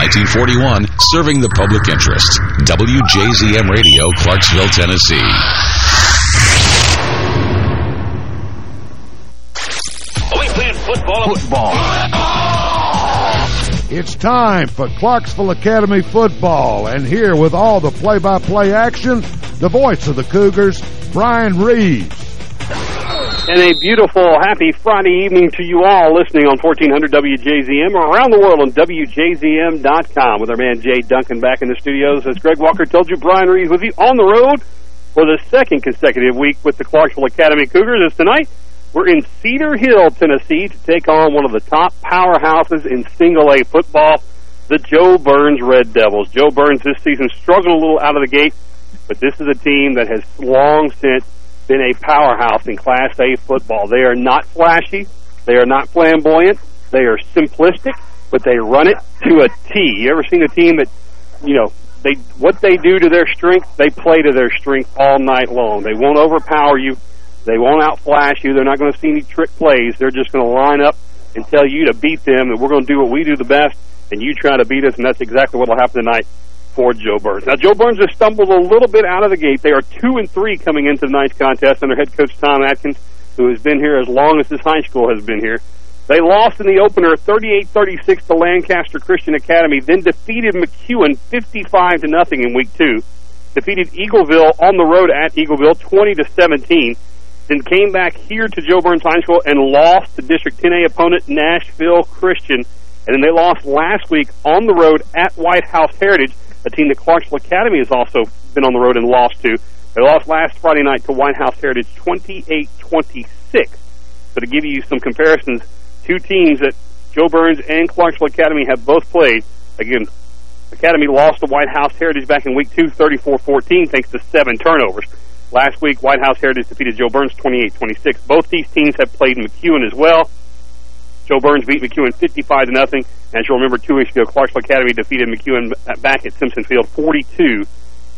1941, serving the public interest. WJZM Radio, Clarksville, Tennessee. Are we playing football? Football. It's time for Clarksville Academy football, and here with all the play-by-play -play action, the voice of the Cougars, Brian Reeves. And a beautiful, happy Friday evening to you all listening on 1400 WJZM or around the world on WJZM.com with our man Jay Duncan back in the studios. As Greg Walker told you, Brian Reeves with you on the road for the second consecutive week with the Clarksville Academy Cougars. As tonight, we're in Cedar Hill, Tennessee to take on one of the top powerhouses in single-A football, the Jo Byrns Red Devils. Jo Byrns this season struggled a little out of the gate, but this is a team that has long since been a powerhouse in Class A football. They are not flashy. They are not flamboyant. They are simplistic, but they run it to a T. You ever seen a team that, you know, they what they do to their strength, they play to their strength all night long. They won't overpower you. They won't outflash you. They're not going to see any trick plays. They're just going to line up and tell you to beat them, and we're going to do what we do the best, and you try to beat us, and that's exactly what will happen tonight for Jo Byrns. Now, Jo Byrns has stumbled a little bit out of the gate. They are 2 and three coming into tonight's contest under head coach Tom Atkins, who has been here as long as this high school has been here. They lost in the opener 38-36 to Lancaster Christian Academy, then defeated McEwen 55 to nothing in week two. Defeated Eagleville on the road at Eagleville 20 to 17. Then came back here to Jo Byrns High School and lost to District 10A opponent Nashville Christian. And then they lost last week on the road at White House Heritage a team that Clarksville Academy has also been on the road and lost to. They lost last Friday night to White House Heritage 28-26. So to give you some comparisons, two teams that Jo Byrns and Clarksville Academy have both played. Again, Academy lost to White House Heritage back in week two, 34-14, thanks to seven turnovers. Last week, White House Heritage defeated Jo Byrns 28-26. Both these teams have played McEwen as well. Jo Byrns beat McEwen 55 to nothing. As you'll remember, two weeks ago, Clarksville Academy defeated McEwen back at Simpson Field 42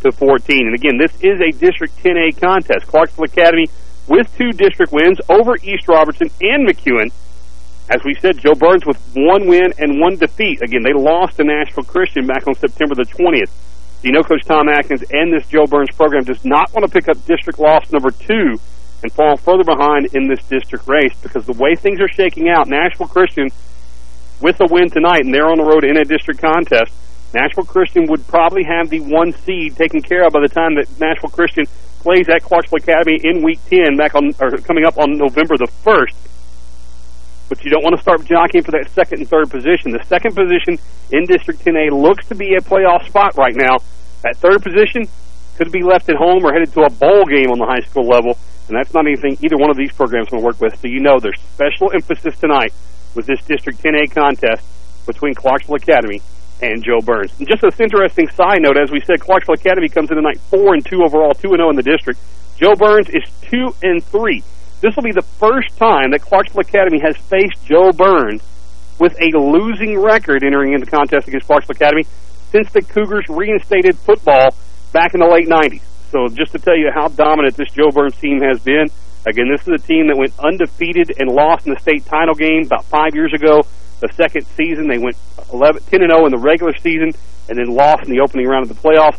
to 14. And again, this is a District 10A contest. Clarksville Academy with two district wins over East Robertson and McEwen. As we said, Jo Byrns with one win and one defeat. Again, they lost to Nashville Christian back on September the 20th. You know Coach Tom Atkins and this Jo Byrns program does not want to pick up district loss number two and fall further behind in this district race because the way things are shaking out, Nashville Christian, with a win tonight, and they're on the road in a district contest, Nashville Christian would probably have the one seed taken care of by the time that Nashville Christian plays at Clarksville Academy in Week 10, back on or coming up on November the 1st. But you don't want to start jockeying for that second and third position. The second position in District 10A looks to be a playoff spot right now. That third position could be left at home or headed to a bowl game on the high school level. And that's not anything either one of these programs will work with. So you know there's special emphasis tonight with this District 10A contest between Clarksville Academy and Jo Byrns. And just an interesting side note, as we said, Clarksville Academy comes in tonight 4 and 2 overall, 2 and 0 in the district. Jo Byrns is 2 and 3. This will be the first time that Clarksville Academy has faced Jo Byrns with a losing record entering into contest against Clarksville Academy since the Cougars reinstated football back in the late 90s. So just to tell you how dominant this Jo Byrns team has been, again, this is a team that went undefeated and lost in the state title game about five years ago. The second season, they went 11, 10 and 0 in the regular season, and then lost in the opening round of the playoffs.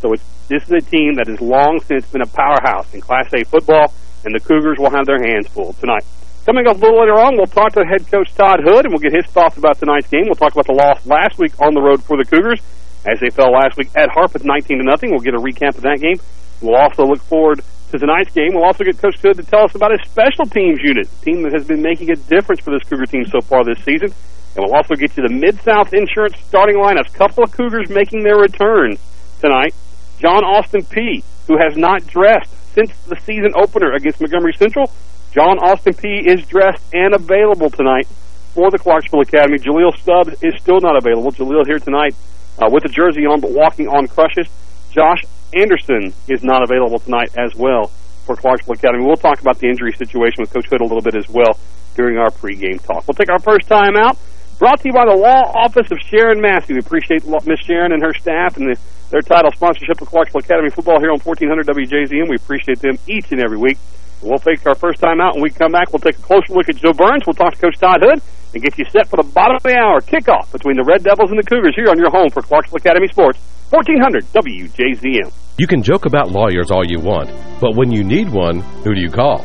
So it's this is a team that has long since been a powerhouse in Class A football, and the Cougars will have their hands full tonight. Coming up a little later on, we'll talk to head coach Todd Hood, and we'll get his thoughts about tonight's game. We'll talk about the loss last week on the road for the Cougars, as they fell last week at Harpeth 19 to nothing. We'll get a recap of that game. We'll also look forward to tonight's game. We'll also get Coach Hood to tell us about his special teams unit, a team that has been making a difference for this Cougar team so far this season. And we'll also get you the Mid-South Insurance starting lineups. A couple of Cougars making their return tonight. John Austin Peay, who has not dressed since the season opener against Montgomery Central. John Austin Peay is dressed and available tonight for the Clarksville Academy. Jaleel Stubbs is still not available. Jaleel here tonight uh, with the jersey on, but walking on crushes. Josh Anderson is not available tonight as well for Clarksville Academy. We'll talk about the injury situation with Coach Hood a little bit as well during our pregame talk. We'll take our first time out. Brought to you by the Law Office of Sharon Massey. We appreciate Miss Sharon and her staff and the, their title sponsorship of Clarksville Academy football here on 1400 WJZM. We appreciate them each and every week. We'll take our first time out. When we come back, we'll take a closer look at Jo Byrns. We'll talk to Coach Todd Hood. and get you set for the bottom of the hour kickoff between the Red Devils and the Cougars here on your home for Clarksville Academy Sports, 1400 WJZM. You can joke about lawyers all you want, but when you need one, who do you call?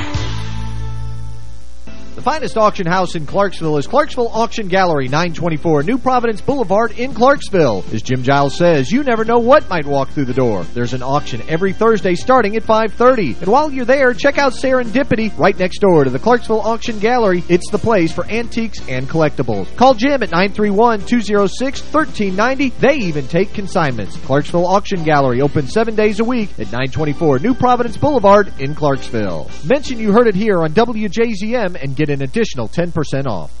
The finest auction house in Clarksville is Clarksville Auction Gallery, 924 New Providence Boulevard in Clarksville. As Jim Giles says, you never know what might walk through the door. There's an auction every Thursday starting at 5.30. And while you're there, check out Serendipity right next door to the Clarksville Auction Gallery. It's the place for antiques and collectibles. Call Jim at 931-206-1390. They even take consignments. Clarksville Auction Gallery open seven days a week at 924 New Providence Boulevard in Clarksville. Mention you heard it here on WJZM and get an additional 10% off.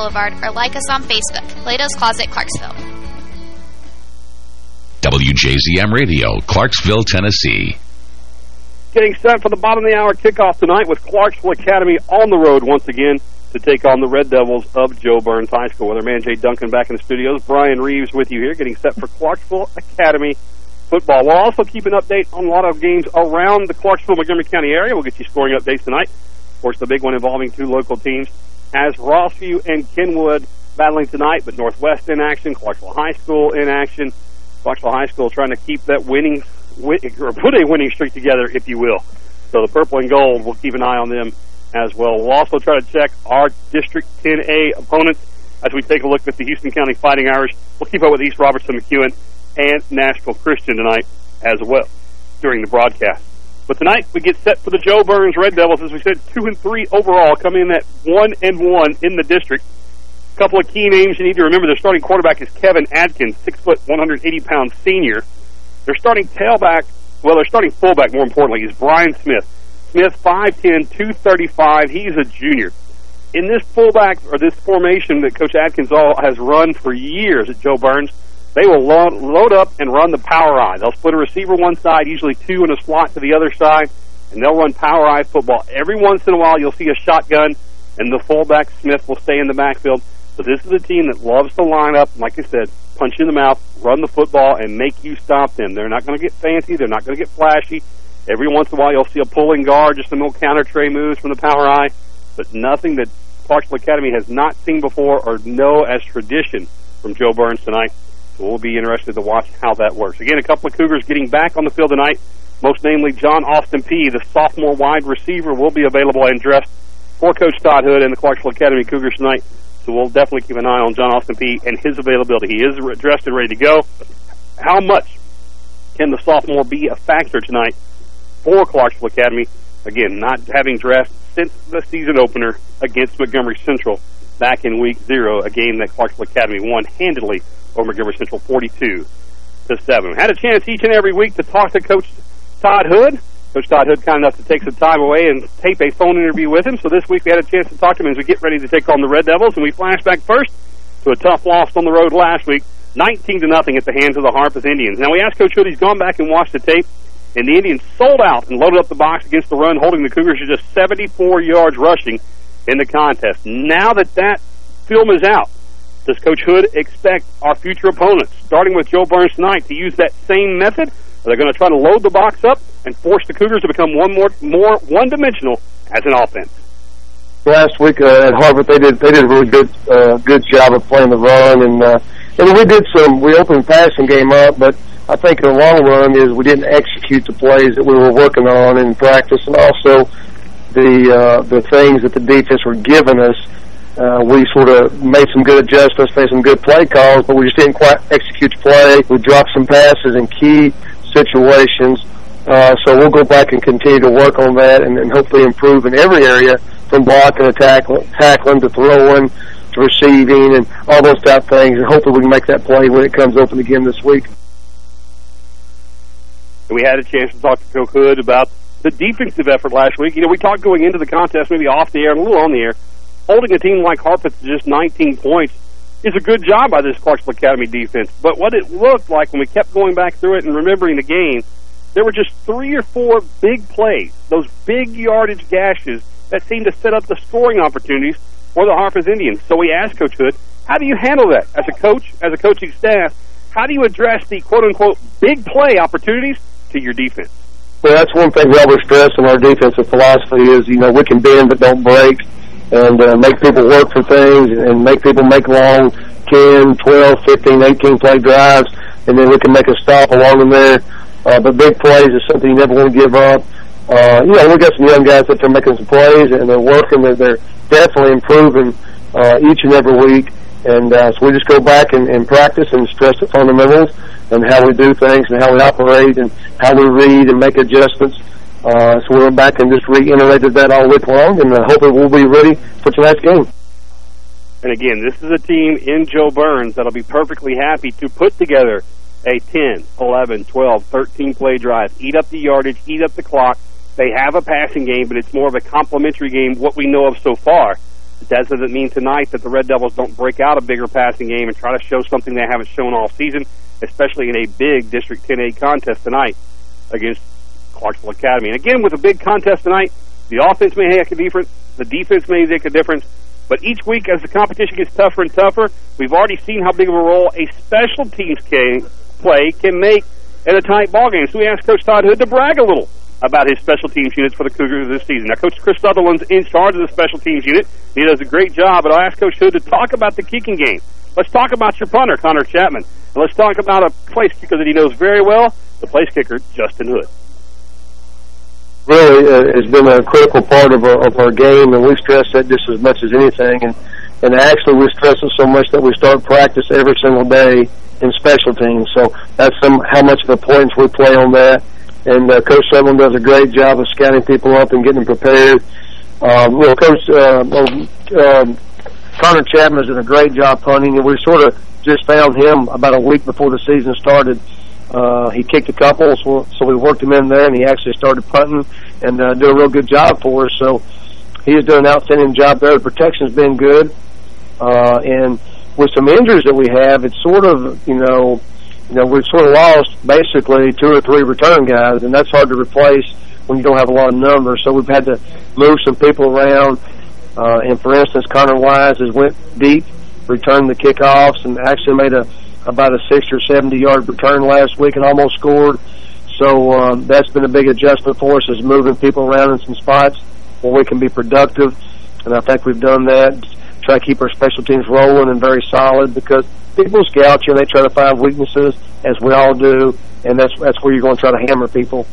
Boulevard or like us on Facebook, Plato's Closet, Clarksville. WJZM Radio, Clarksville, Tennessee. Getting set for the bottom of the hour kickoff tonight with Clarksville Academy on the road once again to take on the Red Devils of Jo Byrns High School. Weatherman Jay Duncan back in the studios. Brian Reeves with you here, getting set for Clarksville Academy football. We'll also keep an update on a lot of games around the Clarksville-Montgomery County area. We'll get you scoring updates tonight. Of course, the big one involving two local teams has Rossview and Kenwood battling tonight, but Northwest in action, Clarksville High School in action. Clarksville High School trying to keep that winning, or put a winning streak together, if you will. So the purple and gold, we'll keep an eye on them as well. We'll also try to check our District 10A opponents as we take a look at the Houston County Fighting Irish. We'll keep up with East Robertson McEwen and Nashville Christian tonight as well during the broadcast. But tonight we get set for the Jo Byrns Red Devils, as we said, two and three overall, coming in at one and one in the district. A couple of key names you need to remember. Their starting quarterback is Kevin Adkins, six foot, 180 pound senior. Their starting tailback, well, their starting fullback, more importantly, is Brian Smith. Smith, 5'10", 235. He's a junior. In this fullback or this formation that Coach Adkins all has run for years at Jo Byrns, they will load, up and run the power I. They'll split a receiver one side, usually two in a slot to the other side, and they'll run power I football. Every once in a while, you'll see a shotgun, and the fullback Smith will stay in the backfield. But this is a team that loves to line up, like I said, punch in the mouth, run the football, and make you stop them. They're not going to get fancy. They're not going to get flashy. Every once in a while, you'll see a pulling guard, just some little counter tray moves from the power I, but nothing that Clarksville Academy has not seen before or know as tradition from Jo Byrns tonight. So we'll be interested to watch how that works. Again, a couple of Cougars getting back on the field tonight, most namely John Austin Peay, the sophomore wide receiver, will be available and dressed for Coach Todd Hood and the Clarksville Academy Cougars tonight. So we'll definitely keep an eye on John Austin Peay and his availability. He is dressed and ready to go. How much can the sophomore be a factor tonight for Clarksville Academy? Again, not having dressed since the season opener against Montgomery Central back in week zero, a game that Clarksville Academy won handily over Montgomery Central 42 to 7. Had a chance each and every week to talk to Coach Todd Hood. Coach Todd Hood kind enough to take some time away and tape a phone interview with him. So this week we had a chance to talk to him as we get ready to take on the Red Devils. And we flash back first to a tough loss on the road last week, 19 to nothing at the hands of the Harpeth Indians. Now we asked Coach Hood, he's gone back and watched the tape, and the Indians sold out and loaded up the box against the run, holding the Cougars to just 74 yards rushing in the contest. Now that that film is out, Does Coach Hood expect our future opponents, starting with Jo Byrns tonight, to use that same method? Are they going to try to load the box up and force the Cougars to become one more, more one-dimensional as an offense? Last week uh, at Harpeth, they did they did a really good uh, good job of playing the run, and uh, and we did some we opened the passing game up, but I think in the long run is we didn't execute the plays that we were working on in practice, and also the uh, the things that the defense were giving us uh, we sort of made some good adjustments, made some good play calls, but we just didn't quite execute the play. We dropped some passes in key situations. Uh, so we'll go back and continue to work on that and, and hopefully improve in every area from blocking to tackling, tackling to throwing to receiving and all those type of things. And hopefully we can make that play when it comes open again this week. We had a chance to talk to Coach Hood about the defensive effort last week. You know, we talked going into the contest, maybe off the air and a little on the air, holding a team like Harpeth to just 19 points is a good job by this Clarksville Academy defense. But what it looked like when we kept going back through it and remembering the game, there were just three or four big plays, those big yardage gashes that seemed to set up the scoring opportunities for the Harpeth Indians. So we asked Coach Hood, how do you handle that as a coach, as a coaching staff? How do you address the quote-unquote big play opportunities to your defense? Well, that's one thing we always stress in our defensive philosophy is, you know, we can bend but don't break and uh, make people work for things and make people make long 10, 12, 15, 18 play drives, and then we can make a stop along in there. Uh, but big plays is something you never want to give up. Uh, you know, we got some young guys that are making some plays, and they're working. They're, they're definitely improving uh, each and every week. And uh, so we just go back and, and practice and stress the fundamentals and how we do things and how we operate and how we read and make adjustments uh, so we went back and just reiterated that all week long, and I hope it will be ready for tonight's game. And again, this is a team in Jo Byrns that'll be perfectly happy to put together a 10, 11, 12, 13 play drive, eat up the yardage, eat up the clock. They have a passing game, but it's more of a complementary game, what we know of so far. That doesn't mean tonight that the Red Devils don't break out a bigger passing game and try to show something they haven't shown all season, especially in a big District 10A contest tonight against Clarksville Academy. And again, with a big contest tonight, the offense may make a difference, the defense may make a difference, but each week as the competition gets tougher and tougher, we've already seen how big of a role a special teams can play can make in a tight ball game. So we asked Coach Todd Hood to brag a little about his special teams units for the Cougars this season. Now, Coach Chris Sutherland's in charge of the special teams unit. He does a great job, but I'll ask Coach Hood to talk about the kicking game. Let's talk about your punter, Connor Chapman. And let's talk about a place kicker that he knows very well, the place kicker, Justin Hood really uh, has been a critical part of our, of our game, and we stress that just as much as anything. And and actually, we stress it so much that we start practice every single day in special teams. So that's some how much of the points we play on that. And uh, Coach Sutherland does a great job of scouting people up and getting them prepared. Um, know, Coach uh, um, Connor Chapman has done a great job punting, and we sort of just found him about a week before the season started uh, he kicked a couple, so, so we worked him in there, and he actually started punting and uh, did a real good job for us. So he's doing an outstanding job there. The protection's been good. Uh, and with some injuries that we have, it's sort of, you know, you know, we've sort of lost basically two or three return guys, and that's hard to replace when you don't have a lot of numbers. So we've had to move some people around. Uh, and for instance, Connor Wise has went deep, returned the kickoffs, and actually made a about a 60 or 70 yard return last week and almost scored. So um, that's been a big adjustment for us is moving people around in some spots where we can be productive. And I think we've done that. Try to keep our special teams rolling and very solid because people scout you and they try to find weaknesses, as we all do, and that's that's where you're going to try to hammer people.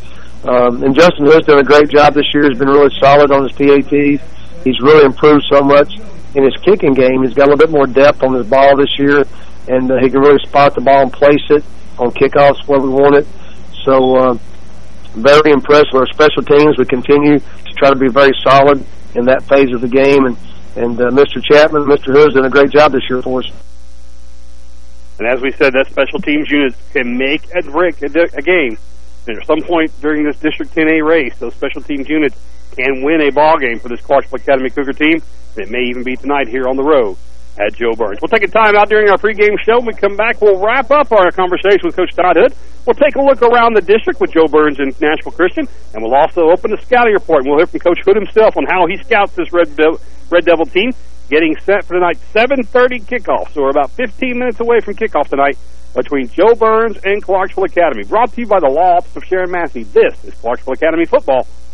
Um, and Justin Hood's done a great job this year. He's been really solid on his PATs. He's really improved so much in his kicking game. He's got a little bit more depth on his ball this year and uh, he can really spot the ball and place it on kickoffs where we want it. So uh, very impressed with our special teams. We continue to try to be very solid in that phase of the game, and and uh, Mr. Chapman, Mr. Hood's done a great job this year for us. And as we said, that special teams unit can make a break a, game. And at some point during this District 10A race, those special teams units can win a ball game for this Clarksville Academy Cougar team. It may even be tonight here on the road at Jo Byrns. We'll take a time out during our pregame show. When we come back, we'll wrap up our conversation with Coach Todd Hood. We'll take a look around the district with Jo Byrns and Nashville Christian, and we'll also open the scouting report. And we'll hear from Coach Hood himself on how he scouts this Red, De Red Devil team. getting set for tonight. 7.30 kickoff, so we're about 15 minutes away from kickoff tonight between Jo Byrns and Clarksville Academy. Brought to you by the law office of Sharon Massey. This is Clarksville Academy Football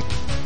topic.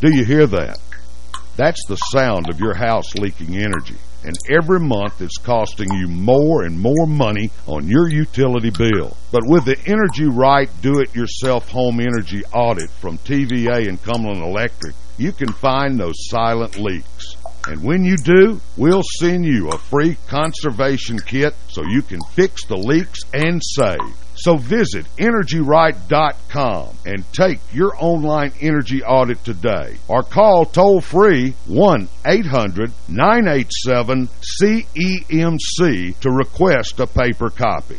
Do you hear that? That's the sound of your house leaking energy. And every month it's costing you more and more money on your utility bill. But with the Energy Right Do-It-Yourself Home Energy Audit from TVA and Cumberland Electric, you can find those silent leaks. And when you do, we'll send you a free conservation kit so you can fix the leaks and save. So visit EnergyRight.com and take your online energy audit today. Or call toll-free 1-800-987-CEMC to request a paper copy.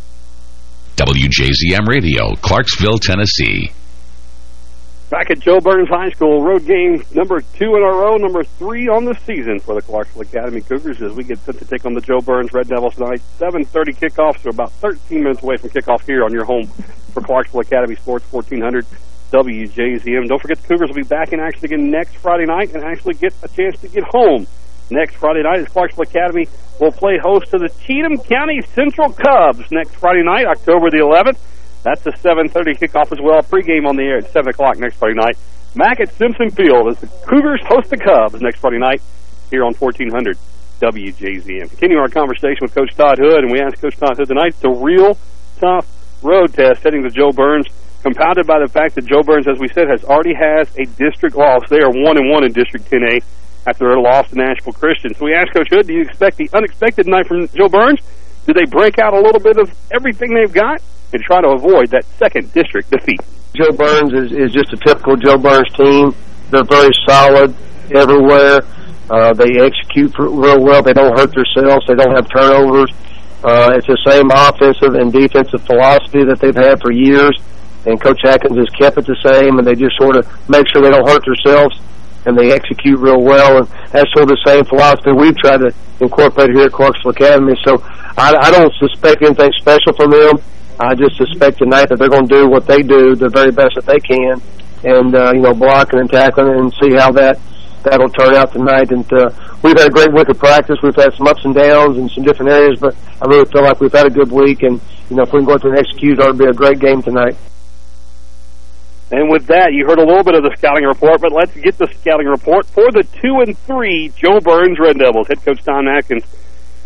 WJZM Radio, Clarksville, Tennessee. Back at Jo Byrns High School, road game number two in a row, number three on the season for the Clarksville Academy Cougars as we get set to take on the Jo Byrns Red Devils tonight. 7.30 kickoff, so about 13 minutes away from kickoff here on your home for Clarksville Academy Sports 1400 WJZM. Don't forget the Cougars will be back in action again next Friday night and actually get a chance to get home next Friday night as Clarksville Academy will play host to the Cheatham County Central Cubs next Friday night, October the 11th. That's a 7.30 kickoff as well. Pregame on the air at 7 o'clock next Friday night. Back at Simpson Field as the Cougars host the Cubs next Friday night here on 1400 WJZM. Continuing our conversation with Coach Todd Hood, and we asked Coach Todd Hood tonight, the real tough road test heading to Jo Byrns, compounded by the fact that Jo Byrns, as we said, has already has a district loss. They are 1 and one in District 10A after their loss to Nashville Christian. So we asked Coach Hood, do you expect the unexpected night from Jo Byrns? Do they break out a little bit of everything they've got and try to avoid that second district defeat? Jo Byrns is, is just a typical Jo Byrns team. They're very solid everywhere. Uh, they execute real well. They don't hurt themselves. They don't have turnovers. Uh, it's the same offensive and defensive philosophy that they've had for years, and Coach Atkins has kept it the same, and they just sort of make sure they don't hurt themselves and they execute real well. And that's sort of the same philosophy we've tried to incorporate here at Clarksville Academy. So I, I don't suspect anything special from them. I just suspect tonight that they're going to do what they do the very best that they can, and uh, you know, blocking and tackling, and see how that that'll turn out tonight. And uh, we've had a great week of practice. We've had some ups and downs in some different areas, but I really feel like we've had a good week. And you know, if we can go out there and execute, it ought to be a great game tonight. And with that, you heard a little bit of the scouting report, but let's get the scouting report for the 2 and three Jo Byrns Red Devils. Head coach Tom Atkins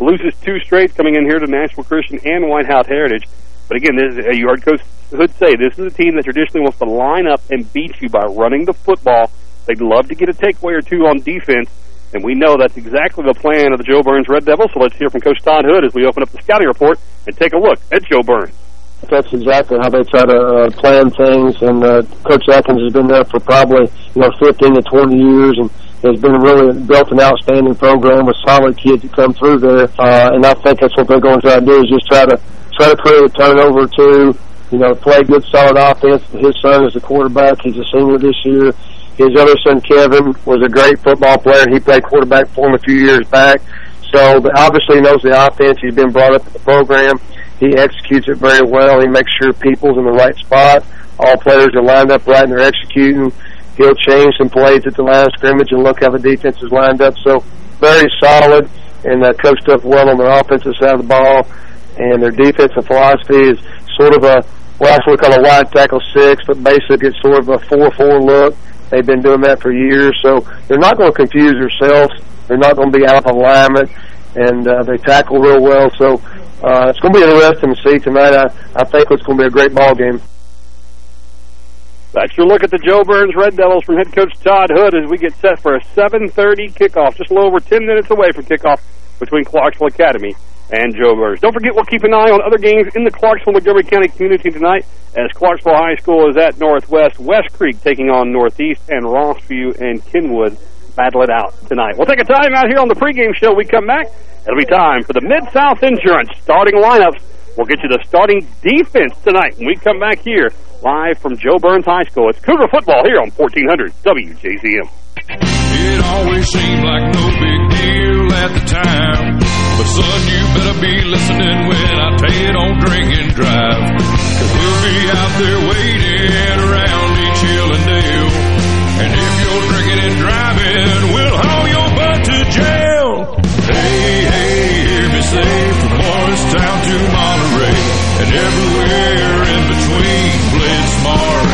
loses two straight coming in here to Nashville Christian and White House Heritage. But again, this is, uh, you heard Coach Hood say, this is a team that traditionally wants to line up and beat you by running the football. They'd love to get a takeaway or two on defense, and we know that's exactly the plan of the Jo Byrns Red Devils. So let's hear from Coach Todd Hood as we open up the scouting report and take a look at Jo Byrns that's exactly how they try to uh, plan things. And uh, Coach Atkins has been there for probably you know 15 to 20 years, and has been really built an outstanding program with solid kids that come through there. Uh, and I think that's what they're going to try to do is just try to try to create a turnover to you know play good solid offense. His son is a quarterback; he's a senior this year. His other son, Kevin, was a great football player, he played quarterback for him a few years back. So obviously knows the offense. He's been brought up in the program. He executes it very well. He makes sure people's in the right spot. All players are lined up right and they're executing. He'll change some plays at the line of scrimmage and look how the defense is lined up. So very solid and uh, coached up well on their offensive side of the ball. And their defensive philosophy is sort of a, well, that's what we call a wide tackle six, but basically it's sort of a 4-4 look. They've been doing that for years. So they're not going to confuse themselves. They're not going to be out of alignment. And uh, they tackle real well. So uh, it's going to be interesting to see tonight. I, I think it's going to be a great ball game. That's your look at the Jo Byrns Red Devils from head coach Todd Hood as we get set for a 7.30 kickoff, just a little over 10 minutes away from kickoff between Clarksville Academy and Jo Byrns. Don't forget, we'll keep an eye on other games in the Clarksville-Montgomery County community tonight as Clarksville High School is at Northwest, West Creek taking on Northeast, and Rossview and Kenwood battle it out tonight. We'll take a time out here on the pregame show. We come back. It'll be time for the Mid-South Insurance starting lineups. We'll get you the starting defense tonight when we come back here live from Jo Byrns High School. It's Cougar football here on 1400 WJZM. It always seemed like no big deal at the time. But son, you better be listening when I tell you don't drink and drive. Cause we'll be out there waiting around each hill jail. Hey, hey, hear me say from Morristown to Monterey and everywhere in between, play smart.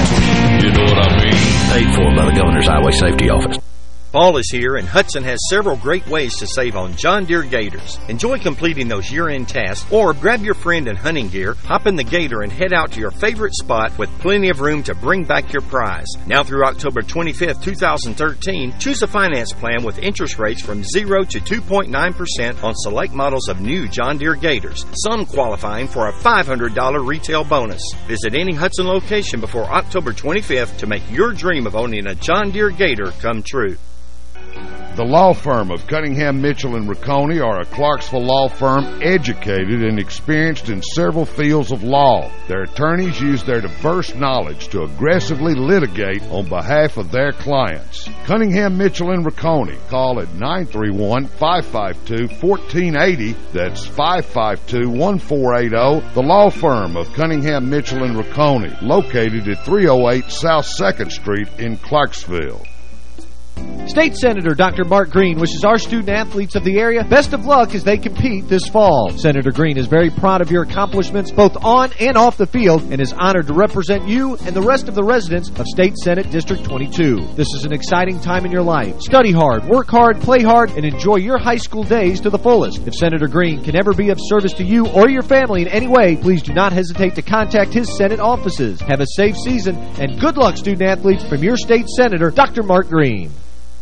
You know what I mean? Paid for by the Governor's Highway Safety Office. Fall is here, and Hudson has several great ways to save on John Deere Gators. Enjoy completing those year-end tasks, or grab your friend and hunting gear, hop in the Gator, and head out to your favorite spot with plenty of room to bring back your prize. Now through October 25th, 2013, choose a finance plan with interest rates from 0 to 2.9% on select models of new John Deere Gators, some qualifying for a $500 retail bonus. Visit any Hudson location before October 25th to make your dream of owning a John Deere Gator come true. The law firm of Cunningham, Mitchell, and Rocconi are a Clarksville law firm educated and experienced in several fields of law. Their attorneys use their diverse knowledge to aggressively litigate on behalf of their clients. Cunningham, Mitchell, and Rocconi. Call at 931-552-1480. That's 552-1480. The law firm of Cunningham, Mitchell, and Rocconi. Located at 308 South 2nd Street in Clarksville. State Senator Dr. Mark Green wishes our student-athletes of the area best of luck as they compete this fall. Senator Green is very proud of your accomplishments both on and off the field and is honored to represent you and the rest of the residents of State Senate District 22. This is an exciting time in your life. Study hard, work hard, play hard, and enjoy your high school days to the fullest. If Senator Green can ever be of service to you or your family in any way, please do not hesitate to contact his Senate offices. Have a safe season, and good luck, student-athletes, from your state senator, Dr. Mark Green.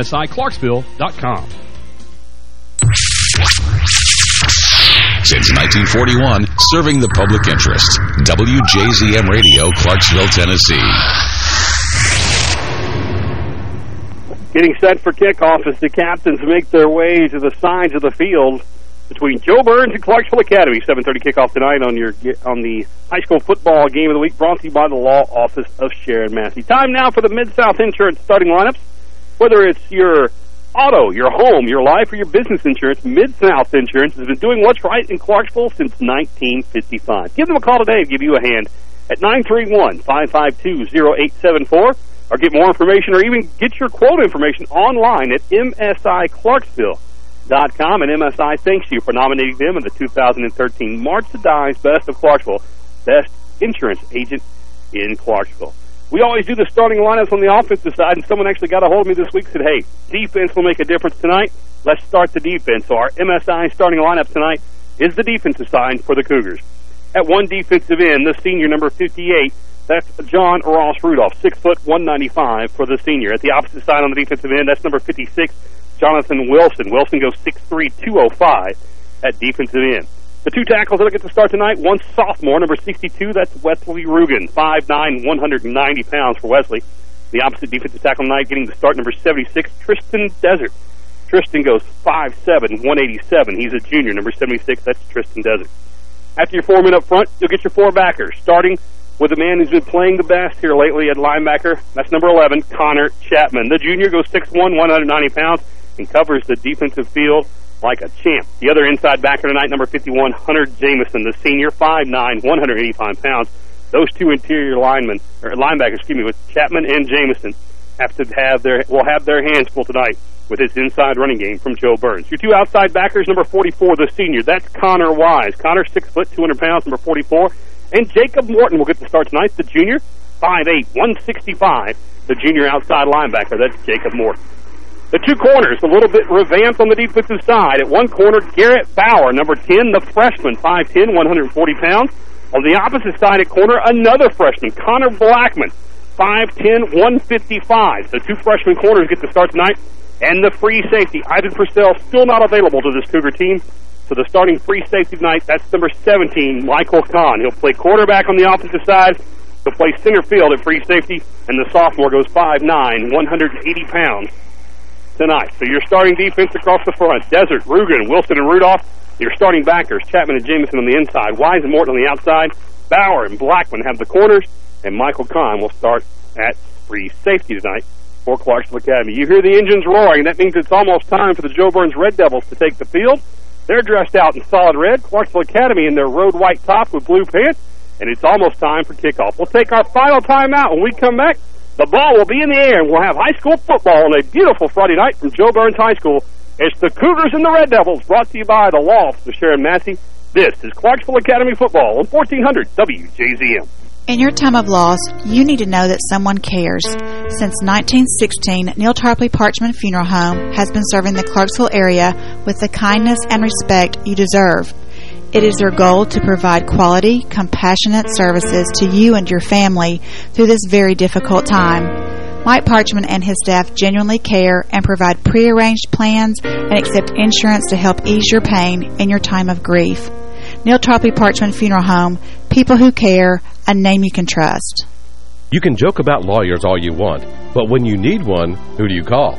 MSIClarksville.com. Since 1941, serving the public interest. WJZM Radio, Clarksville, Tennessee. Getting set for kickoff as the captains make their way to the sides of the field between Jo Byrns and Clarksville Academy. 7:30 kickoff tonight on your on the high school football game of the week, brought to you by the law office of Sharon Massey. Time now for the Mid South Insurance starting lineups. Whether it's your auto, your home, your life, or your business insurance, Mid-South Insurance has been doing what's right in Clarksville since 1955. Give them a call today and give you a hand at 931-552-0874 or get more information or even get your quote information online at msiclarksville.com. And MSI thanks you for nominating them in the 2013 March of Dimes Best of Clarksville Best Insurance Agent in Clarksville. We always do the starting lineups on the offensive side, and someone actually got a hold of me this week and said, hey, defense will make a difference tonight. Let's start the defense. So our MSI starting lineup tonight is the defensive side for the Cougars. At one defensive end, the senior number 58, That's John Ross Rudolph, 6 foot 195 for the senior. At the opposite side on the defensive end, that's number 56, Jonathan Wilson. Wilson goes 6'3", 205 at defensive end. The two tackles that'll get to start tonight, one sophomore, number 62, that's Wesley Rugen, 5'9", 190 pounds for Wesley. The opposite defensive tackle tonight getting to start, number 76, Tristan Desert. Tristan goes 5'7", 187. He's a junior, number 76, that's Tristan Desert. After your four men up front, you'll get your four backers, starting with a man who's been playing the best here lately at linebacker. That's number 11, Connor Chapman. The junior goes 6'1", 190 pounds, and covers the defensive field like a champ. The other inside backer tonight, number 51, Hunter Jameson, the senior, 5'9", 185 pounds. Those two interior linemen, or linebackers, excuse me, with Chapman and Jameson, have to have their will have their hands full tonight with his inside running game from Jo Byrns. Your two outside backers, number 44, the senior. That's Connor Wise. Connor, 6 foot, 200 pounds, number 44. And Jacob Morton will get the start tonight, the junior, 5'8", 165. The junior outside linebacker, that's Jacob Morton. The two corners, a little bit revamped on the defensive side. At one corner, Garrett Bauer, number 10, the freshman, 5'10", 140 pounds. On the opposite side at corner, another freshman, Connor Blackman, 5'10", 155. The two freshman corners get to start tonight. And the free safety, Ivan Purcell, still not available to this Cougar team. So the starting free safety tonight, that's number 17, Michael Kahn. He'll play quarterback on the opposite side. He'll play center field at free safety. And the sophomore goes 5'9", 180 pounds tonight. So your starting defense across the front, Desert, Rugen, Wilson, and Rudolph. Your starting backers, Chapman and Jameson on the inside, Wise and Morton on the outside. Bauer and Blackman have the corners. And Michael Kahn will start at free safety tonight for Clarksville Academy. You hear the engines roaring. That means it's almost time for the Jo Byrns Red Devils to take the field. They're dressed out in solid red. Clarksville Academy in their road white top with blue pants. And it's almost time for kickoff. We'll take our final timeout. When we come back, the ball will be in the air, and we'll have high school football on a beautiful Friday night from Jo Byrns High School. It's the Cougars and the Red Devils, brought to you by the Lofts of Sharon Massey. This is Clarksville Academy Football on 1400 WJZM. In your time of loss, you need to know that someone cares. Since 1916, Neil Tarpley Parchman Funeral Home has been serving the Clarksville area with the kindness and respect you deserve. It is their goal to provide quality, compassionate services to you and your family through this very difficult time. Mike Parchman and his staff genuinely care and provide prearranged plans and accept insurance to help ease your pain in your time of grief. Neil Tarpley Parchman Funeral Home, people who care, a name you can trust. You can joke about lawyers all you want, but when you need one, who do you call?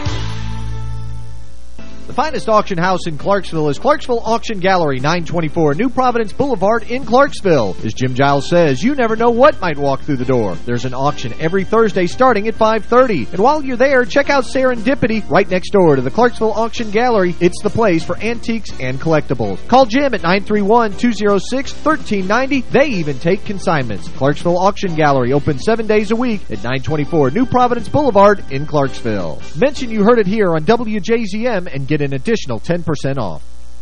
Finest auction house in Clarksville is Clarksville Auction Gallery, 924 New Providence Boulevard in Clarksville. As Jim Giles says, you never know what might walk through the door. There's an auction every Thursday starting at 5.30. And while you're there, check out Serendipity right next door to the Clarksville Auction Gallery. It's the place for antiques and collectibles. Call Jim at 931-206-1390. They even take consignments. Clarksville Auction Gallery open seven days a week at 924 New Providence Boulevard in Clarksville. Mention you heard it here on WJZM and get an additional 10% off.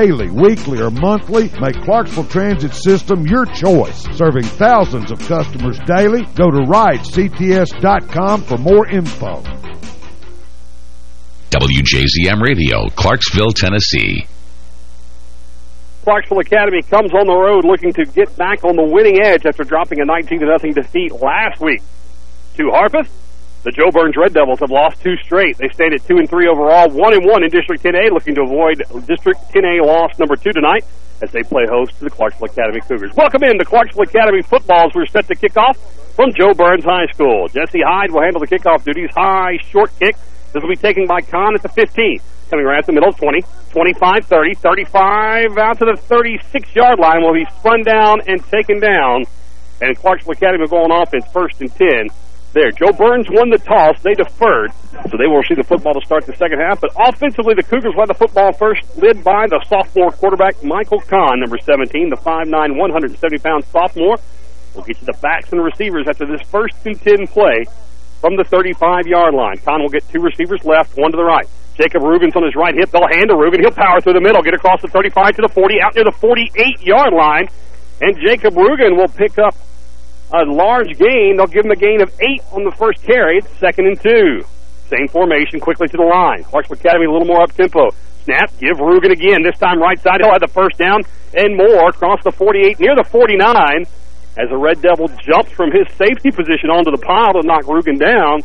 daily, weekly, or monthly, make Clarksville Transit System your choice. Serving thousands of customers daily, go to ridects.com for more info. WJZM Radio, Clarksville, Tennessee. Clarksville Academy comes on the road looking to get back on the winning edge after dropping a 19-0 defeat last week to Harpeth. The Jo Byrns Red Devils have lost two straight. They stand at 2 and 3 overall, 1 and 1 in District 10A, looking to avoid District 10A loss number 2 tonight as they play host to the Clarksville Academy Cougars. Welcome in to Clarksville Academy football as we're set to kick off from Jo Byrns High School. Jesse Hyde will handle the kickoff duties. High, short kick This will be taken by Kahn at the 15. Coming right at the middle, 20, 25, 30, 35 out to the 36-yard line. Will be spun down and taken down. And Clarksville Academy will go on offense first and 10 there. Jo Byrns won the toss. They deferred, so they will see the football to start the second half. But offensively, the Cougars led the football first, led by the sophomore quarterback, Michael Kahn, number 17, the 5'9", 170-pound sophomore. We'll get you the backs and receivers after this first and 10 play from the 35-yard line. Kahn will get two receivers left, one to the right. Jacob Rugen's on his right hip. They'll hand to Rugen. He'll power through the middle, get across the 35 to the 40, out near the 48-yard line. And Jacob Rugen will pick up a large gain. They'll give him a gain of eight on the first carry. It's second and two. Same formation, quickly to the line. Clarksville Academy a little more up-tempo. Snap, give Rugen again. This time right side. He'll have the first down and more. Across the 48, near the 49. As the Red Devil jumps from his safety position onto the pile to knock Rugen down.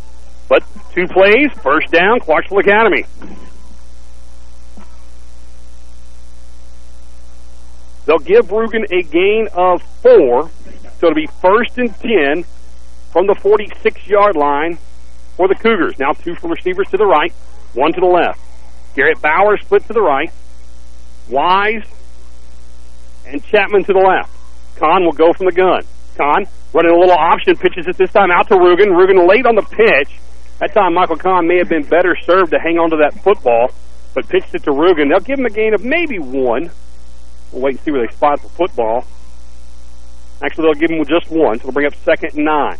But two plays, first down, Clarksville Academy. They'll give Rugen a gain of four so it'll be first and 10 from the 46-yard line for the Cougars. Now two from receivers to the right, one to the left. Garrett Bauer split to the right. Wise and Chapman to the left. Kahn will go from the gun. Kahn running a little option, pitches it this time out to Rugen. Rugen late on the pitch. That time Michael Kahn may have been better served to hang on to that football, but pitched it to Rugen. They'll give him a gain of maybe one. We'll wait and see where they spot the football. Actually, they'll give him just one, so they'll bring up second and nine.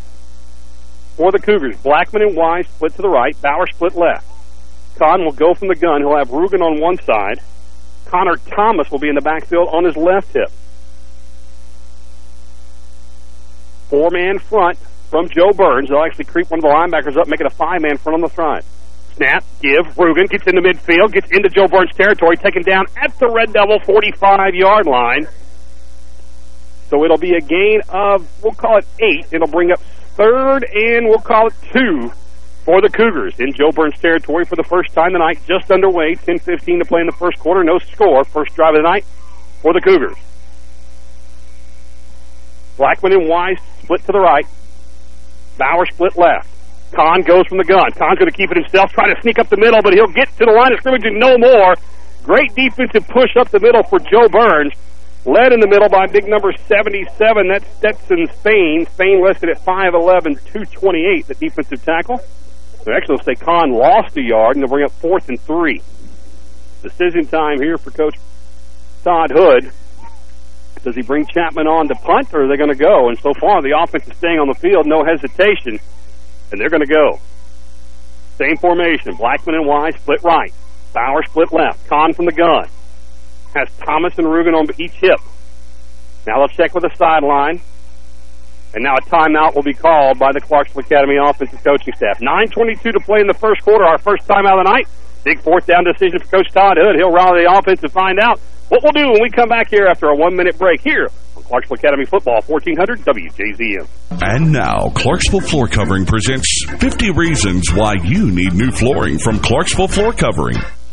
For the Cougars, Blackman and Wise split to the right, Bauer split left. Kahn will go from the gun. He'll have Rugen on one side. Connor Thomas will be in the backfield on his left hip. Four-man front from Jo Byrns. They'll actually creep one of the linebackers up, making a five-man front on the front. Snap, give, Rugen gets into midfield, gets into Jo Byrns' territory, taken down at the Red Devil 45-yard line. So it'll be a gain of, we'll call it eight. It'll bring up third and we'll call it two for the Cougars in Jo Byrns territory for the first time tonight. Just underway, 10-15 to play in the first quarter. No score. First drive of the night for the Cougars. Blackman and Wise split to the right. Bauer split left. Kahn goes from the gun. Kahn's going to keep it himself, trying to sneak up the middle, but he'll get to the line of scrimmage and no more. Great defensive push up the middle for Jo Byrns. Led in the middle by big number 77. That's Stetson Spain. Spain listed at 5'11", 228, the defensive tackle. So actually, Kahn lost a yard, and they'll bring up fourth and three. Decision time here for Coach Todd Hood. Does he bring Chapman on to punt, or are they going to go? And so far, the offense is staying on the field, no hesitation, and they're going to go. Same formation. Blackman and Wise split right. Bauer split left. Kahn from the gun has Thomas and Rugen on each hip. Now let's check with the sideline. And now a timeout will be called by the Clarksville Academy offensive coaching staff. 9.22 to play in the first quarter, our first timeout of the night. Big fourth down decision for Coach Todd Hood. He'll rally the offense and find out what we'll do when we come back here after a one-minute break here on Clarksville Academy Football, 1400 WJZM. And now, Clarksville Floor Covering presents 50 Reasons Why You Need New Flooring from Clarksville Floor Covering.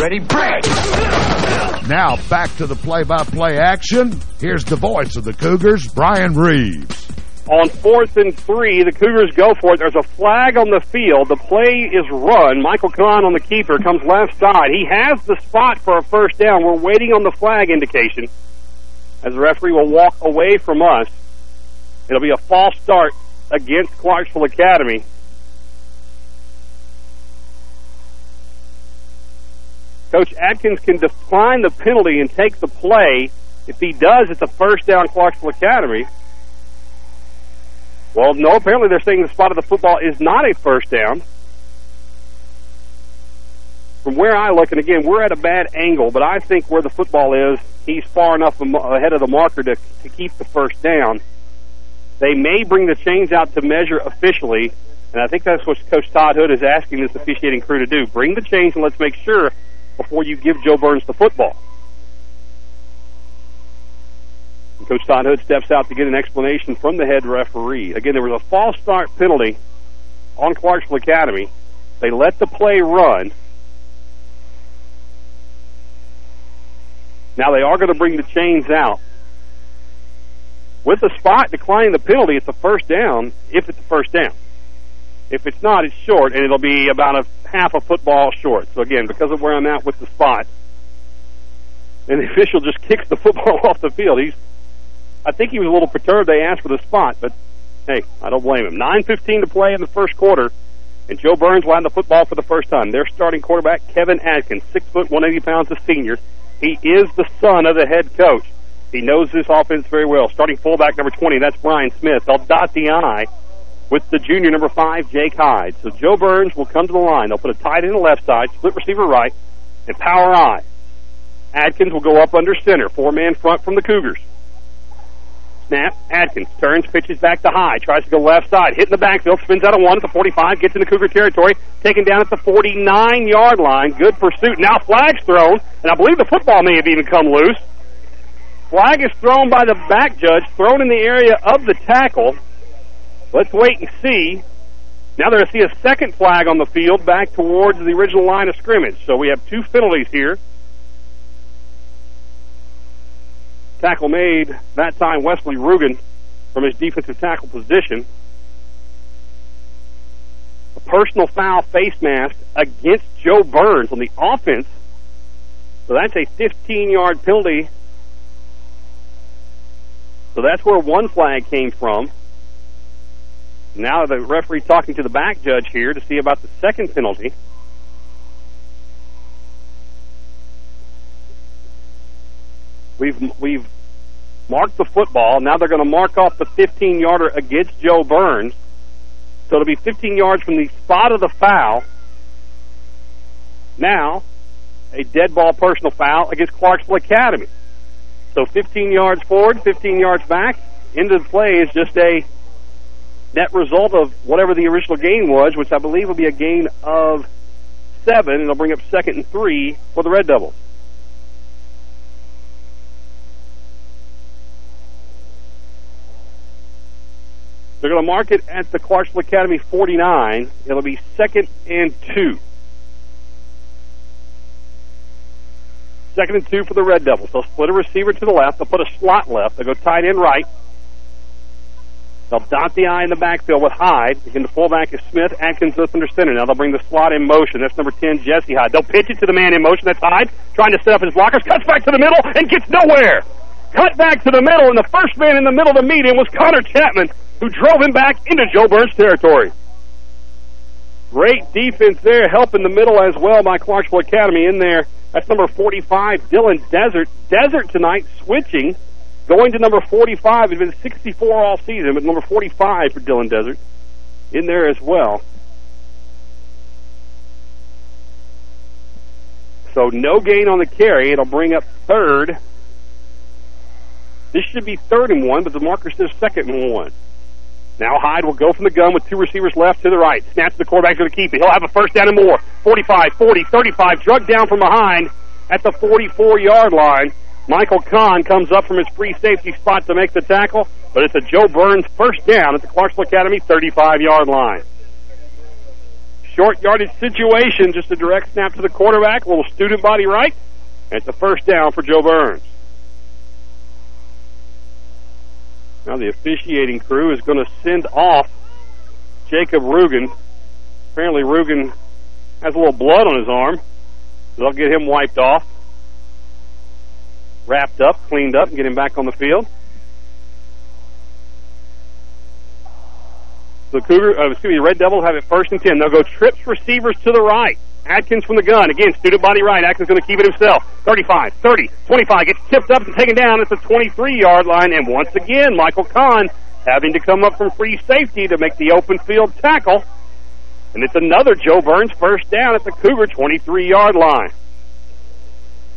Ready, break! Now back to the play-by-play -play action. Here's the voice of the Cougars, Brian Reeves. On fourth and three, the Cougars go for it. There's a flag on the field. The play is run. Michael Kahn on the keeper comes left side. He has the spot for a first down. We're waiting on the flag indication as the referee will walk away from us. It'll be a false start against Clarksville Academy. Coach Atkins can decline the penalty and take the play. If he does, it's a first down Clarksville Academy. Well, no, apparently they're saying the spot of the football is not a first down. From where I look, and again, we're at a bad angle, but I think where the football is, he's far enough ahead of the marker to, to keep the first down. They may bring the chains out to measure officially, and I think that's what Coach Todd Hood is asking this officiating crew to do. Bring the chains and let's make sure before you give Jo Byrns the football. And Coach Todd Hood steps out to get an explanation from the head referee. Again, there was a false start penalty on Clarksville Academy. They let the play run. Now they are going to bring the chains out. With the spot declining the penalty, it's a first down if it's a first down. If it's not, it's short, and it'll be about a half a football short. So again, because of where I'm at with the spot, and the official just kicks the football off the field. He's I think he was a little perturbed they asked for the spot, but hey, I don't blame him. 9.15 to play in the first quarter, and Jo Byrns will the football for the first time. Their starting quarterback, Kevin Adkins, 6 foot 180 pounds, a senior. He is the son of the head coach. He knows this offense very well. Starting fullback number 20, that's Brian Smith. They'll dot the I with the junior number 5, Jake Hyde. So Jo Byrns will come to the line. They'll put a tight end left side, split receiver right, and power I. Adkins will go up under center, four-man front from the Cougars. Snap. Adkins turns, pitches back to high, tries to go left side, hitting the backfield, spins out of one at the 45, gets into Cougar territory, taken down at the 49-yard line. Good pursuit. Now flag's thrown, and I believe the football may have even come loose. Flag is thrown by the back judge, thrown in the area of the tackle. Let's wait and see. Now they're going to see a second flag on the field back towards the original line of scrimmage. So we have two penalties here. Tackle made that time Wesley Rugen from his defensive tackle position. A personal foul face mask against Jo Byrns on the offense. So that's a 15-yard penalty. So that's where one flag came from. Now the referee talking to the back judge here to see about the second penalty. We've we've marked the football. Now they're going to mark off the 15-yarder against Jo Byrns. So it'll be 15 yards from the spot of the foul. Now, a dead ball personal foul against Clarksville Academy. So 15 yards forward, 15 yards back. Into the play is just a net result of whatever the original gain was, which I believe will be a gain of seven. and It'll bring up second and three for the Red Devils. They're going to mark it at the Clarksville Academy 49. It'll be second and two. Second and two for the Red Devils. They'll split a receiver to the left. They'll put a slot left. They'll go tight end right. They'll dot the I in the backfield with Hyde. Again, the fullback is Smith. Atkins is under center. Now they'll bring the slot in motion. That's number 10, Jesse Hyde. They'll pitch it to the man in motion. That's Hyde. Trying to set up his blockers. Cuts back to the middle and gets nowhere. Cut back to the middle, and the first man in the middle to meet him was Connor Chapman who drove him back into Jo Byrns' territory. Great defense there, helping the middle as well by Clarksville Academy in there. That's number 45, Dylan Desert. Desert tonight switching, going to number 45. It's been 64 all season, but number 45 for Dylan Desert in there as well. So no gain on the carry. It'll bring up third. This should be third and one, but the marker says second and one. Now Hyde will go from the gun with two receivers left to the right. Snaps the quarterback to the keeper. He'll have a first down and more. 45, 40, 35. Drug down from behind at the 44-yard line. Michael Kahn comes up from his free safety spot to make the tackle, but it's a Jo Byrns first down at the Clarksville Academy 35-yard line. Short yardage situation, just a direct snap to the quarterback, a little student body right. And it's a first down for Jo Byrns. Now the officiating crew is going to send off Jacob Rugen. Apparently Rugen has a little blood on his arm. So they'll get him wiped off, wrapped up, cleaned up, and get him back on the field. The Cougar, uh, excuse me, Red Devils have it first and ten. They'll go trips receivers to the right. Atkins from the gun. Again, student body right. Atkins going to keep it himself. 35, 30, 25. Gets tipped up and taken down at the 23-yard line. And once again, Michael Kahn having to come up from free safety to make the open field tackle. And it's another Jo Byrns first down at the Cougar 23-yard line.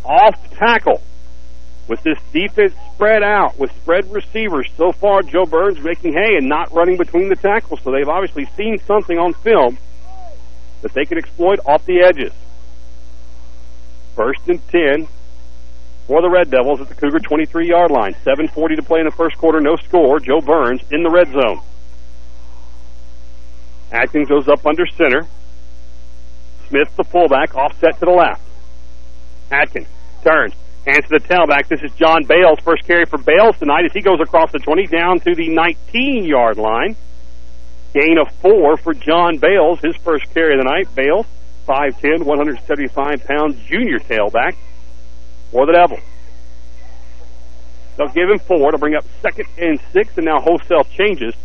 Off tackle. With this defense spread out, with spread receivers, so far Jo Byrns making hay and not running between the tackles. So they've obviously seen something on film that they can exploit off the edges. First and 10 for the Red Devils at the Cougar 23-yard line. 7.40 to play in the first quarter, no score. Jo Byrns in the red zone. Atkins goes up under center. Smith, the fullback, offset to the left. Atkins turns, to the tailback. This is John Bales. First carry for Bales tonight as he goes across the 20 down to the 19-yard line. Gain of four for John Bales, his first carry of the night. Bales, 5'10", 175-pound junior tailback for the Devils. They'll give him four to bring up second and six, and now wholesale changes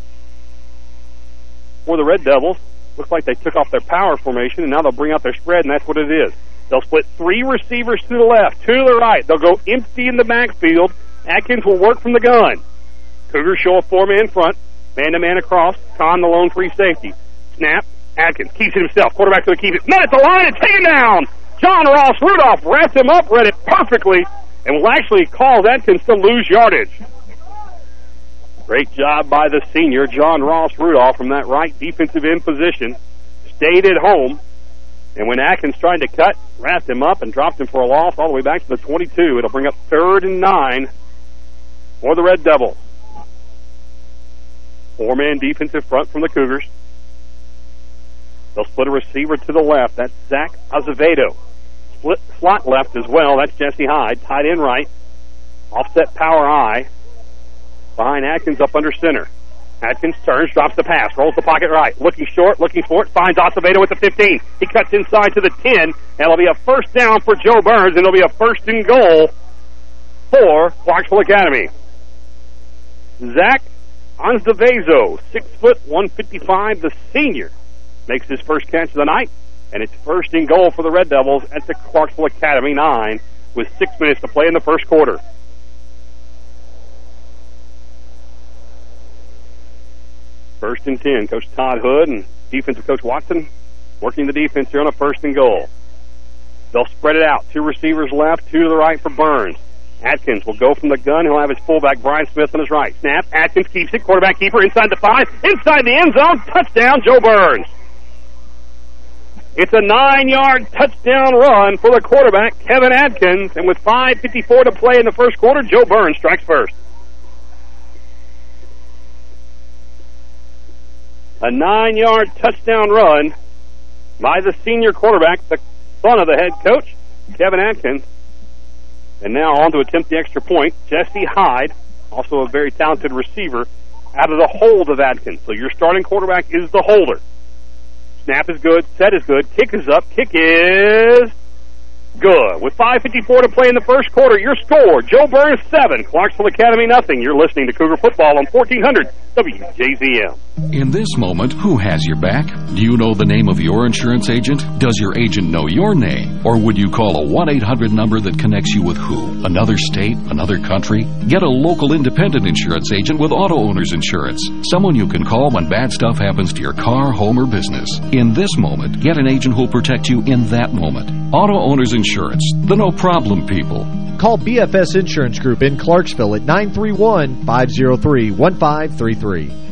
for the Red Devils. Looks like they took off their power formation, and now they'll bring out their spread, and that's what it is. They'll split three receivers to the left, two to the right. They'll go empty in the backfield. Atkins will work from the gun. Cougars show a four-man front, man-to-man across. Kahn, the lone free safety. Snap. Atkins keeps it himself. Quarterback to the keep it. Met at the line and taken down. John Ross Rudolph wrapped him up, read it perfectly, and will actually cause Atkins to lose yardage. Great job by the senior, John Ross Rudolph, from that right defensive end position. Stayed at home. And when Atkins tried to cut, wrapped him up and dropped him for a loss all the way back to the 22. It'll bring up third and nine for the Red Devils. Four-man defensive front from the Cougars. They'll split a receiver to the left. That's Zach Azevedo. Split slot left as well. That's Jesse Hyde. Tight end right. Offset power eye. behind Atkins up under center. Atkins turns, drops the pass, rolls the pocket right. Looking short, looking for it, finds Acevedo at the 15. He cuts inside to the 10, and it'll be a first down for Jo Byrns, and it'll be a first and goal for Clarksville Academy. Zach Acevedo, 6 foot 155, the senior, makes his first catch of the night, and it's first and goal for the Red Devils at the Clarksville Academy 9 with six minutes to play in the first quarter. First and 10. Coach Todd Hood and defensive coach Watson working the defense here on a first and goal. They'll spread it out. Two receivers left, two to the right for Byrns. Atkins will go from the gun. He'll have his fullback, Brian Smith, on his right. Snap. Atkins keeps it. Quarterback keeper inside the five. Inside the end zone. Touchdown, Jo Byrns. It's a nine-yard touchdown run for the quarterback, Kevin Atkins. And with 5.54 to play in the first quarter, Jo Byrns strikes first. A nine-yard touchdown run by the senior quarterback, the son of the head coach, Kevin Atkins. And now on to attempt the extra point, Jesse Hyde, also a very talented receiver, out of the hold of Atkins. So your starting quarterback is the holder. Snap is good, set is good, kick is up, kick is good. With 5.54 to play in the first quarter, your score, Jo Byrns 7, Clarksville Academy nothing. You're listening to Cougar Football on 1400 WJZM. In this moment, who has your back? Do you know the name of your insurance agent? Does your agent know your name? Or would you call a 1-800 number that connects you with who? Another state? Another country? Get a local independent insurance agent with Auto Owners Insurance. Someone you can call when bad stuff happens to your car, home, or business. In this moment, get an agent who'll protect you in that moment. Auto Owners Insurance. The no-problem people. Call BFS Insurance Group in Clarksville at 931-503-1533.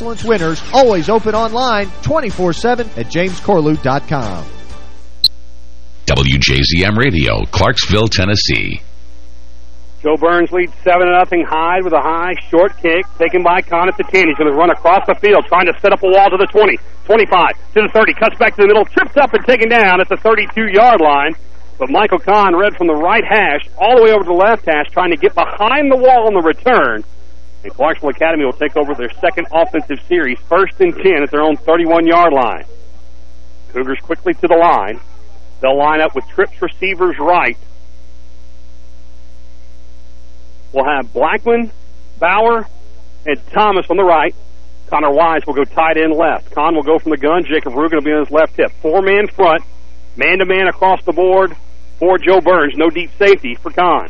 Excellence winners, always open online 24-7 at jamescorlew.com. WJZM Radio, Clarksville, Tennessee. Jo Byrns leads 7 to nothing. Hyde with a high, short kick, taken by Kahn at the 10. He's going to run across the field, trying to set up a wall to the 20, 25, to the 30, cuts back to the middle, trips up and taken down at the 32-yard line. But Michael Kahn read from the right hash all the way over to the left hash, trying to get behind the wall on the return. And Clarksville Academy will take over their second offensive series, first and 10 at their own 31-yard line. Cougars quickly to the line. They'll line up with trips receivers right, We'll have Blackman, Bauer, and Thomas on the right. Connor Wise will go tight end left. Kahn will go from the gun. Jacob Rugen will be on his left hip. Four-man front, man-to-man -man across the board for Jo Byrns. No deep safety for Kahn.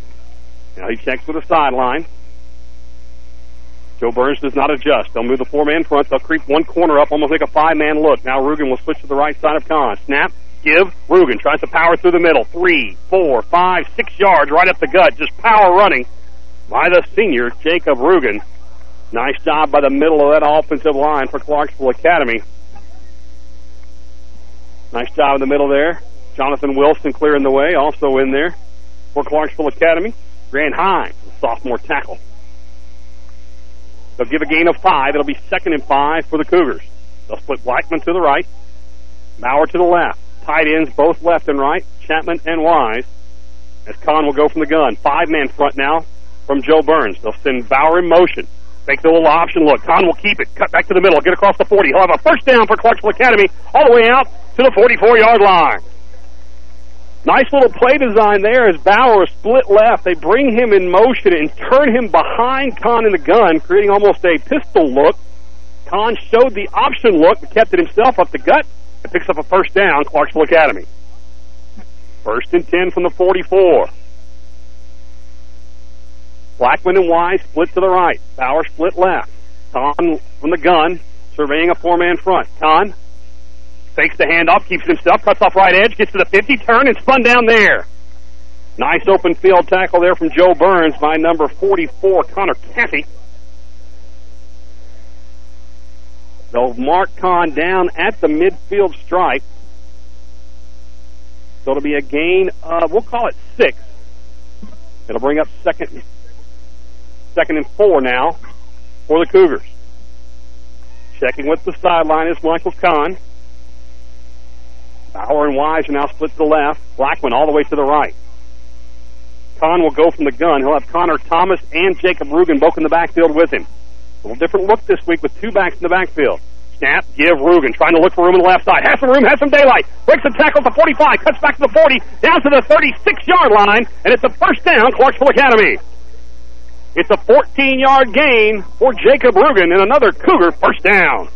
Now he checks with the sideline. Jo Byrns does not adjust. They'll move the four-man front. They'll creep one corner up, almost like a five-man look. Now Rugen will switch to the right side of Kahn. Snap, give. Rugen tries to power through the middle. Three, four, five, six yards right up the gut. Just power running by the senior, Jacob Rugen. Nice job by the middle of that offensive line for Clarksville Academy. Nice job in the middle there. Jonathan Wilson clearing the way, also in there for Clarksville Academy. Grant Hines, sophomore tackle. They'll give a gain of five. It'll be second and five for the Cougars. They'll split Blackman to the right, Bauer to the left. Tight ends both left and right, Chapman and Wise. As Kahn will go from the gun. Five-man front now from Jo Byrns. They'll send Bauer in motion. Take the little option look. Kahn will keep it. Cut back to the middle. Get across the 40. He'll have a first down for Clarksville Academy all the way out to the 44-yard line. Nice little play design there as Bauer split left. They bring him in motion and turn him behind Kahn in the gun, creating almost a pistol look. Kahn showed the option look, but kept it himself up the gut and picks up a first down, Clarksville Academy. First and 10 from the 44. Blackman and Wise split to the right. Bauer split left. Kahn from the gun, surveying a four-man front. Kahn fakes the handoff, keeps himself, cuts off right edge, gets to the 50, turn, and spun down there. Nice open field tackle there from Jo Byrns by number 44, Connor Cathy. They'll mark Kahn down at the midfield stripe. So it'll be a gain of, we'll call it six. It'll bring up second Second and four now for the Cougars. Checking with the sideline is Michael Kahn. Bauer and Wise are now split to the left. Blackman all the way to the right. Kahn will go from the gun. He'll have Connor Thomas and Jacob Rugen both in the backfield with him. A little different look this week with two backs in the backfield. Snap, give Rugen, trying to look for room on the left side. Has some room, has some daylight. Breaks the tackle to 45, cuts back to the 40, down to the 36-yard line, and it's a first down, Clarksville Academy. It's a 14-yard gain for Jacob Rugen and another Cougar first down.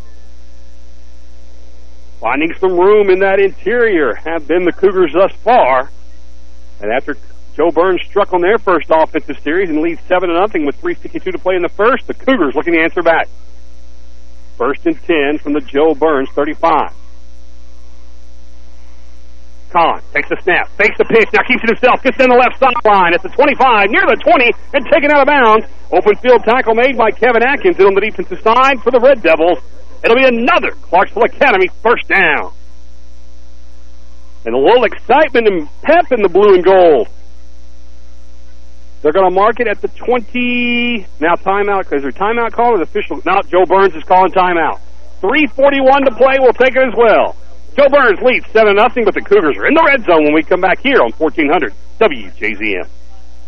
Finding some room in that interior have been the Cougars thus far. And after Jo Byrns struck on their first offensive series and leads 7 to nothing with 3.52 to play in the first, the Cougars looking to answer back. First and 10 from the Jo Byrns 35. Kahn takes the snap, fakes the pitch, now keeps it himself, gets in the left sideline at the 25, near the 20, and taken out of bounds. Open field tackle made by Kevin Atkins on the defensive side for the Red Devils. It'll be another Clarksville Academy first down. And a little excitement and pep in the blue and gold. They're going to mark it at the 20. Now timeout, because their timeout call is official. Now Jo Byrns is calling timeout. 3.41 to play. We'll take it as well. Jo Byrns leads 7-0, but the Cougars are in the red zone when we come back here on 1400 WJZM.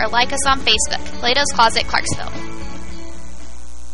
or like us on Facebook, Plato's Closet, Clarksville.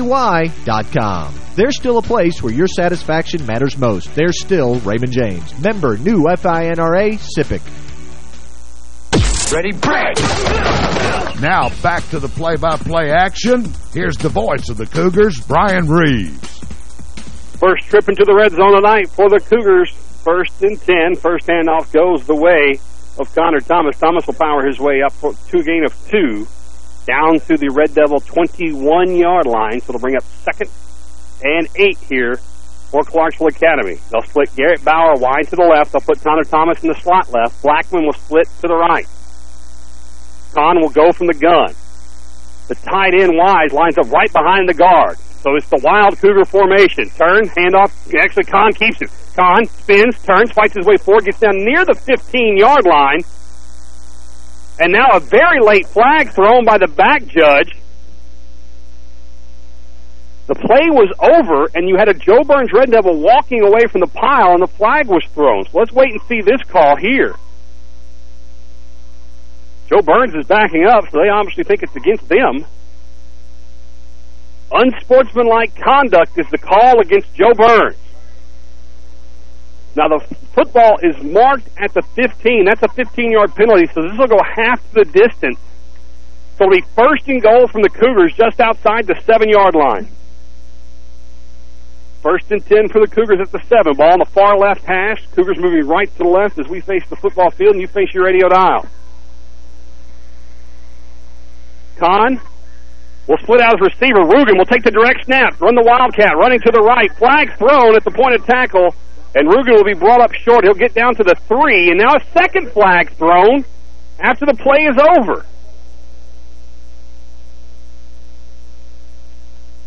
AY.com. There's still a place where your satisfaction matters most. There's still Raymond James. Member new FINRA SIPC. Ready, break! Now back to the play-by-play -play action. Here's the voice of the Cougars, Brian Reeves. First trip into the red zone tonight for the Cougars. First and ten. First handoff goes the way of Connor Thomas. Thomas will power his way up for two gain of two down to the Red Devil 21-yard line. So it'll bring up second and eight here for Clarksville Academy. They'll split Garrett Bauer wide to the left. They'll put Connor Thomas in the slot left. Blackman will split to the right. Kahn will go from the gun. The tight end wise lines up right behind the guard. So it's the wild Cougar formation. Turn, handoff. Actually, Kahn keeps it. Kahn spins, turns, fights his way forward, gets down near the 15-yard line. And now a very late flag thrown by the back judge. The play was over, and you had a Jo Byrns Red Devil walking away from the pile, and the flag was thrown. So let's wait and see this call here. Jo Byrns is backing up, so they obviously think it's against them. Unsportsmanlike conduct is the call against Jo Byrns. Now, the football is marked at the 15. That's a 15-yard penalty, so this will go half the distance. So it'll be first and goal from the Cougars just outside the 7-yard line. First and 10 for the Cougars at the 7. Ball on the far left hash. Cougars moving right to the left as we face the football field and you face your radio dial. Kahn will split out his receiver. Rugen will take the direct snap. Run the Wildcat. Running to the right. Flag thrown at the point of tackle. And Rugen will be brought up short. He'll get down to the three. And now a second flag thrown after the play is over.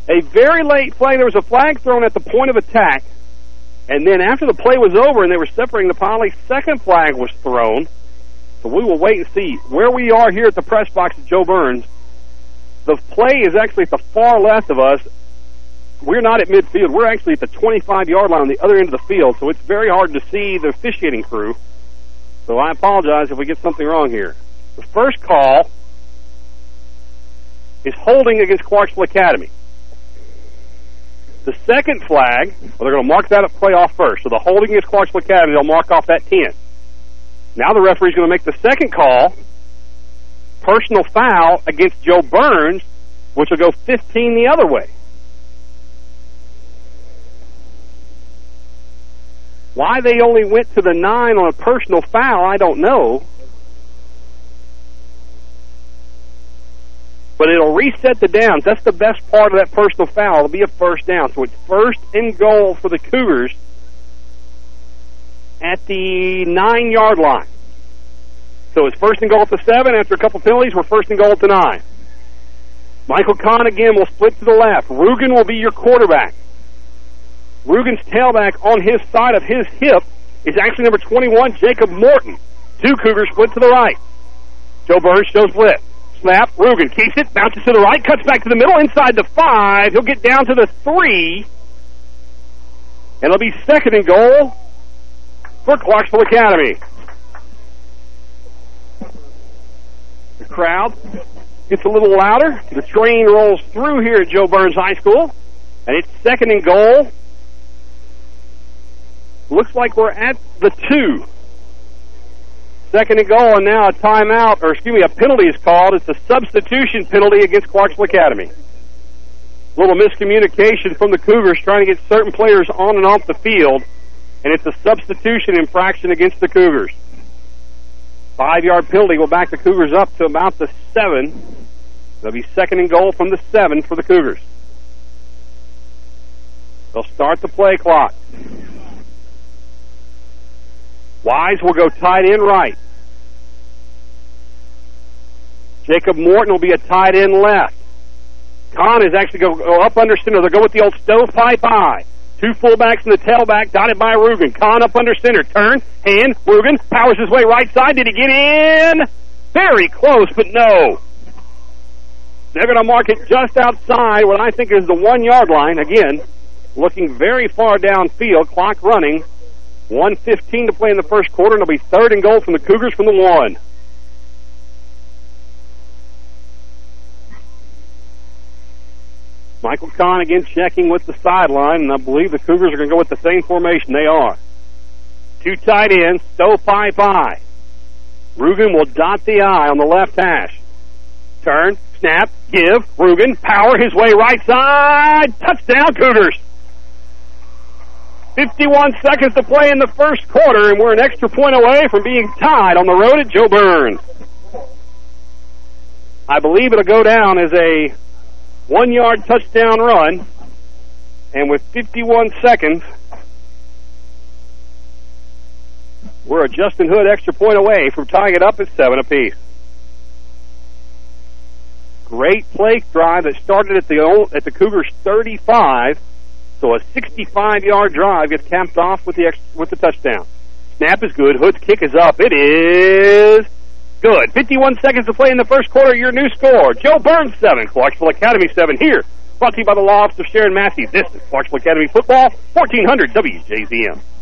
A very late play. There was a flag thrown at the point of attack. And then after the play was over and they were separating the poly, second flag was thrown. So we will wait and see where we are here at the press box at Jo Byrns. The play is actually at the far left of us we're not at midfield. We're actually at the 25-yard line on the other end of the field, so it's very hard to see the officiating crew. So I apologize if we get something wrong here. The first call is holding against Clarksville Academy. The second flag, well, they're going to mark that play off first. So the holding against Clarksville Academy, they'll mark off that 10. Now the referee's going to make the second call, personal foul against Jo Byrns, which will go 15 the other way. Why they only went to the nine on a personal foul, I don't know. But it'll reset the downs. That's the best part of that personal foul. It'll be a first down. So it's first and goal for the Cougars at the nine-yard line. So it's first and goal at the seven. After a couple penalties, we're first and goal at the nine. Michael Kahn again will split to the left. Rugen will be your quarterback. Rugen's tailback on his side of his hip is actually number 21, Jacob Morton. Two Cougars split to the right. Jo Byrns shows blitz. Snap. Rugen keeps it, bounces to the right, cuts back to the middle, inside the five. He'll get down to the three. And it'll be second and goal for Clarksville Academy. The crowd gets a little louder. The train rolls through here at Jo Byrns High School. And it's second and goal Looks like we're at the two. Second and goal, and now a timeout, or excuse me, a penalty is called. It's a substitution penalty against Clarksville Academy. A little miscommunication from the Cougars trying to get certain players on and off the field, and it's a substitution infraction against the Cougars. Five-yard penalty will back the Cougars up to about the seven. They'll be second and goal from the seven for the Cougars. They'll start the play clock. Wise will go tight end right. Jacob Morton will be a tight end left. Kahn is actually going to go up under center. They'll go with the old stovepipe eye. Two fullbacks and the tailback dotted by Rugen. Kahn up under center. Turn. Hand. Rugen powers his way right side. Did he get in? Very close, but no. They're going to mark it just outside what I think is the one-yard line. Again, looking very far downfield. Clock running. 115 to play in the first quarter, and it'll be third and goal from the Cougars from the one. Michael Kahn again checking with the sideline, and I believe the Cougars are going to go with the same formation. They are. Two tight ends, stovepipe eye. Rugen will dot the I on the left hash. Turn, snap, give, Rugen, power his way right side. Touchdown, Cougars. 51 seconds to play in the first quarter, and we're an extra point away from being tied on the road at Jo Byrns. I believe it'll go down as a one-yard touchdown run, and with 51 seconds, we're a Justin Hood extra point away from tying it up at seven apiece. Great play drive that started at the at the Cougars 35, so a 65-yard drive gets capped off with the with the touchdown. Snap is good. Hood's kick is up. It is Good. 51 seconds to play in the first quarter. Your new score. Jo Byrns 7, Clarksville Academy 7 here. Brought to you by the law office of Sharon Massey. This is Clarksville Academy Football, 1400 WJZM.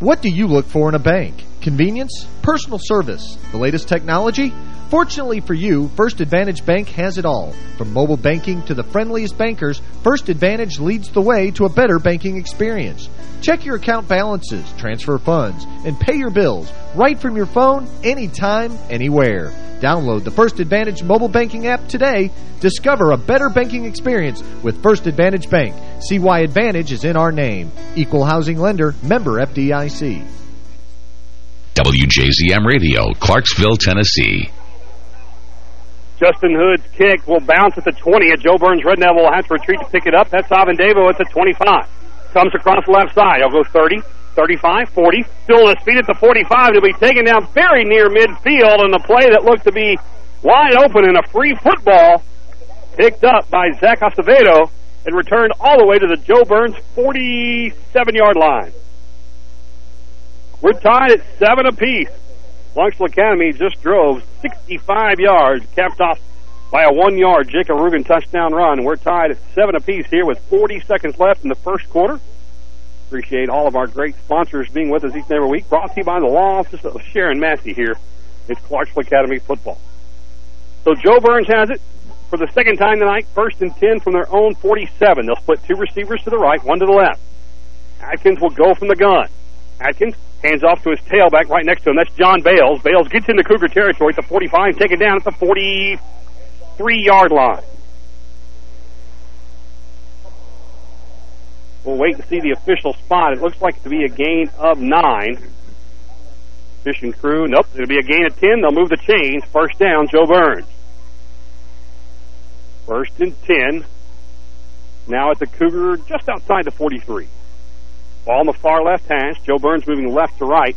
What do you look for in a bank? Convenience? Personal service? The latest technology? Fortunately for you, First Advantage Bank has it all. From mobile banking to the friendliest bankers, First Advantage leads the way to a better banking experience. Check your account balances, transfer funds, and pay your bills right from your phone, anytime, anywhere. Download the First Advantage mobile banking app today. Discover a better banking experience with First Advantage Bank. See why Advantage is in our name. Equal Housing Lender, member FDIC. WJZM Radio, Clarksville, Tennessee. Justin Hood's kick will bounce at the 20. At Jo Byrns Red Devil will have to retreat to pick it up. That's Ivan Davo at the 25. Comes across the left side. He'll go 30, 35, 40. Still on his feet at the 45. He'll be taken down very near midfield on the play that looked to be wide open in a free football picked up by Zach Acevedo and returned all the way to the Jo Byrns 47-yard line. We're tied at seven apiece. Clarksville Academy just drove 65 yards, capped off by a one-yard Jacob Rugen touchdown run. We're tied at seven apiece here with 40 seconds left in the first quarter. Appreciate all of our great sponsors being with us each and every week. Brought to you by the law office of Sharon Massey here. It's Clarksville Academy football. So Jo Byrns has it for the second time tonight, first and 10 from their own 47. They'll split two receivers to the right, one to the left. Atkins will go from the gun. Atkins hands off to his tailback right next to him. That's John Bales. Bales gets into Cougar territory at the 45, taken down at the 43-yard line. We'll wait and see the official spot. It looks like to be a gain of nine. Fishing crew, nope, it'll be a gain of 10. They'll move the chains. First down, Jo Byrns. First and 10. Now at the Cougar, just outside the 43. Ball on the far left hash. Jo Byrns moving left to right.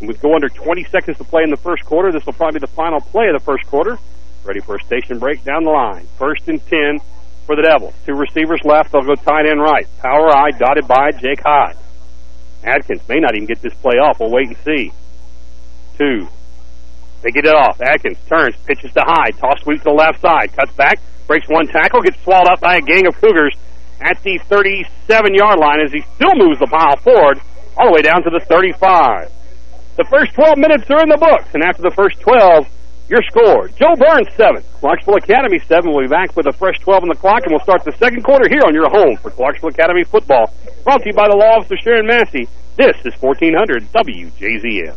And with go under 20 seconds to play in the first quarter, this will probably be the final play of the first quarter. Ready for a station break down the line. First and 10 for the Devils. Two receivers left. They'll go tight end right. Power eye dotted by Jake Hyde. Adkins may not even get this play off. We'll wait and see. Two. They get it off. Adkins turns, pitches to Hyde. Toss sweep to the left side. Cuts back, breaks one tackle, gets swallowed up by a gang of Cougars at the 37-yard line as he still moves the pile forward all the way down to the 35. The first 12 minutes are in the books, and after the first 12, your score. Jo Byrns, 7. Clarksville Academy, 7. We'll be back with a fresh 12 on the clock, and we'll start the second quarter here on your home for Clarksville Academy football. Brought to you by the Law Office of Sharon Massey. This is 1400 WJZM.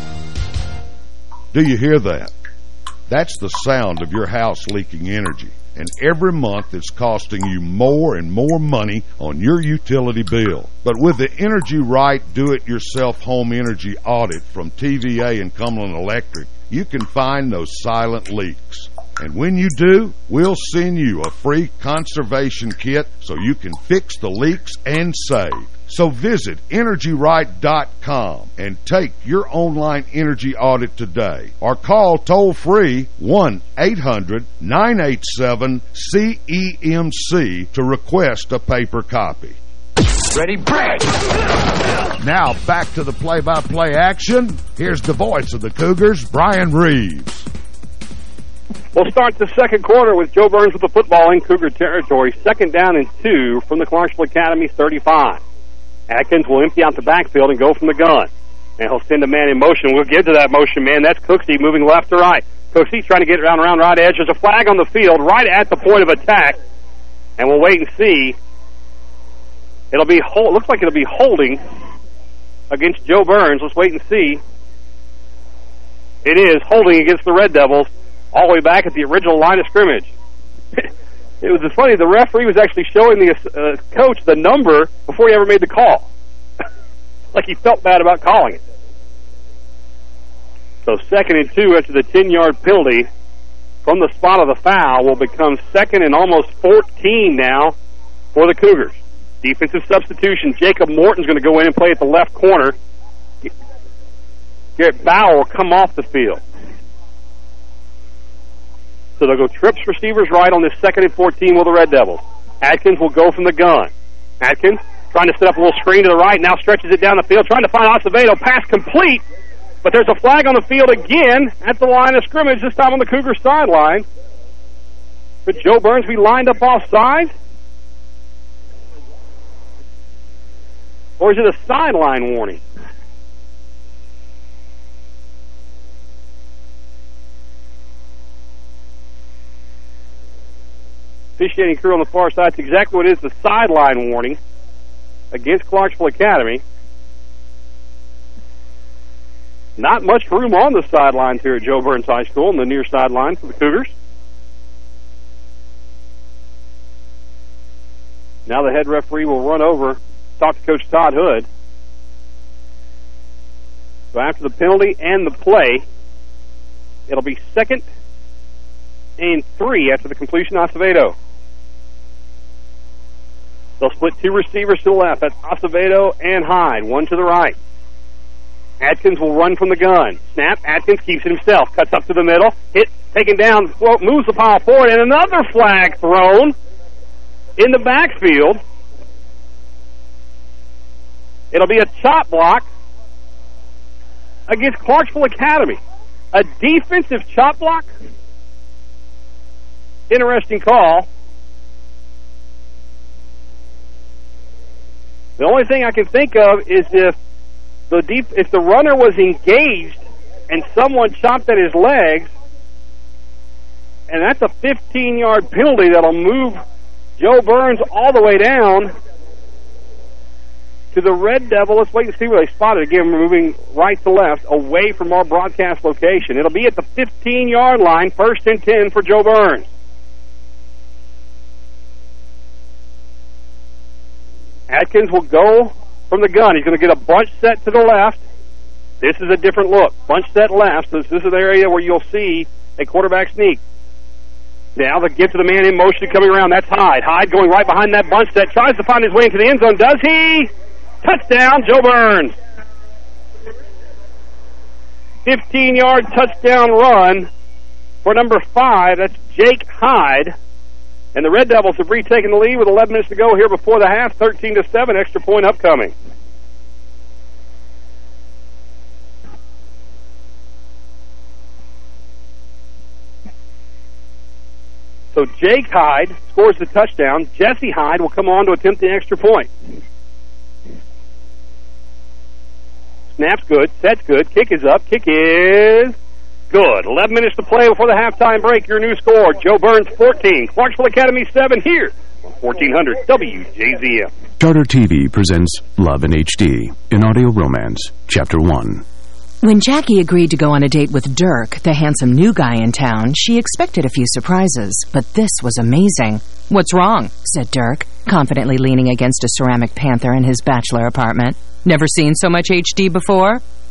Do you hear that? That's the sound of your house leaking energy. And every month it's costing you more and more money on your utility bill. But with the Energy Right Do-It-Yourself Home Energy Audit from TVA and Cumberland Electric, you can find those silent leaks. And when you do, we'll send you a free conservation kit so you can fix the leaks and save. So visit EnergyRight.com and take your online energy audit today. Or call toll-free 1-800-987-CEMC to request a paper copy. Ready, break! Now back to the play-by-play -play action. Here's the voice of the Cougars, Brian Reeves. We'll start the second quarter with Jo Byrns with the football in Cougar territory. Second down and two from the Clarksville Academy 35. Atkins will empty out the backfield and go from the gun. And he'll send a man in motion. We'll get to that motion man. That's Cooksey moving left to right. Cooksey's trying to get around around right edge. There's a flag on the field right at the point of attack. And we'll wait and see. It'll be hold, looks like it'll be holding against Jo Byrns. Let's wait and see. It is holding against the Red Devils all the way back at the original line of scrimmage. it was funny. The referee was actually showing the uh, coach the number before he ever made the call. like he felt bad about calling it. So second and two after the 10-yard penalty from the spot of the foul will become second and almost 14 now for the Cougars. Defensive substitution. Jacob Morton's going to go in and play at the left corner. Garrett Bauer will come off the field. So they'll go trips receivers right on this second and 14 with the Red Devils. Atkins will go from the gun. Atkins trying to set up a little screen to the right, now stretches it down the field, trying to find Acevedo. Pass complete, but there's a flag on the field again at the line of scrimmage, this time on the Cougar sideline. Could Jo Byrns be lined up offside? Or is it a sideline warning? Officiating crew on the far side. It's exactly what it is, the sideline warning against Clarksville Academy. Not much room on the sidelines here at Jo Byrns High School in the near sideline for the Cougars. Now the head referee will run over, talk to Coach Todd Hood. So after the penalty and the play, it'll be second and three after the completion of Acevedo. They'll split two receivers to the left. That's Acevedo and Hyde, one to the right. Atkins will run from the gun. Snap. Atkins keeps it himself. Cuts up to the middle. Hit. Taken down. Moves the pile forward. And another flag thrown in the backfield. It'll be a chop block against Clarksville Academy. A defensive chop block. Interesting call. The only thing I can think of is if the deep, if the runner was engaged and someone chopped at his legs, and that's a 15-yard penalty that'll move Jo Byrns all the way down to the Red Devil. Let's wait and see where they spot it. Again, moving right to left, away from our broadcast location. It'll be at the 15-yard line, first and 10 for Jo Byrns. Atkins will go from the gun. He's going to get a bunch set to the left. This is a different look. Bunch set left. This, this is the area where you'll see a quarterback sneak. Now the give to the man in motion coming around. That's Hyde. Hyde going right behind that bunch set. Tries to find his way into the end zone. Does he? Touchdown, Jo Byrns. 15-yard touchdown run for number five. That's Jake Hyde. And the Red Devils have retaken the lead with 11 minutes to go here before the half, 13 to 7, extra point upcoming. So Jake Hyde scores the touchdown. Jesse Hyde will come on to attempt the extra point. Snaps good, sets good, kick is up, kick is good. 11 minutes to play before the halftime break. Your new score, Jo Byrns 14, Clarksville Academy 7 here on 1400 WJZM. Charter TV presents Love in HD an Audio Romance, Chapter 1. When Jackie agreed to go on a date with Dirk, the handsome new guy in town, she expected a few surprises, but this was amazing. What's wrong? said Dirk, confidently leaning against a ceramic panther in his bachelor apartment. Never seen so much HD before?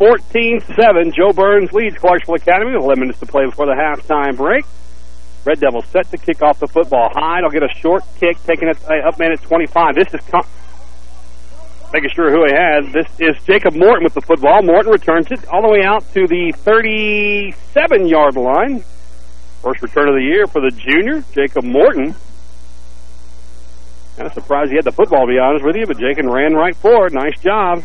14-7, Jo Byrns leads Clarksville Academy with 11 minutes to play before the halftime break. Red Devils set to kick off the football. Hyde will get a short kick, taking it uh, up man at 25. This is making sure who he has. This is Jacob Morton with the football. Morton returns it all the way out to the 37-yard line. First return of the year for the junior, Jacob Morton. Kind of surprised he had the football, to be honest with you, but Jacob ran right for it. Nice job.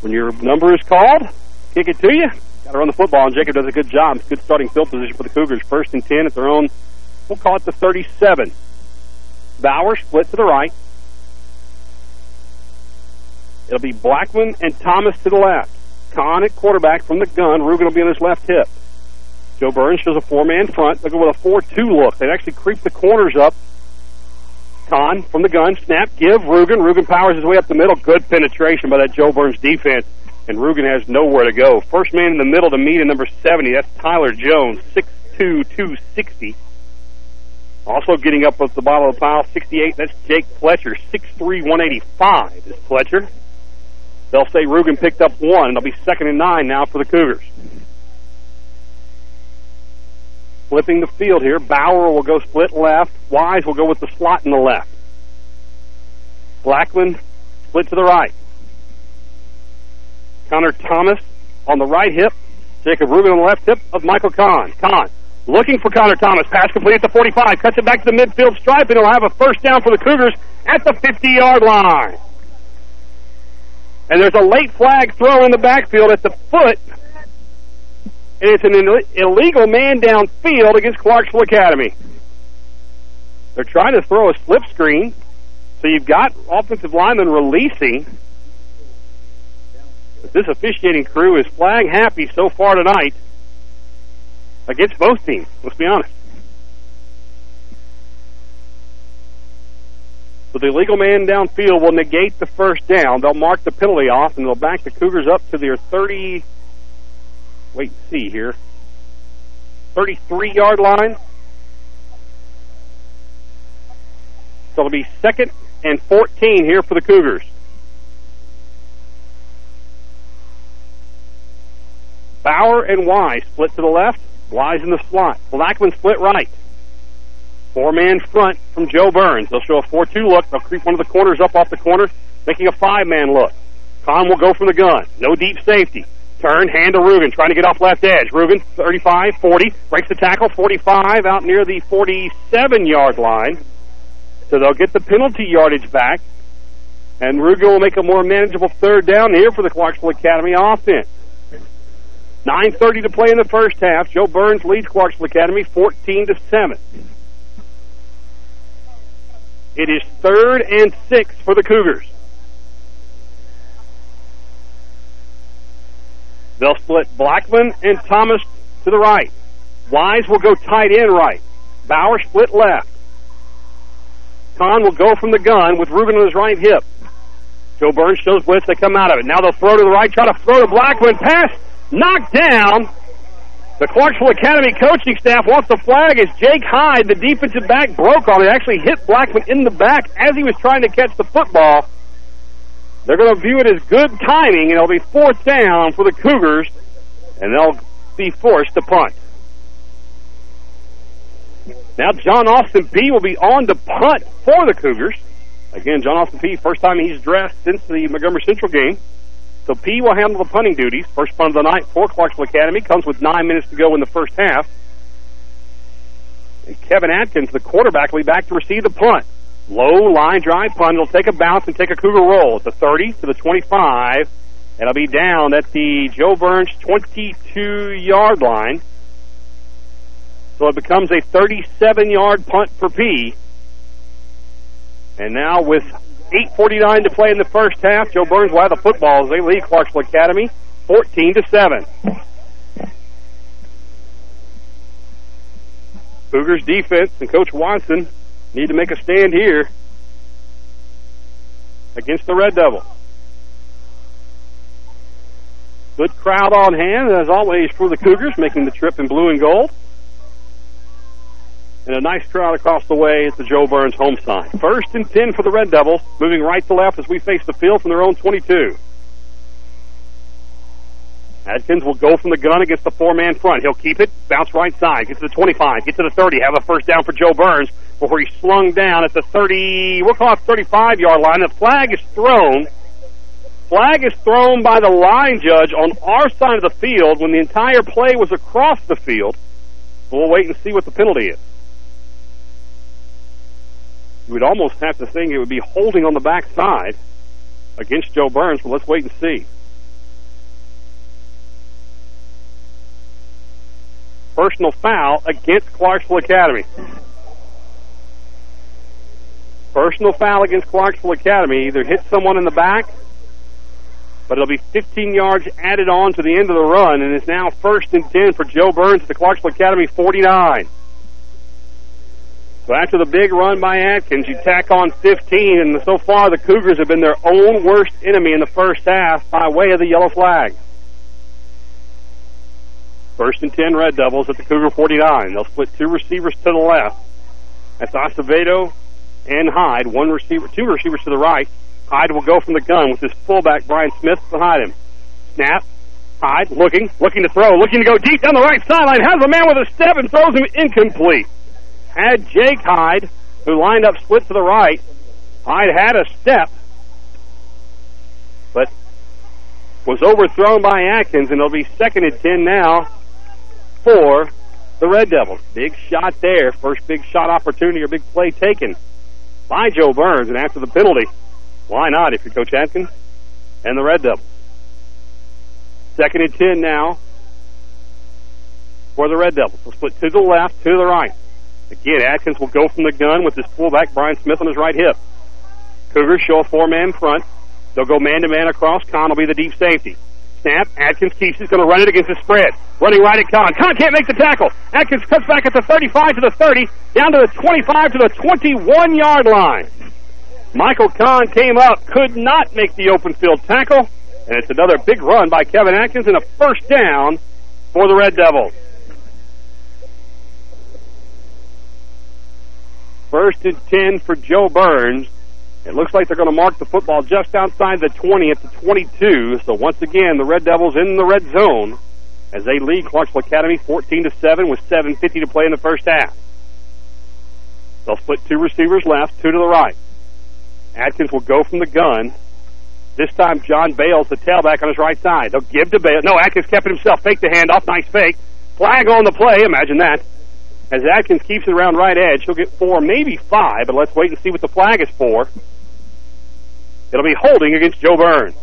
When your number is called, kick it to you. Got to run the football, and Jacob does a good job. Good starting field position for the Cougars. First and 10 at their own, we'll call it the 37. Bauer split to the right. It'll be Blackman and Thomas to the left. Kahn at quarterback from the gun. Rugen will be on his left hip. Jo Byrns shows a four-man front. They'll go with a 4-2 look. They actually creep the corners up. Kahn from the gun. Snap. Give. Rugen. Rugen powers his way up the middle. Good penetration by that Jo Byrns defense. And Rugen has nowhere to go. First man in the middle to meet in number 70. That's Tyler Jones. 6'2", 260. Also getting up with the bottom of the pile, 68. That's Jake Fletcher. 6'3", 185 is Fletcher. They'll say Rugen picked up one. It'll be second and nine now for the Cougars. Flipping the field here. Bauer will go split left. Wise will go with the slot in the left. Blackman split to the right. Connor Thomas on the right hip. Jacob Rugen on the left hip of Michael Kahn. Kahn looking for Connor Thomas. Pass complete at the 45. Cuts it back to the midfield stripe, and he'll have a first down for the Cougars at the 50-yard line. And there's a late flag throw in the backfield at the foot. And it's an illegal man downfield against Clarksville Academy. They're trying to throw a slip screen. So you've got offensive linemen releasing. But this officiating crew is flag happy so far tonight against both teams, let's be honest. So the illegal man downfield will negate the first down. They'll mark the penalty off, and they'll back the Cougars up to their 30, wait and see here, 33-yard line. So it'll be second and 14 here for the Cougars. Bauer and Wise split to the left. Wise in the slot. Blackman split right. Four-man front from Jo Byrns. They'll show a 4-2 look. They'll creep one of the corners up off the corner, making a five-man look. Kahn will go from the gun. No deep safety. Turn, hand to Rugen, trying to get off left edge. Rugen, 35, 40, breaks the tackle, 45, out near the 47-yard line. So they'll get the penalty yardage back, and Rugen will make a more manageable third down here for the Clarksville Academy offense. 9.30 to play in the first half. Jo Byrns leads Clarksville Academy 14 to 7. It is third and six for the Cougars. They'll split Blackman and Thomas to the right. Wise will go tight end right. Bauer split left. Kahn will go from the gun with Rugen on his right hip. Jo Byrns shows blitz. They come out of it. Now they'll throw to the right, try to throw to Blackman. Pass knocked down The Clarksville Academy coaching staff wants the flag as Jake Hyde, the defensive back, broke on it. Actually hit Blackman in the back as he was trying to catch the football. They're going to view it as good timing, and it'll be fourth down for the Cougars, and they'll be forced to punt. Now John Austin Peay. will be on to punt for the Cougars. Again, John Austin Peay., first time he's dressed since the Montgomery Central game. So Peay will handle the punting duties. First punt of the night for Clarksville Academy. Comes with nine minutes to go in the first half. And Kevin Atkins, the quarterback, will be back to receive the punt. Low line drive punt. It'll take a bounce and take a Cougar roll. At the 30 to the 25. It'll be down at the Jo Byrns 22-yard line. So it becomes a 37-yard punt for Peay. And now with 8.49 to play in the first half, Jo Byrns will have the football as they lead Clarksville Academy 14 to 7. Cougars defense and Coach Watson need to make a stand here against the Red Devil. Good crowd on hand, as always, for the Cougars, making the trip in blue and gold and a nice crowd across the way at the Jo Byrns home side. First and 10 for the Red Devils, moving right to left as we face the field from their own 22. Atkins will go from the gun against the four-man front. He'll keep it, bounce right side, get to the 25, get to the 30, have a first down for Jo Byrns before he's slung down at the 30, we'll call it 35-yard line. The flag is thrown. Flag is thrown by the line judge on our side of the field when the entire play was across the field. We'll wait and see what the penalty is. You would almost have to think it would be holding on the backside against Jo Byrns, but let's wait and see. Personal foul against Clarksville Academy. Personal foul against Clarksville Academy. Either hit someone in the back, but it'll be 15 yards added on to the end of the run, and it's now first and 10 for Jo Byrns at the Clarksville Academy 49. So after the big run by Atkins, you tack on 15, and so far the Cougars have been their own worst enemy in the first half by way of the yellow flag. First and 10 Red Devils at the Cougar 49. They'll split two receivers to the left. That's Acevedo and Hyde. One receiver, two receivers to the right. Hyde will go from the gun with his fullback, Brian Smith, behind him. Snap. Hyde looking, looking to throw, looking to go deep down the right sideline. Has a man with a step and throws him incomplete had Jake Hyde, who lined up split to the right. Hyde had a step, but was overthrown by Atkins, and it'll be second and 10 now for the Red Devils. Big shot there. First big shot opportunity or big play taken by Jo Byrns, and after the penalty, why not if you're Coach Atkins and the Red Devils? Second and 10 now for the Red Devils. We'll split to the left, to the right. Again, Atkins will go from the gun with his fullback, Brian Smith, on his right hip. Cougars show a four-man front. They'll go man-to-man -man across. Kahn will be the deep safety. Snap. Atkins keeps He's going to run it against the spread. Running right at Kahn. Kahn can't make the tackle. Atkins cuts back at the 35 to the 30, down to the 25 to the 21-yard line. Michael Kahn came up, could not make the open field tackle, and it's another big run by Kevin Atkins and a first down for the Red Devils. First and 10 for Jo Byrns. It looks like they're going to mark the football just outside the 20 at the 22. So once again, the Red Devils in the red zone as they lead Clarksville Academy 14 to 7 with 7:50 to play in the first half. They'll split two receivers left, two to the right. Atkins will go from the gun. This time, John Bales, the tailback on his right side. They'll give to Bales. No, Atkins kept it himself. Fake the handoff. Nice fake. Flag on the play. Imagine that. As Atkins keeps it around right edge, he'll get four, maybe five, but let's wait and see what the flag is for. It'll be holding against Jo Byrns.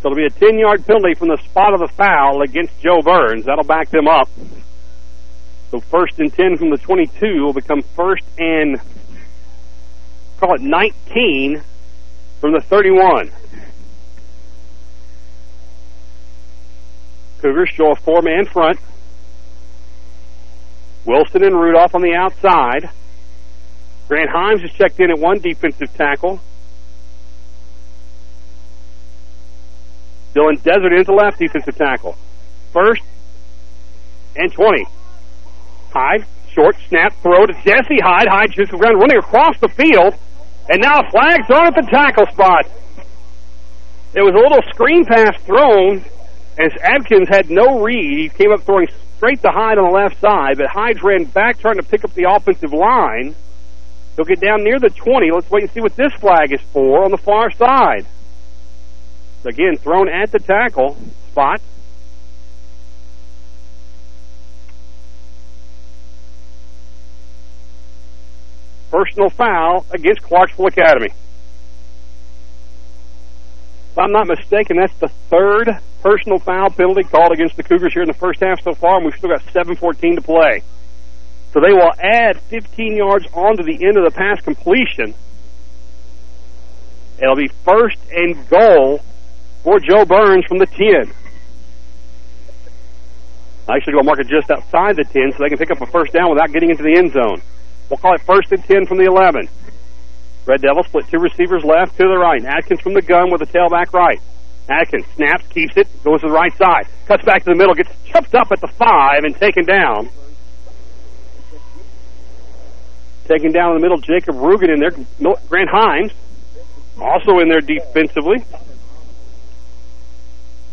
So it'll be a 10-yard penalty from the spot of the foul against Jo Byrns. That'll back them up. So first and 10 from the 22 will become first and, call it 19 from the 31. Cougars show a four-man front. Wilson and Rudolph on the outside. Grant Himes is checked in at one defensive tackle. Dylan Desert into left defensive tackle. First and 20. Hyde, short snap, throw to Jesse Hyde. Hyde just ground running across the field. And now flags on at the tackle spot. It was a little screen pass thrown as Atkins had no read. He came up throwing straight to Hyde on the left side, but Hyde ran back trying to pick up the offensive line. He'll get down near the 20. Let's wait and see what this flag is for on the far side. Again, thrown at the tackle spot. Personal foul against Clarksville Academy. If I'm not mistaken, that's the third personal foul penalty called against the Cougars here in the first half so far, and we've still got 7.14 to play. So they will add 15 yards onto the end of the pass completion. It'll be first and goal for Jo Byrns from the 10. Actually, to mark it just outside the 10 so they can pick up a first down without getting into the end zone. We'll call it first and 10 from the 11. Red Devils split two receivers left to the right. Atkins from the gun with the tailback right. Atkins snaps, keeps it, goes to the right side. Cuts back to the middle, gets chopped up at the 5 and taken down. Taken down in the middle, Jacob Rugen in there. Grant Himes also in there defensively.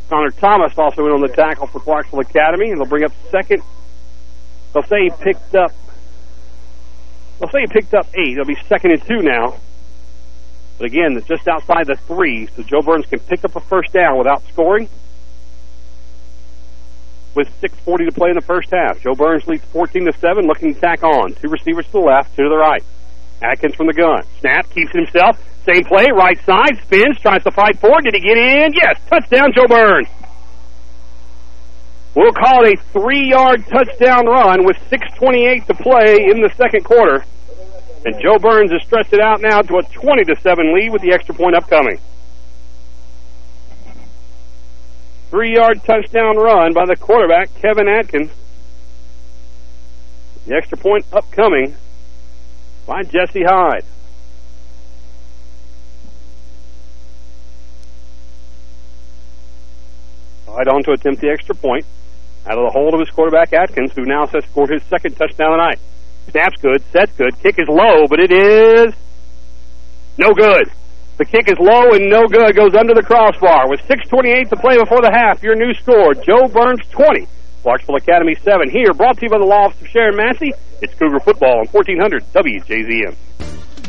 Connor Thomas also in on the tackle for Clarksville Academy, and they'll bring up second. They'll say he picked up. They'll say he picked up eight. It'll be second and two now. But again, it's just outside the three, so Jo Byrns can pick up a first down without scoring. With 6:40 to play in the first half, Jo Byrns leads 14 to seven, looking to tack on. Two receivers to the left, two to the right. Atkins from the gun. Snap, keeps himself. Same play, right side, spins, tries to fight forward. Did he get in? Yes, touchdown, Jo Byrns. We'll call it a three-yard touchdown run with 6.28 to play in the second quarter. And Jo Byrns has stretched it out now to a 20 to 7 lead with the extra point upcoming. Three-yard touchdown run by the quarterback, Kevin Atkins. The extra point upcoming by Jesse Hyde. Hyde on to attempt the extra point out of the hold of his quarterback, Atkins, who now has scored his second touchdown tonight. Snap's good, set's good, kick is low, but it is no good. The kick is low and no good, goes under the crossbar. With 6.28 to play before the half, your new score, Jo Byrns 20, Clarksville Academy 7. Here, brought to you by the law office of Sharon Massey, it's Cougar Football on 1400 WJZM.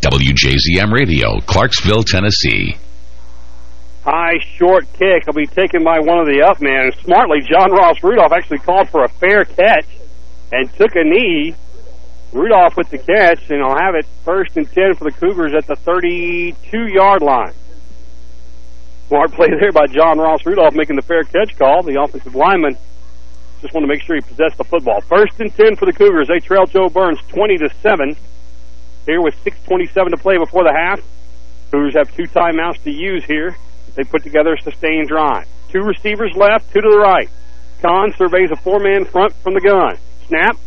WJZM Radio, Clarksville, Tennessee. High short kick will be taken by one of the up men. Smartly, John Ross Rudolph actually called for a fair catch and took a knee. Rudolph with the catch, and I'll have it first and 10 for the Cougars at the 32-yard line. Smart play there by John Ross Rudolph making the fair catch call. The offensive lineman just wanted to make sure he possessed the football. First and 10 for the Cougars. They trail Jo Byrns 20 to 7. Here with 6.27 to play before the half. Cougars have two timeouts to use here. They put together a sustained drive. Two receivers left, two to the right. Kahn surveys a four-man front from the gun. Snap,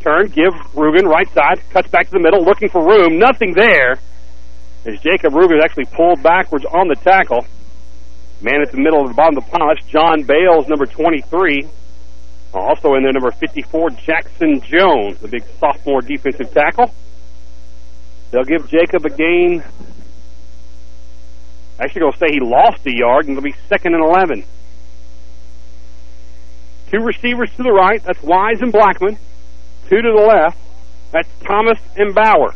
turn, give Rugen right side, cuts back to the middle, looking for room. Nothing there. As Jacob Rugen is actually pulled backwards on the tackle. Man at the middle of the bottom of the pile, John Bales, number 23. Also in there, number 54, Jackson Jones, the big sophomore defensive tackle. They'll give Jacob a gain. Actually, going to say he lost a yard, and it'll be second and 11. two receivers to the right. That's Wise and Blackman. Two to the left. That's Thomas and Bauer.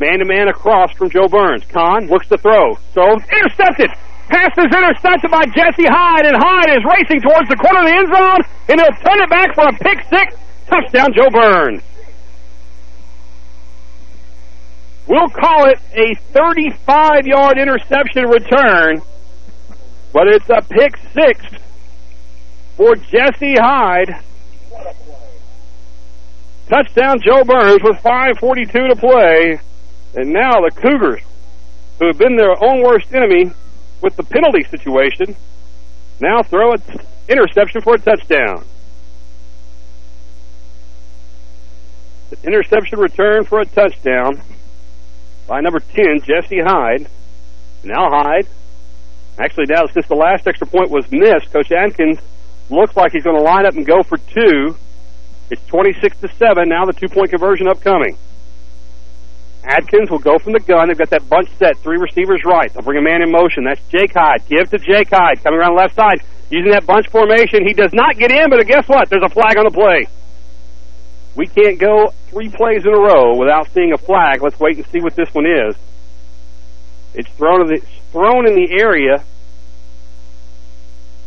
Man-to-man -man across from Jo Byrns. Kahn looks to throw. Throws intercepted. Pass is intercepted by Jesse Hyde, and Hyde is racing towards the corner of the end zone, and he'll turn it back for a pick six. Touchdown, Jo Byrns. We'll call it a 35-yard interception return, but it's a pick six for Jesse Hyde. Touchdown, Jo Byrns with 5.42 to play. And now the Cougars, who have been their own worst enemy with the penalty situation, now throw an interception for a touchdown. The interception return for a touchdown by number 10, Jesse Hyde. Now Hyde, actually now since the last extra point was missed, Coach Atkins looks like he's going to line up and go for two. It's 26 to 7. Now the two-point conversion upcoming. Atkins will go from the gun. They've got that bunch set. Three receivers right. They'll bring a man in motion. That's Jake Hyde. Give to Jake Hyde. Coming around the left side. Using that bunch formation. He does not get in, but guess what? There's a flag on the play. We can't go three plays in a row without seeing a flag. Let's wait and see what this one is. It's thrown in the, thrown in the area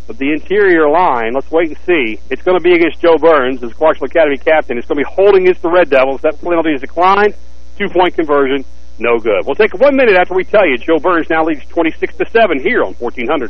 of the interior line. Let's wait and see. It's going to be against Jo Byrns as Clarksville Academy captain. It's going to be holding against the Red Devils. That penalty is declined. Two-point conversion, no good. We'll take one minute after we tell you Jo Byrns now leads 26 to 7 here on 1400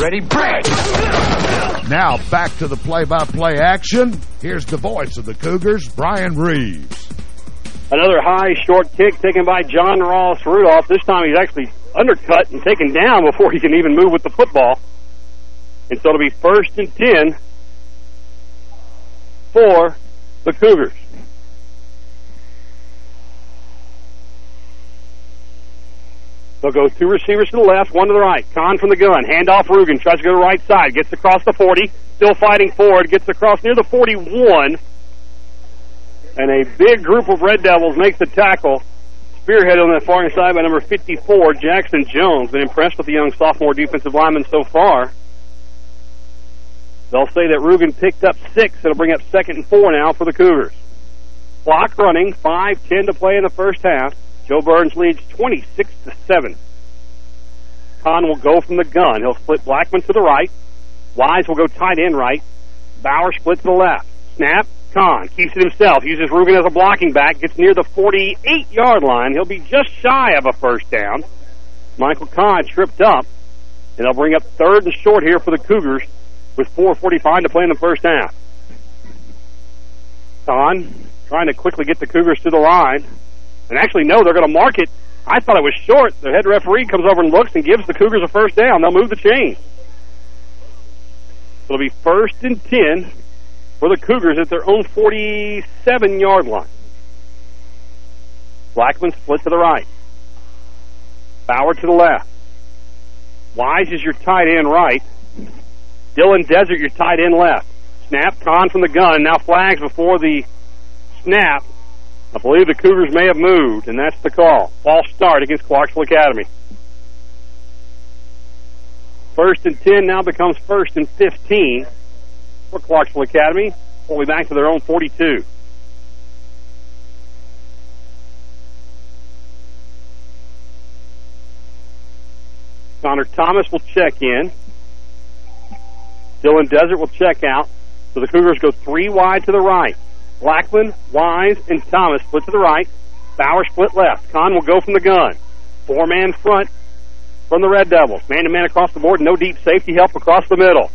Ready, break! Now back to the play-by-play -play action. Here's the voice of the Cougars, Brian Reeves. Another high short kick taken by John Ross Rudolph. This time he's actually undercut and taken down before he can even move with the football. And so it'll be first and 10 for the Cougars. They'll go two receivers to the left, one to the right. Kahn from the gun. Hand off Rugen. Tries to go to the right side. Gets across the 40. Still fighting forward. Gets across near the 41. And a big group of Red Devils makes the tackle. Spearhead on that far side by number 54, Jackson Jones. Been impressed with the young sophomore defensive lineman so far. They'll say that Rugen picked up six. It'll bring up second and four now for the Cougars. Clock running. 5-10 to play in the first half. Jo Byrns leads 26 to 7. Kahn will go from the gun. He'll split Blackman to the right. Wise will go tight end right. Bauer split to the left. Snap. Kahn keeps it himself. Uses Rugen as a blocking back. Gets near the 48-yard line. He'll be just shy of a first down. Michael Kahn tripped up. And they'll bring up third and short here for the Cougars with 4.45 to play in the first half. Kahn trying to quickly get the Cougars to the line. And actually, no, they're going to mark it. I thought it was short. The head referee comes over and looks and gives the Cougars a first down. They'll move the chain. It'll be first and 10 for the Cougars at their own 47-yard line. Blackman split to the right. Bauer to the left. Wise is your tight end right. Dylan Desert, your tight end left. Snap, Kahn from the gun. Now flags before the snap. I believe the Cougars may have moved, and that's the call. False start against Clarksville Academy. First and 10 now becomes first and 15 for Clarksville Academy. We'll back to their own 42. Connor Thomas will check in. Dylan Desert will check out. So the Cougars go three wide to the right. Blackman, Wise, and Thomas split to the right. Bauer split left. Kahn will go from the gun. Four-man front from the Red Devils. Man-to-man across the board. No deep safety help across the middle.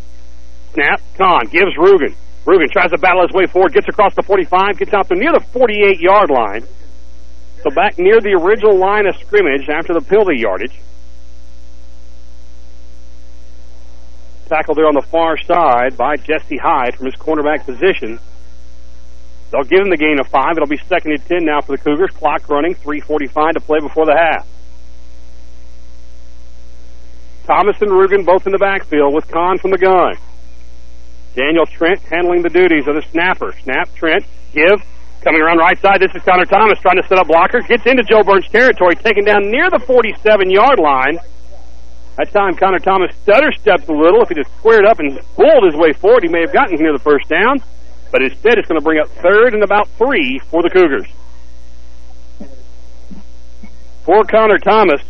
Snap. Kahn gives Rugen. Rugen tries to battle his way forward. Gets across the 45. Gets out to near the 48-yard line. So back near the original line of scrimmage after the penalty yardage. Tackled there on the far side by Jesse Hyde from his cornerback position. They'll give him the gain of five. It'll be second and ten now for the Cougars. Clock running, 3.45 to play before the half. Thomas and Rugen both in the backfield with Kahn from the gun. Daniel Trent handling the duties of the snapper. Snap, Trent, give. Coming around right side, this is Connor Thomas trying to set up blocker. Gets into Jo Byrns territory, taken down near the 47-yard line. That time, Connor Thomas stutter stepped a little. If he just squared up and pulled his way forward, he may have gotten near the first down. But instead, it's going to bring up third and about three for the Cougars. For Connor Thomas,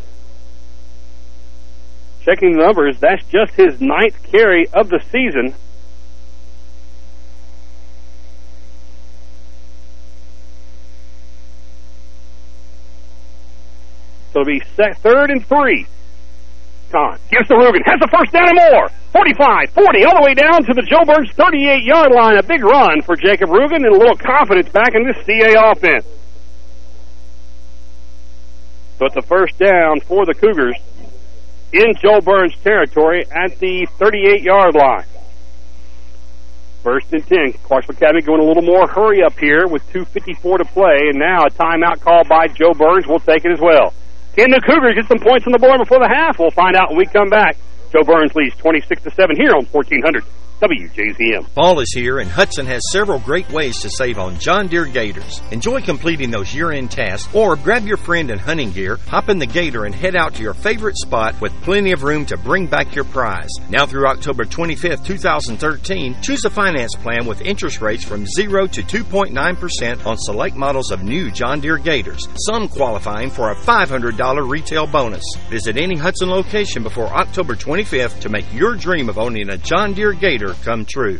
checking the numbers, that's just his ninth carry of the season. So it'll be third and three Kahn gives to Rugen. Has the first down and more. 45, 40, all the way down to the Jo Byrns 38-yard line. A big run for Jacob Rugen and a little confidence back in this CA offense. But the first down for the Cougars in Jo Byrns territory at the 38-yard line. First and 10. Clarksville Academy going a little more hurry up here with 2.54 to play. And now a timeout call by Jo Byrns. We'll take it as well. Can the Cougars get some points on the board before the half? We'll find out when we come back. Jo Byrns leads 26 to 7 here on 1400 WJZM. Fall is here, and Hudson has several great ways to save on John Deere Gators. Enjoy completing those year-end tasks, or grab your friend and hunting gear, hop in the Gator, and head out to your favorite spot with plenty of room to bring back your prize. Now through October 25th, 2013, choose a finance plan with interest rates from 0 to 2.9% on select models of new John Deere Gators, some qualifying for a $500 retail bonus. Visit any Hudson location before October 25th to make your dream of owning a John Deere Gator come true.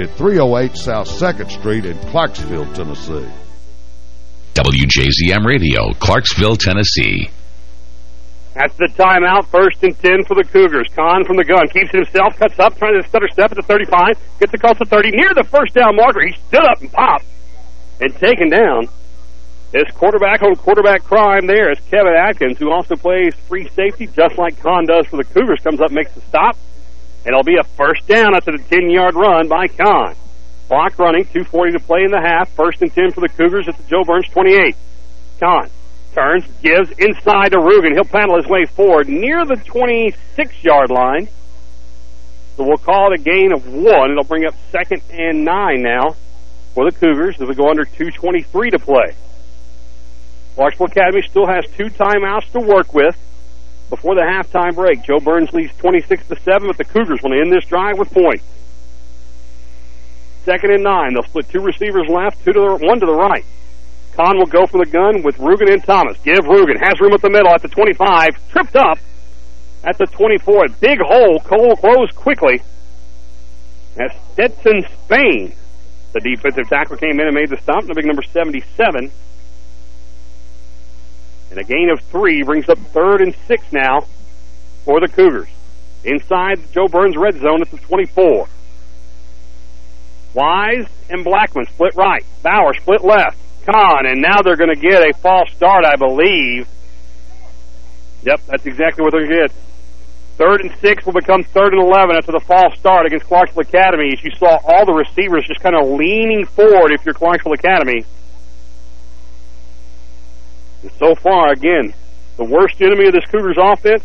at 308 South 2nd Street in Clarksville, Tennessee. WJZM Radio, Clarksville, Tennessee. That's the timeout, first and 10 for the Cougars. Kahn from the gun, keeps it himself, cuts up, trying to stutter step at the 35, gets across the 30, near the first down marker. He stood up and popped and taken down. His quarterback on quarterback crime there is Kevin Atkins, who also plays free safety, just like Kahn does for the Cougars. Comes up, makes the stop, and it'll be a first down after the 10-yard run by Kahn. Clock running, 2.40 to play in the half. First and 10 for the Cougars at the Jo Byrns 28. Kahn turns, gives inside to Rugen. He'll paddle his way forward near the 26-yard line. So we'll call it a gain of one. It'll bring up second and nine now for the Cougars as we go under 2.23 to play. Clarksville Academy still has two timeouts to work with before the halftime break. Jo Byrns leads 26 to 7, but the Cougars will end this drive with points. Second and nine. They'll split two receivers left, two to the, one to the right. Kahn will go for the gun with Rugen and Thomas. Give Rugen. Has room at the middle at the 25. Tripped up at the 24. Big hole. Cole closed quickly. As Stetson Spain, the defensive tackle, came in and made the stop. The big number 77. And a gain of three brings up third and six now for the Cougars. Inside Jo Byrns' red zone at the 24. Wise and Blackman split right. Bauer split left. Kahn, and now they're going to get a false start, I believe. Yep, that's exactly what they're going to get. Third and six will become third and 11 after the false start against Clarksville Academy. As you saw all the receivers just kind of leaning forward if you're Clarksville Academy. And so far, again, the worst enemy of this Cougars offense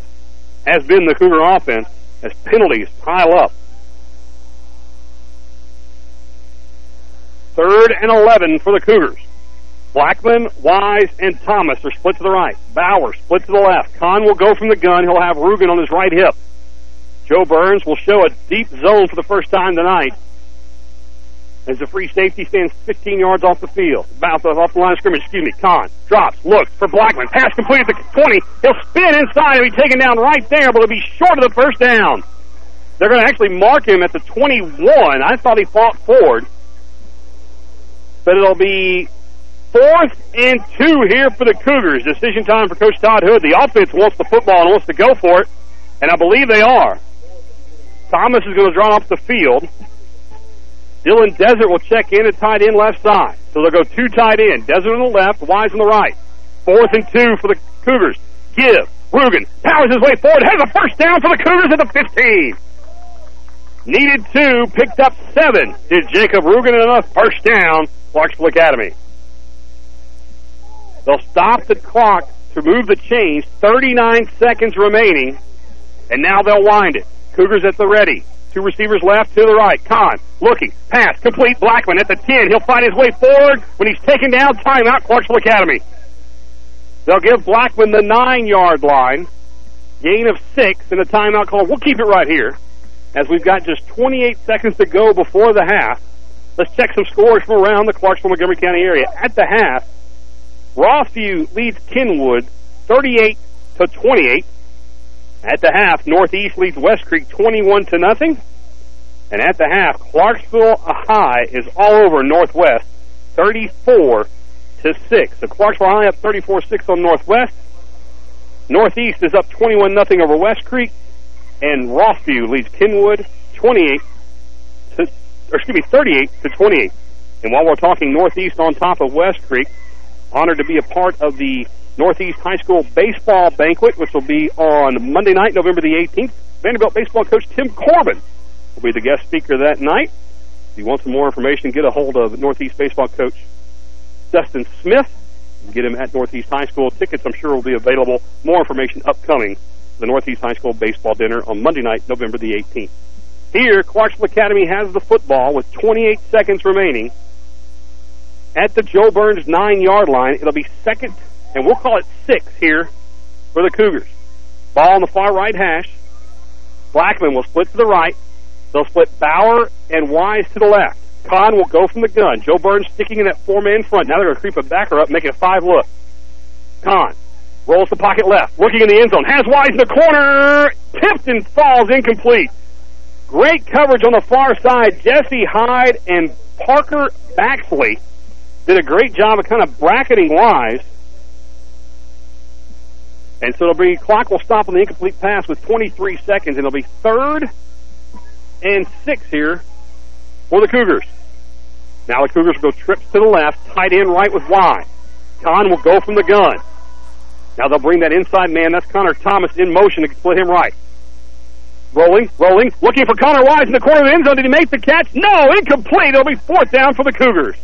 has been the Cougar offense as penalties pile up. Third and 11 for the Cougars. Blackman, Wise, and Thomas are split to the right. Bauer split to the left. Kahn will go from the gun. He'll have Rugen on his right hip. Jo Byrns will show a deep zone for the first time tonight as the free safety stands 15 yards off the field. Bounce off the line of scrimmage, excuse me. Kahn drops, looks for Blackman. Pass completed at the 20. He'll spin inside and be taken down right there, but it'll be short of the first down. They're going to actually mark him at the 21. I thought he fought forward. But it'll be fourth and two here for the Cougars. Decision time for Coach Todd Hood. The offense wants the football and wants to go for it, and I believe they are. Thomas is going to draw up the field. Dylan Desert will check in at tight end left side. So they'll go two tight end. Desert on the left, Wise on the right. Fourth and two for the Cougars. Give. Rugen powers his way forward. Has a first down for the Cougars at the 15. Needed two. Picked up seven. Did Jacob Rugen enough? First down. Clarksville Academy. They'll stop the clock to move the chains. 39 seconds remaining. And now they'll wind it. Cougars at the ready. Two receivers left to the right. Kahn looking. Pass. Complete. Blackman at the 10. He'll find his way forward. When he's taken down, timeout, Clarksville Academy. They'll give Blackman the nine-yard line. Gain of six and a timeout call. We'll keep it right here as we've got just 28 seconds to go before the half. Let's check some scores from around the Clarksville-Montgomery County area. At the half, Rossview leads Kenwood 38 to 28. At the half, Northeast leads West Creek 21 to nothing. And at the half, Clarksville High is all over Northwest 34 to 6. So Clarksville High up 34-6 on Northwest. Northeast is up 21 nothing over West Creek. And Rossview leads Kenwood 28 to, or excuse me, 38 to 28. And while we're talking Northeast on top of West Creek, honored to be a part of the Northeast High School Baseball Banquet, which will be on Monday night, November the 18th. Vanderbilt baseball coach Tim Corbin will be the guest speaker that night. If you want some more information, get a hold of Northeast baseball coach Dustin Smith. Get him at Northeast High School. Tickets, I'm sure, will be available. More information upcoming. The Northeast High School baseball dinner on Monday night, November the 18th. Here, Clarksville Academy has the football with 28 seconds remaining at the Jo Byrns nine-yard line. It'll be second and we'll call it six here for the Cougars. Ball on the far right hash. Blackman will split to the right. They'll split Bauer and Wise to the left. Kahn will go from the gun. Jo Byrns sticking in that four-man front. Now they're going to creep a backer up, make it a five-look. Kahn rolls the pocket left, looking in the end zone. Has Wise in the corner. Tipped falls incomplete. Great coverage on the far side. Jesse Hyde and Parker Baxley did a great job of kind of bracketing Wise. And so it'll be, clock will stop on the incomplete pass with 23 seconds, and it'll be third and six here for the Cougars. Now the Cougars will go trips to the left, tight end right with Y. Kahn will go from the gun. Now they'll bring that inside man, that's Connor Thomas in motion to split him right. Rolling, rolling, looking for Connor Wise in the corner of the end zone. Did he make the catch? No, incomplete. It'll be fourth down for the Cougars.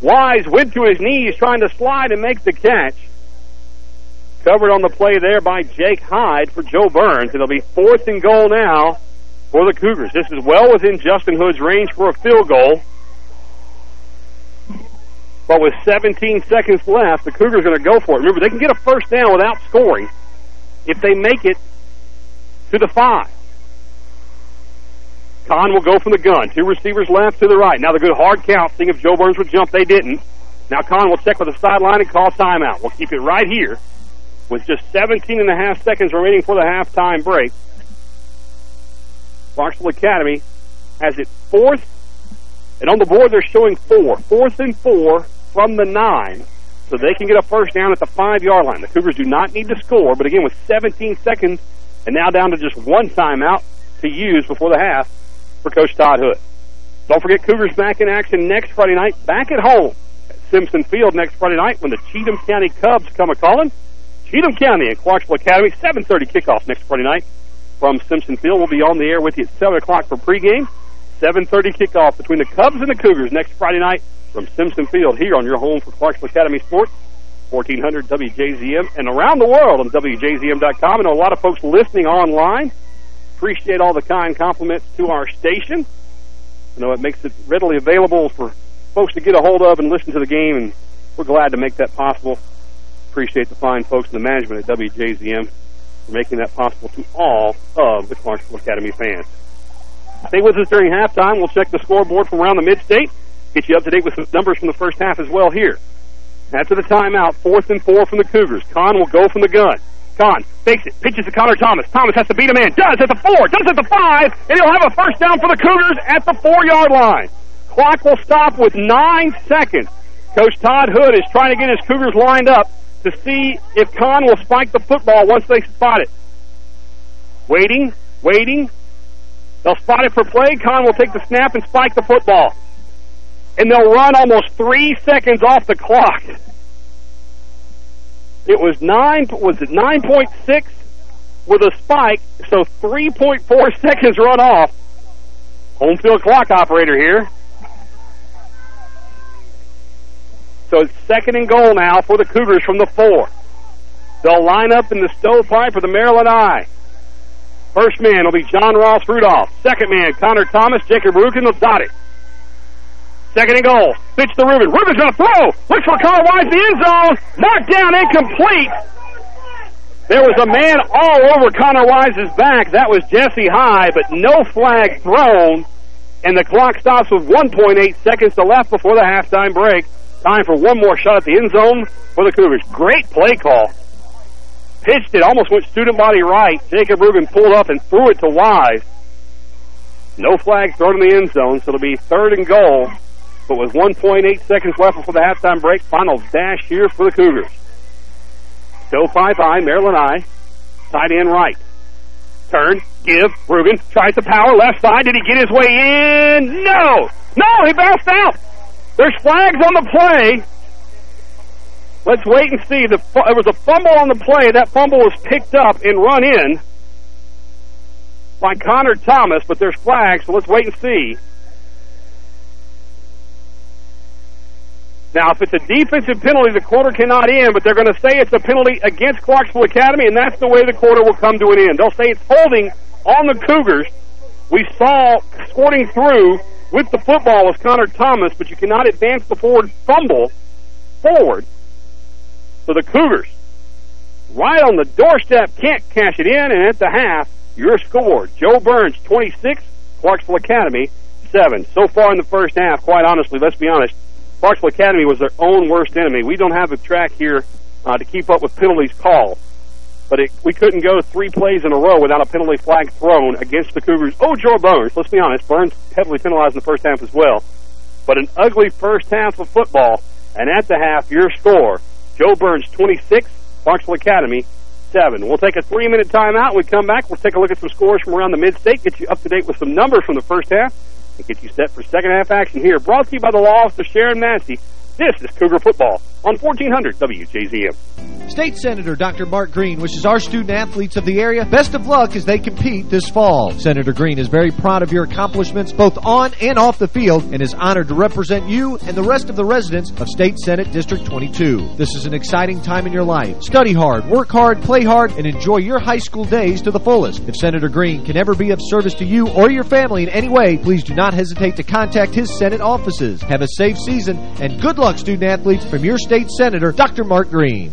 Wise went to his knees trying to slide and make the catch. Covered on the play there by Jake Hyde for Jo Byrns. It'll be fourth and goal now for the Cougars. This is well within Justin Hood's range for a field goal. But with 17 seconds left, the Cougars are going to go for it. Remember, they can get a first down without scoring if they make it to the five. Kahn will go from the gun. Two receivers left to the right. Now the good hard count, seeing if Jo Byrns would jump. They didn't. Now Kahn will check with the sideline and call timeout. We'll keep it right here with just 17 and a half seconds remaining for the halftime break. Clarksville Academy has it fourth, and on the board they're showing four. Fourth and four from the nine, so they can get a first down at the five-yard line. The Cougars do not need to score, but again, with 17 seconds and now down to just one timeout to use before the half for Coach Todd Hood. Don't forget Cougars back in action next Friday night, back at home at Simpson Field next Friday night when the Cheatham County Cubs come a-calling. Cheatham County and Clarksville Academy, 7.30 kickoff next Friday night from Simpson Field. We'll be on the air with you at 7 o'clock for pregame. 7.30 kickoff between the Cubs and the Cougars next Friday night from Simpson Field here on your home for Clarksville Academy Sports, 1400 WJZM, and around the world on WJZM.com. I know a lot of folks listening online. Appreciate all the kind compliments to our station. I know it makes it readily available for folks to get a hold of and listen to the game, and we're glad to make that possible. Appreciate the fine folks in the management at WJZM for making that possible to all of the Clarksville Academy fans. Stay with us during halftime. We'll check the scoreboard from around the mid-state, get you up to date with some numbers from the first half as well here. After the timeout, fourth and four from the Cougars. Kahn will go from the gun. Kahn fakes it, pitches to Connor Thomas. Thomas has to beat a man. Does at the four, does at the five, and he'll have a first down for the Cougars at the four-yard line. Clock will stop with nine seconds. Coach Todd Hood is trying to get his Cougars lined up to see if Kahn will spike the football once they spot it. Waiting, waiting. They'll spot it for play. Kahn will take the snap and spike the football. And they'll run almost three seconds off the clock. It was nine, was it 9.6 with a spike, so 3.4 seconds run off. Home field clock operator here. So it's second and goal now for the Cougars from the four. They'll line up in the stovepipe for the Maryland I. First man will be John Ross Rudolph. Second man, Connor Thomas. Jacob Rugen will dot it. Second and goal. Pitch to Ruben. Ruben's going to throw. Looks for Connor Wise the end zone. Marked down, incomplete. There was a man all over Connor Wise's back. That was Jesse Hyde, but no flag thrown. And the clock stops with 1.8 seconds to left before the halftime break. Time for one more shot at the end zone for the Cougars. Great play call. Pitched it, almost went student body right. Jacob Ruben pulled up and threw it to Wise. No flag thrown in the end zone, so it'll be third and goal but with 1.8 seconds left before the halftime break, final dash here for the Cougars. Still 5 high, Maryland I. Tight end right. Turn, give, Ruben tries to power left side. Did he get his way in? No! No, he bounced out! There's flags on the play. Let's wait and see. The, there was a fumble on the play. That fumble was picked up and run in by Connor Thomas, but there's flags, so let's wait and see. Now, if it's a defensive penalty, the quarter cannot end, but they're going to say it's a penalty against Clarksville Academy, and that's the way the quarter will come to an end. They'll say it's holding on the Cougars. We saw squirting through with the football was Connor Thomas, but you cannot advance the forward fumble forward. So the Cougars, right on the doorstep, can't cash it in, and at the half, your score, Jo Byrns, 26, Clarksville Academy, 7. So far in the first half, quite honestly, let's be honest, Clarksville Academy was their own worst enemy. We don't have a track here uh, to keep up with penalties called. But it, we couldn't go three plays in a row without a penalty flag thrown against the Cougars. Oh, Jo Byrns, let's be honest, Byrns heavily penalized in the first half as well. But an ugly first half of football, and at the half, your score, Jo Byrns 26, Clarksville Academy 7. We'll take a three-minute timeout. We come back, we'll take a look at some scores from around the mid-state, get you up to date with some numbers from the first half, and get you set for second half action here. Brought to you by the law of Sharon Massey. This is Cougar Football on 1400 WJZM. State Senator Dr. Mark Green wishes our student athletes of the area best of luck as they compete this fall. Senator Green is very proud of your accomplishments both on and off the field and is honored to represent you and the rest of the residents of State Senate District 22. This is an exciting time in your life. Study hard, work hard, play hard, and enjoy your high school days to the fullest. If Senator Green can ever be of service to you or your family in any way, please do not hesitate to contact his Senate offices. Have a safe season and good luck, student athletes, from your state senator, Dr. Mark Green.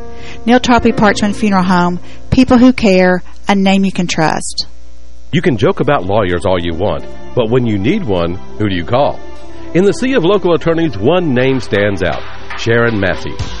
Neal Tarpley Parchman Funeral Home. People who care. A name you can trust. You can joke about lawyers all you want, but when you need one, who do you call? In the sea of local attorneys, one name stands out. Sharon Massey.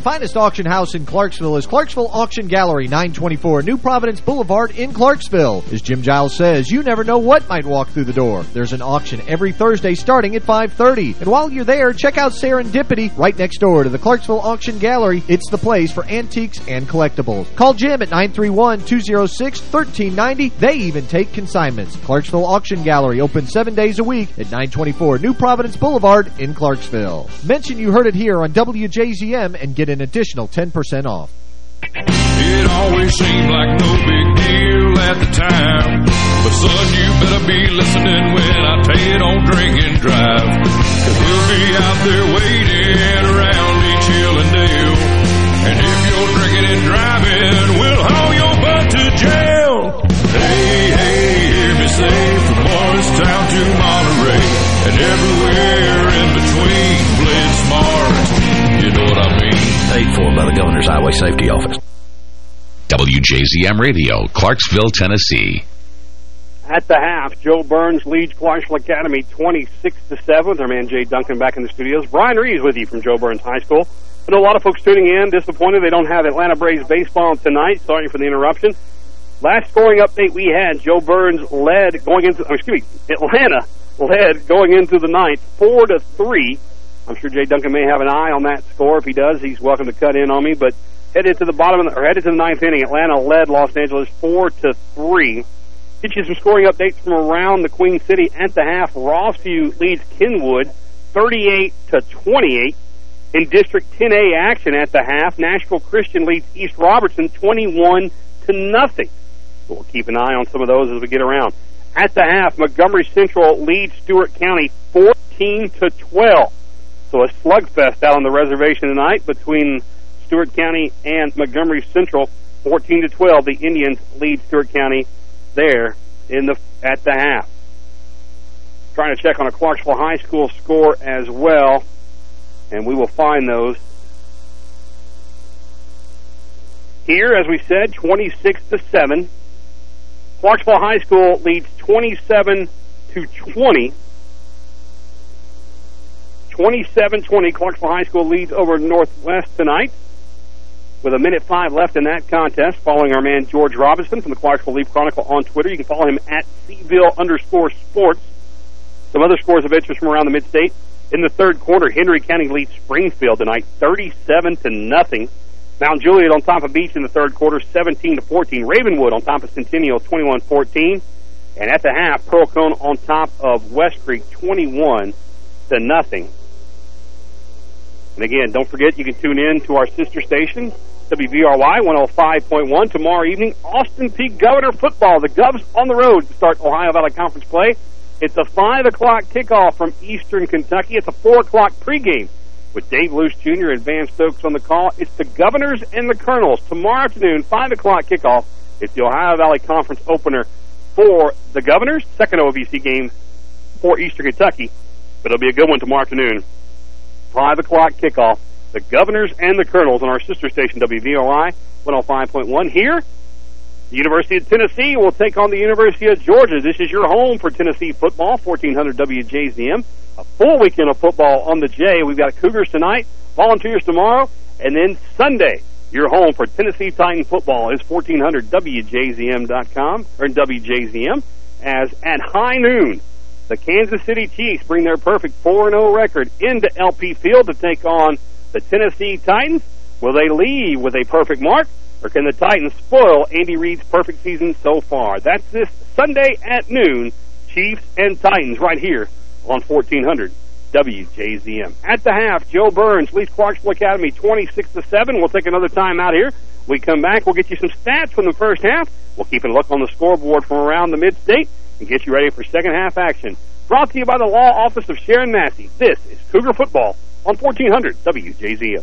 The finest auction house in Clarksville is Clarksville Auction Gallery, 924 New Providence Boulevard in Clarksville. As Jim Giles says, you never know what might walk through the door. There's an auction every Thursday starting at 5.30. And while you're there, check out Serendipity right next door to the Clarksville Auction Gallery. It's the place for antiques and collectibles. Call Jim at 931-206-1390. They even take consignments. Clarksville Auction Gallery open seven days a week at 924 New Providence Boulevard in Clarksville. Mention you heard it here on WJZM and get an additional 10% off. It always seemed like no big deal at the time. But son, you better be listening when I tell you don't drink and drive. Cause we'll be out there waiting around each hill and dale. And if you're drinking and driving, we'll haul your butt to jail. Hey, hey, hear me say from Morristown to Monterey. And everywhere in between, Paid for by the Governor's Highway Safety Office. WJZM Radio, Clarksville, Tennessee. At the half, Jo Byrns leads Clarksville Academy 26 to 7. Our man Jay Duncan back in the studios. Brian Reeves with you from Jo Byrns High School. I know a lot of folks tuning in disappointed they don't have Atlanta Braves baseball tonight. Sorry for the interruption. Last scoring update we had, Jo Byrns led going into, oh, excuse me, Atlanta led going into the ninth, four to three. I'm sure Jay Duncan may have an eye on that score. If he does, he's welcome to cut in on me. But headed to the bottom of the, or headed to the ninth inning, Atlanta led Los Angeles four to three. Get you some scoring updates from around the Queen City at the half. Rossview leads Kenwood 38 to 28. In District 10A action at the half, Nashville Christian leads East Robertson 21 to nothing. So we'll keep an eye on some of those as we get around. At the half, Montgomery Central leads Stewart County 14 to 12. So a slugfest out on the reservation tonight between Stewart County and Montgomery Central, 14 to 12. The Indians lead Stewart County there in the at the half. Trying to check on a Clarksville High School score as well, and we will find those. Here, as we said, 26 to 7. Clarksville High School leads 27 to 20. 27-20, Clarksville High School leads over Northwest tonight with a minute five left in that contest, following our man George Robinson from the Clarksville Leaf Chronicle on Twitter. You can follow him at Seville underscore sports. Some other scores of interest from around the mid-state. In the third quarter, Henry County leads Springfield tonight, 37 to nothing. Mount Juliet on top of Beech in the third quarter, 17 to 14. Ravenwood on top of Centennial, 21-14. And at the half, Pearl-Cohn on top of West Creek, 21 to nothing. And again, don't forget you can tune in to our sister station, WVRY 105.1 tomorrow evening. Austin Peay Governor football. The Govs on the road to start Ohio Valley Conference play. It's a 5 o'clock kickoff from Eastern Kentucky. It's a 4 o'clock pregame with Dave Luce Jr. and Van Stokes on the call. It's the Governors and the Colonels. Tomorrow afternoon, 5 o'clock kickoff. It's the Ohio Valley Conference opener for the Governors. Second OVC game for Eastern Kentucky. But it'll be a good one tomorrow afternoon. 5 o'clock kickoff. The Governors and the Colonels on our sister station, WVRY 105.1. Here, the University of Tennessee will take on the University of Georgia. This is your home for Tennessee football, 1400 WJZM. A full weekend of football on the J. We've got Cougars tonight, Volunteers tomorrow, and then Sunday, your home for Tennessee Titan football is 1400 WJZM.com, or WJZM, as at high noon, the Kansas City Chiefs bring their perfect 4-0 record into LP Field to take on the Tennessee Titans. Will they leave with a perfect mark, or can the Titans spoil Andy Reid's perfect season so far? That's this Sunday at noon, Chiefs and Titans right here on 1400 WJZM. At the half, Jo Byrns leads Clarksville Academy 26 to 7. We'll take another time out here. We come back, we'll get you some stats from the first half. We'll keep a look on the scoreboard from around the mid-state and get you ready for second half action Brought to you by the Law Office of Sharon Massey. This is Cougar Football on 1400 WJZM.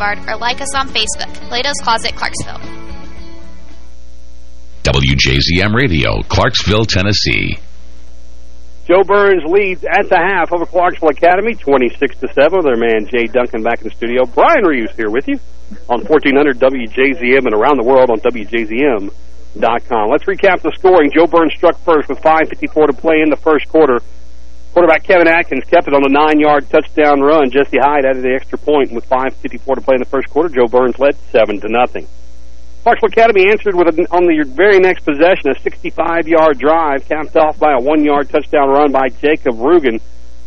or like us on Facebook, Plato's Closet Clarksville. WJZM Radio, Clarksville, Tennessee. Jo Byrns leads at the half over Clarksville Academy, 26 to 7. Their man Jay Duncan back in the studio. Brian Reeves here with you on 1400 WJZM and around the world on WJZM.com. Let's recap the scoring. Jo Byrns struck first with 5.54 to play in the first quarter. Quarterback Kevin Atkins kept it on a nine-yard touchdown run. Jesse Hyde added the extra point with 5.54 to play in the first quarter. Jo Byrns led 7 to nothing. Clarksville Academy answered with a, on the very next possession, a 65-yard drive capped off by a one-yard touchdown run by Jacob Rugen.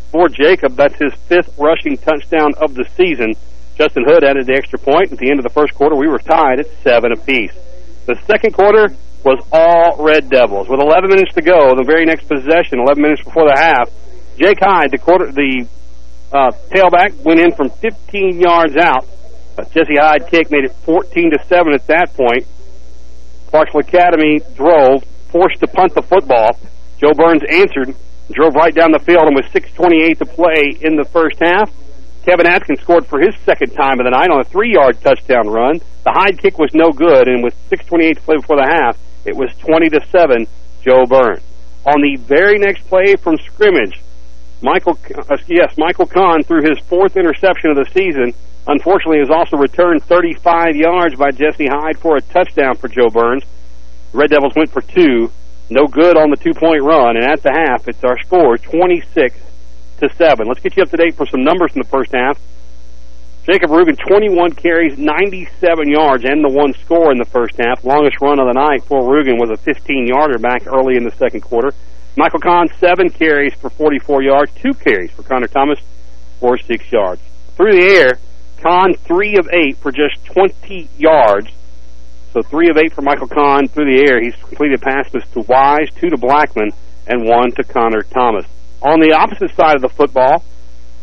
For Jacob, that's his fifth rushing touchdown of the season. Justin Hood added the extra point. At the end of the first quarter, we were tied at 7 apiece. The second quarter was all Red Devils. With 11 minutes to go, the very next possession, 11 minutes before the half, Jake Hyde, the quarter, the uh, tailback, went in from 15 yards out. Jesse Hyde kick made it 14 to 7 at that point. Clarksville Academy drove, forced to punt the football. Jo Byrns answered, drove right down the field, and with 6.28 to play in the first half, Kevin Atkins scored for his second time of the night on a three-yard touchdown run. The Hyde kick was no good, and with 6.28 to play before the half, it was 20 to 7, Jo Byrns. On the very next play from scrimmage, Michael, uh, yes, Michael Kahn threw his fourth interception of the season. Unfortunately, he was also returned 35 yards by Jesse Hyde for a touchdown for Jo Byrns. The Red Devils went for two. No good on the two-point run, and at the half, it's our score, 26 to 7. Let's get you up to date for some numbers in the first half. Jacob Rugen, 21 carries, 97 yards, and the one score in the first half. Longest run of the night for Rugen was a 15-yarder back early in the second quarter. Michael Kahn, seven carries for 44 yards, two carries for Connor Thomas for six yards. Through the air, Kahn, three of eight for just 20 yards. So three of eight for Michael Kahn through the air. He's completed passes to Wise, two to Blackman, and one to Connor Thomas. On the opposite side of the football,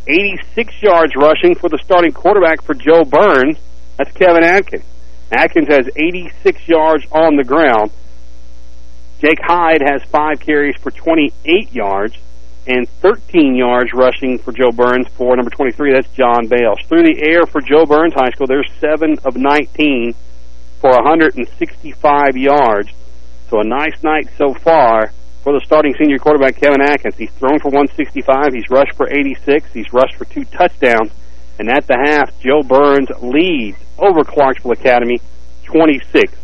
86 yards rushing for the starting quarterback for Jo Byrns. That's Kevin Atkins. Atkins has 86 yards on the ground. Jake Hyde has five carries for 28 yards and 13 yards rushing for Jo Byrns for number 23. That's John Bales. Through the air for Jo Byrns High School, there's 7 of 19 for 165 yards. So a nice night so far for the starting senior quarterback, Kevin Atkins. He's thrown for 165. He's rushed for 86. He's rushed for two touchdowns. And at the half, Jo Byrns leads over Clarksville Academy 26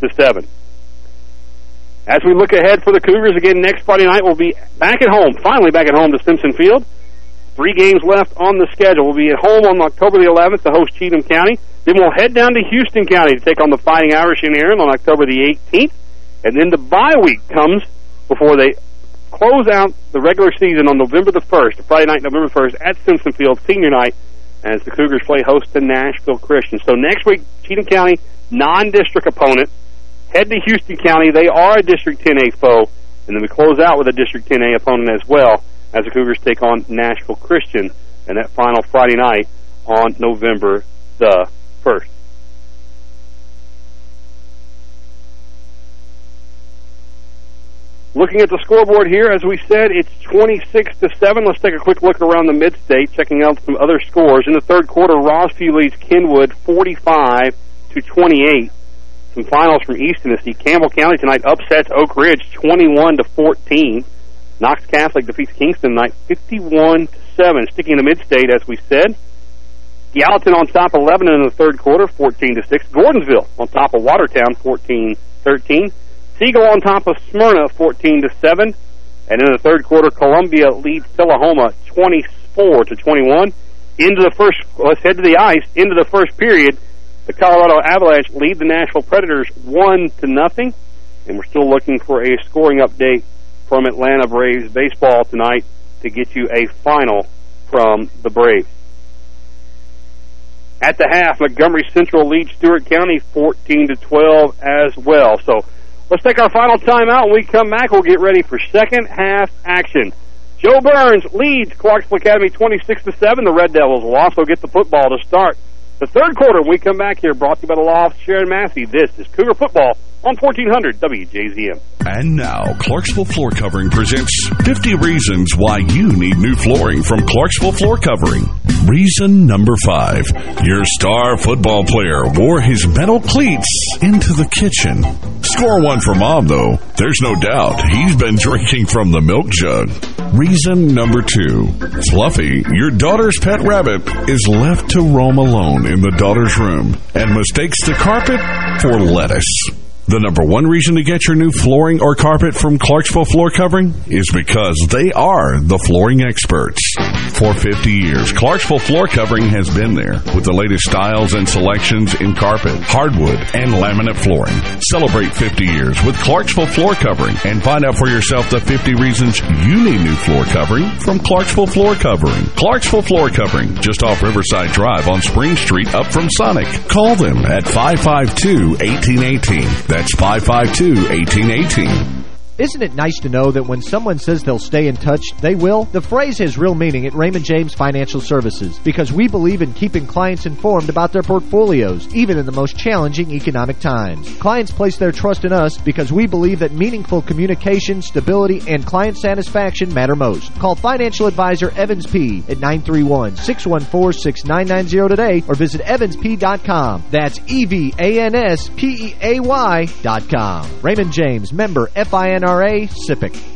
to 7. As we look ahead for the Cougars again next Friday night, we'll be back at home, finally back at home to Simpson Field. Three games left on the schedule. We'll be at home on October the 11th to host Cheatham County. Then we'll head down to Houston County to take on the Fighting Irish in Erin on October the 18th. And then the bye week comes before they close out the regular season on November the 1st, Friday night, November 1st, at Simpson Field, senior night, as the Cougars play host to Nashville Christian. So next week, Cheatham County, non-district opponent, head to Houston County. They are a District 10A foe. And then we close out with a District 10A opponent as well as the Cougars take on Nashville Christian and that final Friday night on November the 1st. Looking at the scoreboard here, as we said, it's 26 to 7. Let's take a quick look around the mid-state, checking out some other scores. In the third quarter, Rossview leads Kenwood 45 to 28 some finals from East Tennessee. Campbell County tonight upsets Oak Ridge 21 to 14. Knox Catholic defeats Kingston tonight 51 to 7. Sticking in the mid-state, as we said. Gallatin on top 11 in the third quarter, 14 to 6. Gordonsville on top of Watertown, 14-13. Siegel on top of Smyrna, 14 to 7. And in the third quarter, Columbia leads Tullahoma 24 to 21. Into the first, let's head to the ice. Into the first period, the Colorado Avalanche lead the Nashville Predators 1 to nothing, and we're still looking for a scoring update from Atlanta Braves baseball tonight to get you a final from the Braves. At the half, Montgomery Central leads Stewart County 14 to 12 as well. So let's take our final timeout. When we come back, we'll get ready for second half action. Jo Byrns leads Clarksville Academy 26 to 7. The Red Devils will also get the football to start the third quarter we come back here, brought to you by the Law of Sharon Massey. This is Cougar Football on 1400 WJZM. And now, Clarksville Floor Covering presents 50 Reasons Why You Need New Flooring from Clarksville Floor Covering. Reason number five. Your star football player wore his metal cleats into the kitchen. Score one for mom, though. There's no doubt he's been drinking from the milk jug. Reason number two. Fluffy, your daughter's pet rabbit, is left to roam alone in the daughter's room and mistakes the carpet for lettuce. The number one reason to get your new flooring or carpet from Clarksville Floor Covering is because they are the flooring experts. For 50 years, Clarksville Floor Covering has been there with the latest styles and selections in carpet, hardwood, and laminate flooring. Celebrate 50 years with Clarksville Floor Covering and find out for yourself the 50 reasons you need new floor covering from Clarksville Floor Covering. Clarksville Floor Covering, just off Riverside Drive on Spring Street up from Sonic. Call them at 552-1818. That's 552-1818. Isn't it nice to know that when someone says they'll stay in touch, they will? The phrase has real meaning at Raymond James Financial Services because we believe in keeping clients informed about their portfolios, even in the most challenging economic times. Clients place their trust in us because we believe that meaningful communication, stability, and client satisfaction matter most. Call financial advisor Evans Peay at 931-614-6990 today or visit evanspeay.com. That's E-V-A-N-S-P-E-A-Y dot com. Raymond James, member FINRA, SIPC.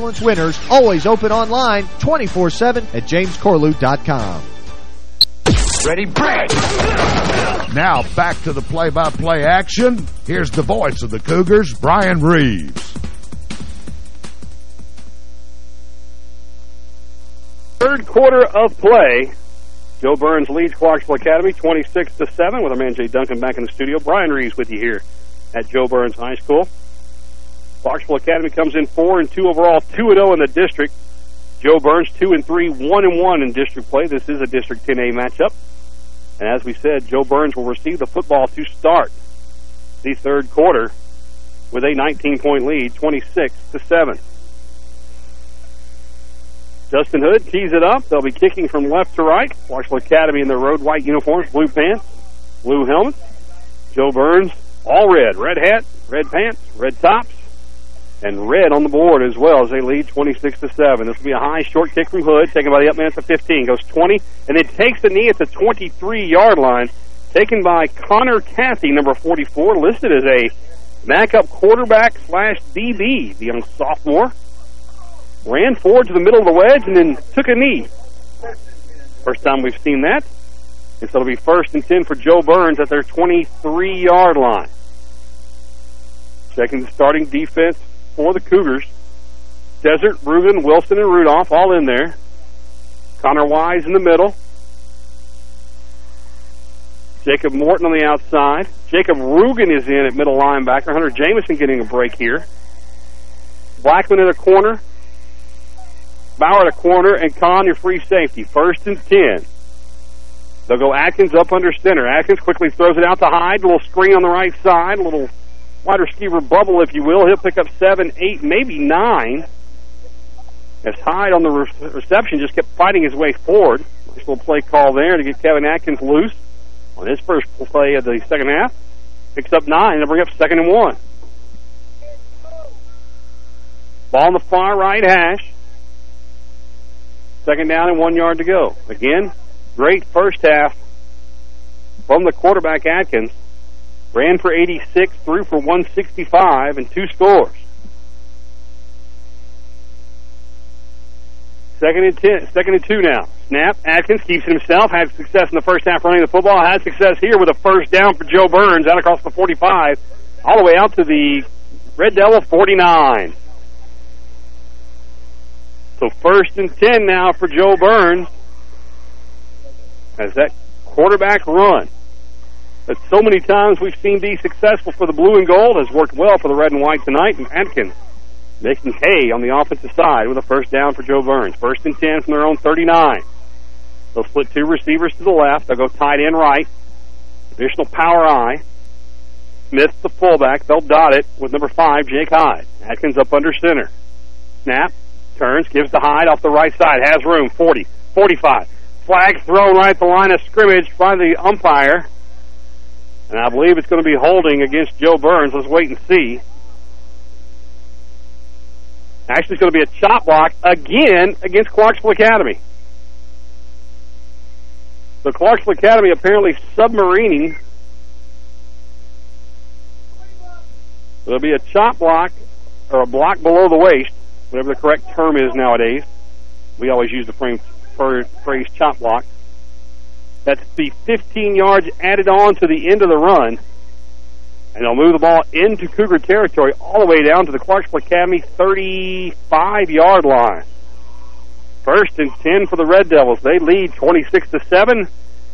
Excellence winners, always open online 24-7 at jamescorlew.com. Ready, break! Now back to the play-by-play -play action. Here's the voice of the Cougars, Brian Reeves. Third quarter of play. Jo Byrns leads Clarksville Academy 26 to 7 with our man Jay Duncan back in the studio. Brian Reeves with you here at Jo Byrns High School. Clarksville Academy comes in 4 and 2 overall, 2 and 0 in the district. Jo Byrns 2 and 3, 1 and 1 in district play. This is a District 10A matchup. And as we said, Jo Byrns will receive the football to start the third quarter with a 19-point lead, 26 to 7. Justin Hood tees it up. They'll be kicking from left to right. Clarksville Academy in their road white uniforms, blue pants, blue helmets. Jo Byrns, all red. Red hat, red pants, red tops and red on the board as well as they lead 26 to 7. This will be a high short kick from Hood, taken by the up man at the 15, goes 20, and then takes the knee at the 23-yard line, taken by Connor Cathy, number 44, listed as a backup quarterback slash DB, the young sophomore. Ran forward to the middle of the wedge and then took a knee. First time we've seen that. And so it'll be first and 10 for Jo Byrns at their 23-yard line. Checking the starting defense for the Cougars. Desert, Rugen, Wilson, and Rudolph all in there. Connor Wise in the middle. Jacob Morton on the outside. Jacob Rugen is in at middle linebacker. Hunter Jamison getting a break here. Blackman in the corner. Bauer at a corner. And Kahn, your free safety. First and 10. They'll go Atkins up under center. Atkins quickly throws it out to Hyde. A little screen on the right side. A little wide receiver bubble, if you will. He'll pick up seven, eight, maybe nine. As Hyde on the re reception just kept fighting his way forward. Nice little play call there to get Kevin Atkins loose on his first play of the second half. Picks up nine and bring up second and one. Ball on the far right hash. Second down and one yard to go. Again, great first half from the quarterback Atkins. Ran for 86, threw for 165, and two scores. Second and ten, second and two now. Snap. Atkins keeps it himself. Had success in the first half running the football. Had success here with a first down for Jo Byrns out across the 45, all the way out to the Red Devil 49. So first and ten now for Jo Byrns as that quarterback run so many times we've seen be successful for the blue and gold has worked well for the red and white tonight. And Atkins making hay on the offensive side with a first down for Jo Byrns. First and 10 from their own 39. They'll split two receivers to the left. They'll go tight end right. Additional power I. Smith, the fullback. They'll dot it with number five, Jake Hyde. Atkins up under center. Snap. Turns. Gives the Hyde off the right side. Has room. 40. 45. Flag thrown right at the line of scrimmage by the umpire. And I believe it's going to be holding against Jo Byrns. Let's wait and see. Actually, it's going to be a chop block again against Clarksville Academy. The Clarksville Academy apparently submarining. There'll be a chop block or a block below the waist, whatever the correct term is nowadays. We always use the phrase chop block. That's the 15 yards added on to the end of the run. And they'll move the ball into Cougar territory all the way down to the Clarksville Academy 35-yard line. First and 10 for the Red Devils. They lead 26 to 7,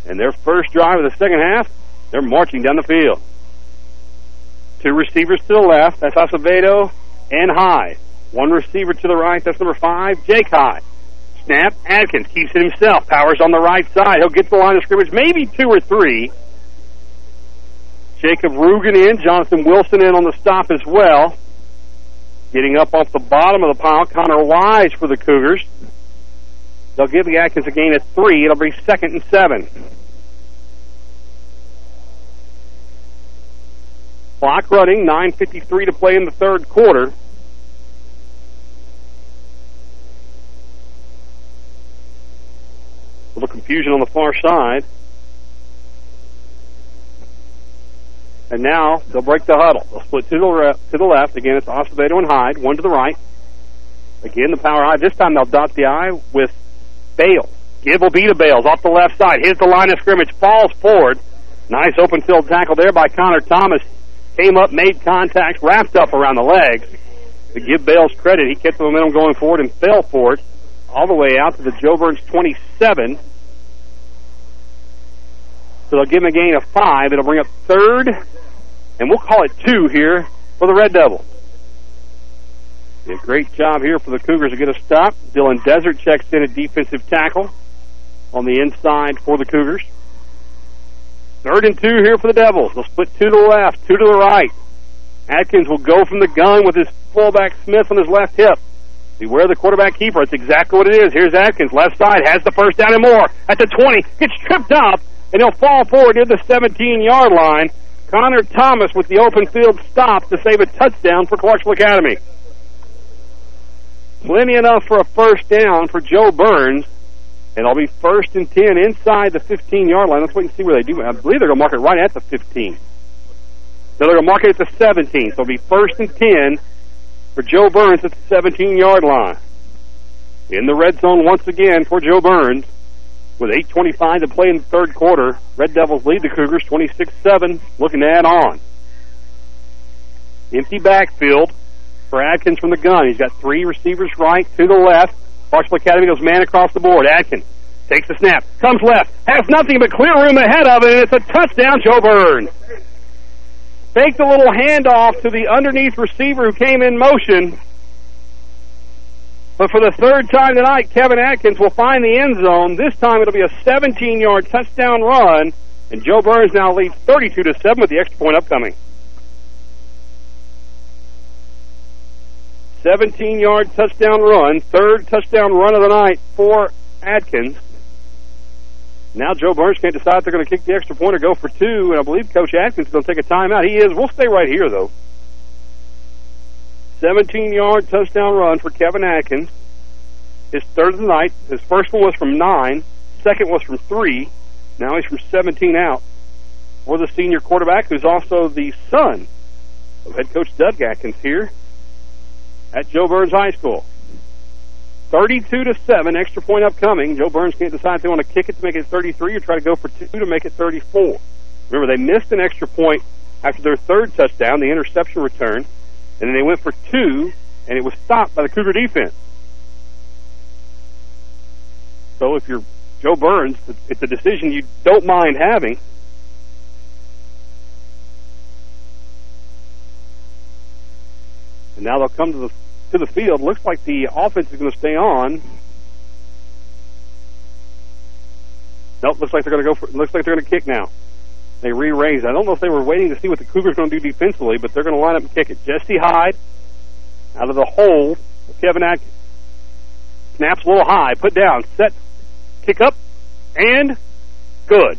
and their first drive of the second half, they're marching down the field. Two receivers to the left. That's Acevedo and Hyde. One receiver to the right. That's number five, Jake Hyde. Snap. Atkins keeps it himself. Powers on the right side. He'll get to the line of scrimmage, maybe two or three. Jacob Rugen in. Jonathan Wilson in on the stop as well. Getting up off the bottom of the pile, Connor Wise for the Cougars. They'll give the Atkins a gain of three. It'll be second and seven. Clock running, 9.53 to play in the third quarter. A little confusion on the far side. And now they'll break the huddle. They'll split to the, to the left. Again, it's Acevedo and Hyde. One to the right. Again, the power I. This time they'll dot the I with Bales. Give will be to Bales off the left side. Here's the line of scrimmage. Falls forward. Nice open field tackle there by Connor Thomas. Came up, made contact, wrapped up around the legs. To give Bales credit, he kept the momentum going forward and fell for it all the way out to the Jo Byrns 27. So they'll give him a gain of five. It'll bring up third, and we'll call it two here for the Red Devils. A great job here for the Cougars to get a stop. Dylan Desert checks in a defensive tackle on the inside for the Cougars. Third and two here for the Devils. They'll split two to the left, two to the right. Atkins will go from the gun with his fullback Smith on his left hip. Beware the quarterback keeper. It's exactly what it is. Here's Atkins. Left side has the first down and more. At the 20. Gets tripped up, and he'll fall forward near the 17-yard line. Connor Thomas with the open field stop to save a touchdown for Clarksville Academy. Plenty enough for a first down for Jo Byrns. And it'll be first and 10 inside the 15-yard line. Let's wait and see where they do. I believe they're going to mark it right at the 15. No, they're going to mark it at the 17. So it'll be first and 10 for Jo Byrns at the 17-yard line. In the red zone once again for Jo Byrns. With 8.25 to play in the third quarter, Red Devils lead the Cougars 26-7, looking to add on. Empty backfield for Atkins from the gun. He's got three receivers right to the left. Clarksville Academy goes man across the board. Atkins takes the snap, comes left, has nothing but clear room ahead of it, and it's a touchdown, Joe Byrns. Faked a little handoff to the underneath receiver who came in motion. But for the third time tonight, Kevin Atkins will find the end zone. This time it'll be a 17-yard touchdown run, and Jo Byrns now leads 32 to 7 with the extra point upcoming. 17-yard touchdown run, third touchdown run of the night for Atkins. Now Jo Byrns can't decide if they're going to kick the extra point or go for two, and I believe Coach Atkins is going to take a timeout. He is. We'll stay right here, though. 17-yard touchdown run for Kevin Atkins. His third of the night. His first one was from nine. Second was from three. Now he's from 17 out. For the senior quarterback, who's also the son of head coach Doug Atkins here at Jo Byrns High School. 32 to 7, extra point upcoming. Jo Byrns can't decide if they want to kick it to make it 33 or try to go for two to make it 34. Remember, they missed an extra point after their third touchdown, the interception return, and then they went for two, and it was stopped by the Cougar defense. So if you're Jo Byrns, it's a decision you don't mind having. And now they'll come to the to the field. Looks like the offense is going to stay on. Nope, looks like they're going to go for. Looks like they're going to kick now. They re-raise. I don't know if they were waiting to see what the Cougars are going to do defensively, but they're going to line up and kick it. Jesse Hyde out of the hole. Kevin Atkins snaps a little high, put down, set, kick up, and good.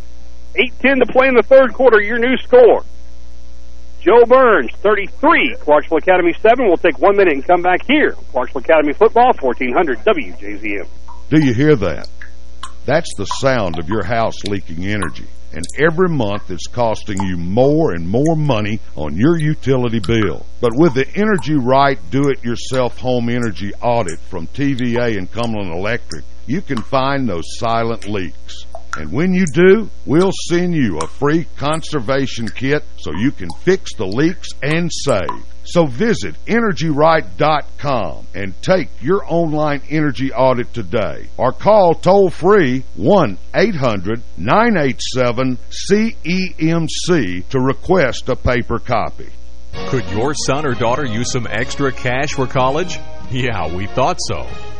8-10 to play in the third quarter. Your new score. Jo Byrns, 33. Clarksville Academy 7. We'll take one minute and come back here. Clarksville Academy Football, 1400 WJZM. Do you hear that? That's the sound of your house leaking energy. And every month it's costing you more and more money on your utility bill. But with the Energy Right Do-It-Yourself Home Energy Audit from TVA and Cumberland Electric, you can find those silent leaks. And when you do, we'll send you a free conservation kit so you can fix the leaks and save. So visit EnergyRight.com and take your online energy audit today. Or call toll-free 1-800-987-CEMC to request a paper copy. Could your son or daughter use some extra cash for college? Yeah, we thought so.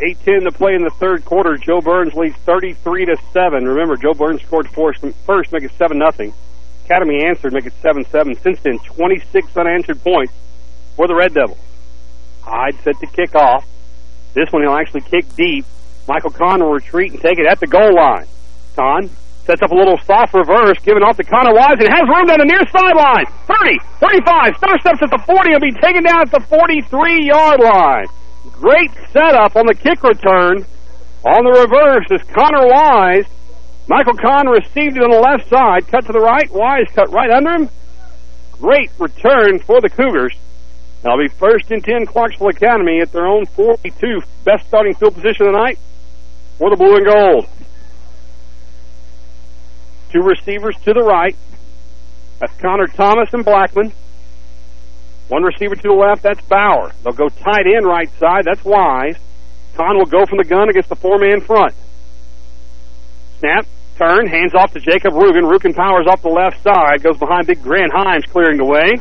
8-10 to play in the third quarter. Jo Byrns leads 33 to 7. Remember, Jo Byrns scored first, make it 7 nothing. Academy answered, make it 7-7. Since then, 26 unanswered points for the Red Devils. Hyde set to kick off. This one he'll actually kick deep. Michael Kahn will retreat and take it at the goal line. Kahn sets up a little soft reverse, giving off to Connor Wise, and has room down the near sideline. 30, 35, Star steps at the 40, and be taken down at the 43-yard line. Great setup on the kick return. On the reverse is Connor Wise. Michael Kahn received it on the left side, cut to the right. Wise cut right under him. Great return for the Cougars. They'll be first and 10 Clarksville Academy at their own 42. Best starting field position tonight for the blue and gold. Two receivers to the right. That's Connor Thomas and Blackman. One receiver to the left, that's Bauer. They'll go tight end right side, that's Wise. Kahn will go from the gun against the four-man front. Snap, turn, hands off to Jacob Rugen. Rugen powers off the left side, goes behind big Grant Himes clearing the way.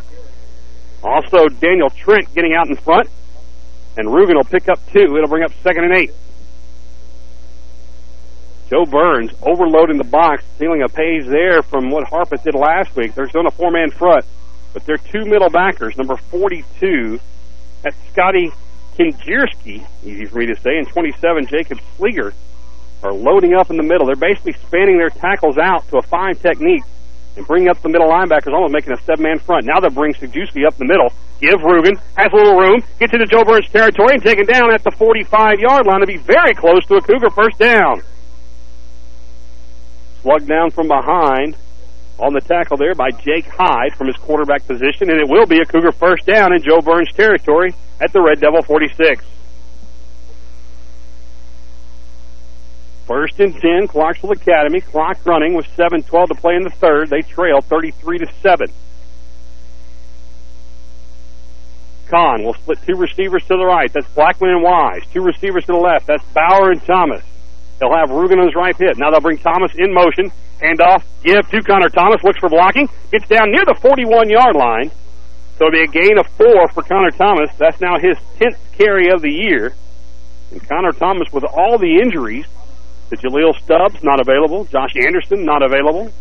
Also, Daniel Trent getting out in front. And Rugen will pick up two. It'll bring up second and eight. Jo Byrns overloading the box, stealing a page there from what Harpeth did last week. They're still in a four-man front. But their two middle backers, number 42, that's Scotty Kinjierski, easy for me to say, and 27, Jacob Slieger, are loading up in the middle. They're basically spanning their tackles out to a fine technique and bringing up the middle linebackers, almost making a seven-man front. Now they're bringing Sajewski up the middle. Give Rugen, has a little room, gets into Jo Byrns' territory, and taken down at the 45-yard line to be very close to a Cougar first down. Slugged down from behind on the tackle there by Jake Hyde from his quarterback position, and it will be a Cougar first down in Jo Byrns' territory at the Red Devil 46. First and 10, Clarksville Academy. Clock running with 7-12 to play in the third. They trail 33 to 7. Kahn will split two receivers to the right. That's Blackman and Wise. Two receivers to the left. That's Bauer and Thomas. They'll have Rugen on his right hip. Now they'll bring Thomas in motion. Handoff, give to Connor Thomas. Looks for blocking. Gets down near the 41-yard line. So it'll be a gain of four for Connor Thomas. That's now his 10th carry of the year. And Connor Thomas, with all the injuries, the Jaleel Stubbs not available. Josh Anderson not available.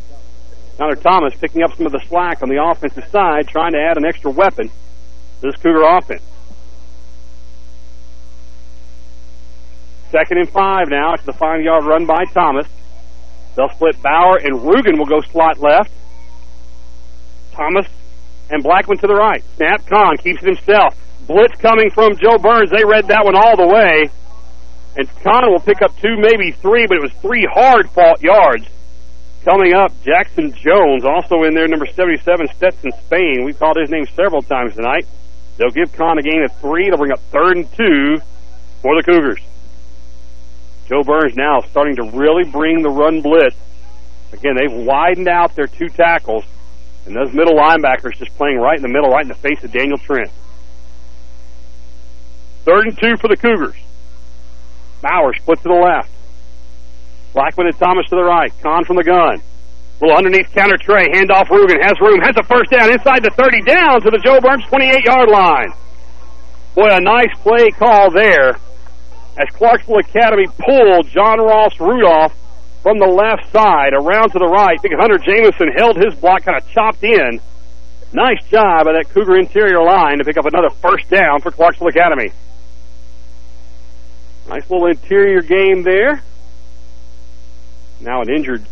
Connor Thomas picking up some of the slack on the offensive side, trying to add an extra weapon to this Cougar offense. Second and five now. It's the five-yard run by Thomas. They'll split Bauer and Rugen will go slot left. Thomas and Blackman to the right. Snap Kahn keeps it himself. Blitz coming from Jo Byrns. They read that one all the way. And Kahn will pick up two, maybe three, but it was three hard-fought yards. Coming up, Jackson Jones, also in there, number 77, Stetson Spain. We've called his name several times tonight. They'll give Kahn a gain of three. They'll bring up third and two for the Cougars. Jo Byrns now starting to really bring the run blitz. Again, they've widened out their two tackles, and those middle linebackers just playing right in the middle, right in the face of Daniel Trent. Third and two for the Cougars. Bauer split to the left. Blackman and Thomas to the right. Kahn from the gun. Little underneath counter tray. Handoff Rugen. Has room. Has a first down inside the 30 down to the Jo Byrns 28-yard line. Boy, a nice play call there as Clarksville Academy pulled John Ross Rudolph from the left side around to the right. I think Hunter Jameson held his block kind of chopped in. Nice job by that Cougar interior line to pick up another first down for Clarksville Academy. Nice little interior game there. Now an injured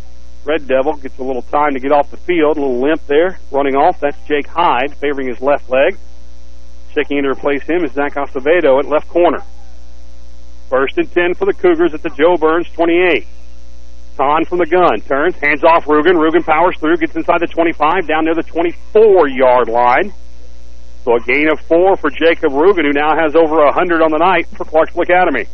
Red Devil gets a little time to get off the field. A little limp there, running off. That's Jake Hyde favoring his left leg. Checking in to replace him is Zach Acevedo at left corner. First and 10 for the Cougars at the Jo Byrns 28. Kahn from the gun. Turns, hands off Rugen. Rugen powers through, gets inside the 25, down near the 24-yard line. So a gain of four for Jacob Rugen, who now has over 100 on the night for Clarksville Academy.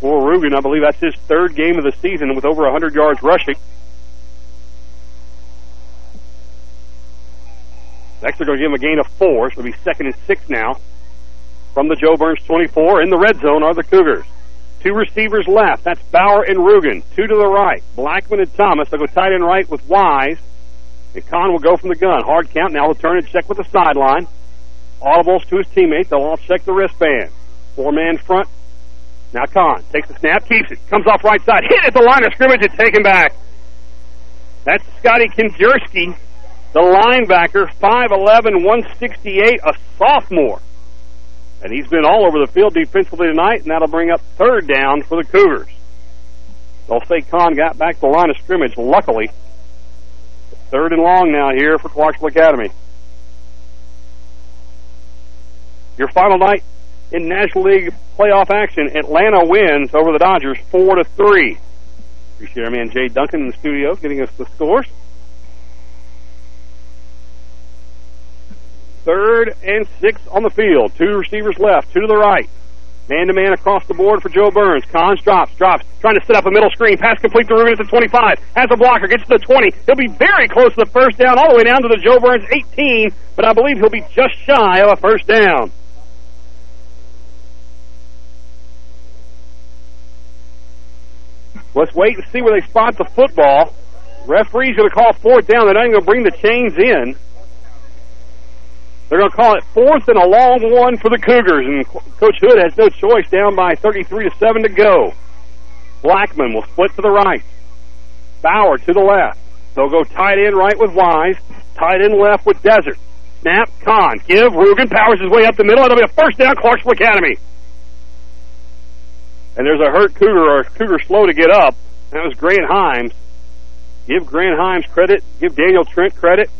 For Rugen, I believe that's his third game of the season with over 100 yards rushing. Next, they're going to give him a gain of four, so it'll be second and six now. From the Jo Byrns 24, in the red zone are the Cougars. Two receivers left. That's Bauer and Rugen. Two to the right. Blackman and Thomas. They'll go tight end right with Wise. And Kahn will go from the gun. Hard count. Now they'll turn and check with the sideline. Audibles to his teammates. They'll all check the wristband. Four-man front. Now Kahn takes the snap, keeps it. Comes off right side. Hit at the line of scrimmage and taken back. That's Scotty Kinjerski, the linebacker, 5'11", 168, a sophomore. And he's been all over the field defensively tonight, and that'll bring up third down for the Cougars. They'll say Kahn got back to the line of scrimmage, luckily. Third and long now here for Clarksville Academy. Your final night in National League playoff action, Atlanta wins over the Dodgers 4 to three. Appreciate our man Jay Duncan in the studio getting us the scores. Third and six on the field. Two receivers left, two to the right. Man-to-man -man across the board for Jo Byrns. Kahns drops, drops, trying to set up a middle screen. Pass complete to Ruben at the 25. Has a blocker, gets to the 20. He'll be very close to the first down, all the way down to the Jo Byrns 18, but I believe he'll be just shy of a first down. Let's wait and see where they spot the football. Referee's going to call fourth down. They're not even going to bring the chains in. They're going to call it fourth and a long one for the Cougars, and Coach Hood has no choice down by 33 to 7 to go. Blackman will split to the right. Bauer to the left. They'll go tight end right with Wise, tight end left with Desert. Snap, Kahn, give, Rugen powers his way up the middle. It'll be a first down, Clarksville Academy. And there's a hurt Cougar or Cougar slow to get up. That was Grant Himes. Give Grant Himes credit. Give Daniel Trent credit.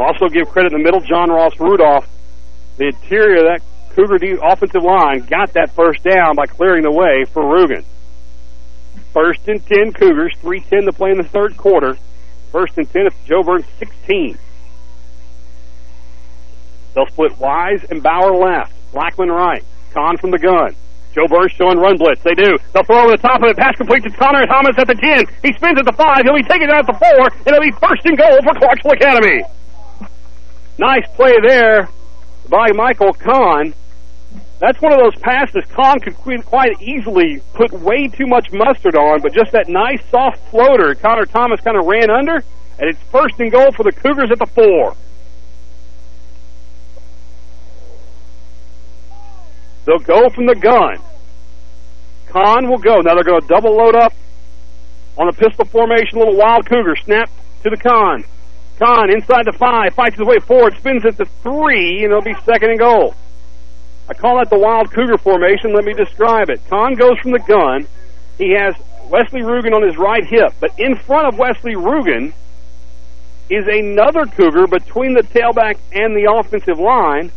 Also give credit in the middle, John Ross Rudolph. The interior of that Cougar offensive line got that first down by clearing the way for Rugen. First and 10 Cougars, 3.10 to play in the third quarter. First and 10 at Jo Byrns 16. They'll split Wise and Bauer left. Blackman right. Kahn from the gun. Jo Byrns showing run blitz. They do. They'll throw over the top of it. Pass complete to Connor Thomas at the 10. He spins at the 5. He'll be taken out at the 4. And it'll be first and goal for Clarksville Academy. Nice play there by Michael Kahn. That's one of those passes Kahn could quite easily put way too much mustard on, but just that nice soft floater Connor Thomas kind of ran under, and it's first and goal for the Cougars at the four. They'll go from the gun. Kahn will go. Now they're going to double load up on a pistol formation, A little wild cougar. Snap to the Kahn. Kahn inside the five, fights his way forward, spins it to three, and it'll be second and goal. I call that the wild cougar formation. Let me describe it. Kahn goes from the gun. He has Wesley Rugen on his right hip, but in front of Wesley Rugen is another cougar between the tailback and the offensive line.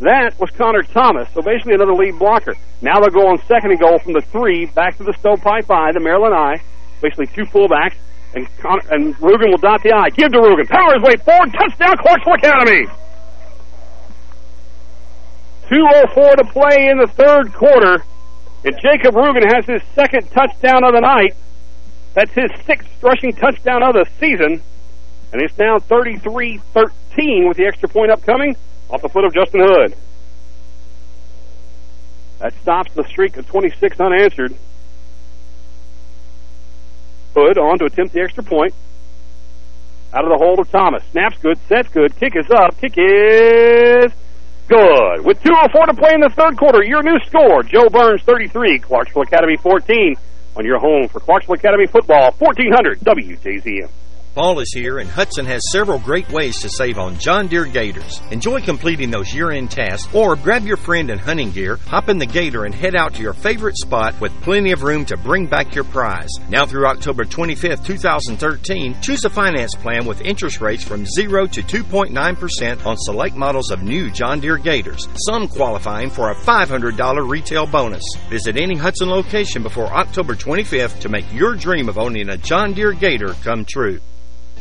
That was Connor Thomas, so basically another lead blocker. Now they'll go on second and goal from the three back to the Stovepipe I, the Maryland I, Basically two fullbacks. And, and Rugen will dot the I. Give to Rugen. Power his way forward. Touchdown, Clarksville Academy. 2.04 to play in the third quarter. And Jacob Rugen has his second touchdown of the night. That's his sixth rushing touchdown of the season. And it's now 33-13 with the extra point upcoming off the foot of Justin Hood. That stops the streak of 26 unanswered. Hood on to attempt the extra point. Out of the hold of Thomas. Snaps good, sets good, kick is up, kick is good. With 2.04 to play in the third quarter, your new score, Jo Byrns 33, Clarksville Academy 14 on your home for Clarksville Academy football, 1400 WJZM. Fall is here, and Hudson has several great ways to save on John Deere Gators. Enjoy completing those year-end tasks, or grab your friend and hunting gear, hop in the Gator, and head out to your favorite spot with plenty of room to bring back your prize. Now through October 25th, 2013, choose a finance plan with interest rates from 0 to 2.9% on select models of new John Deere Gators, some qualifying for a $500 retail bonus. Visit any Hudson location before October 25th to make your dream of owning a John Deere Gator come true.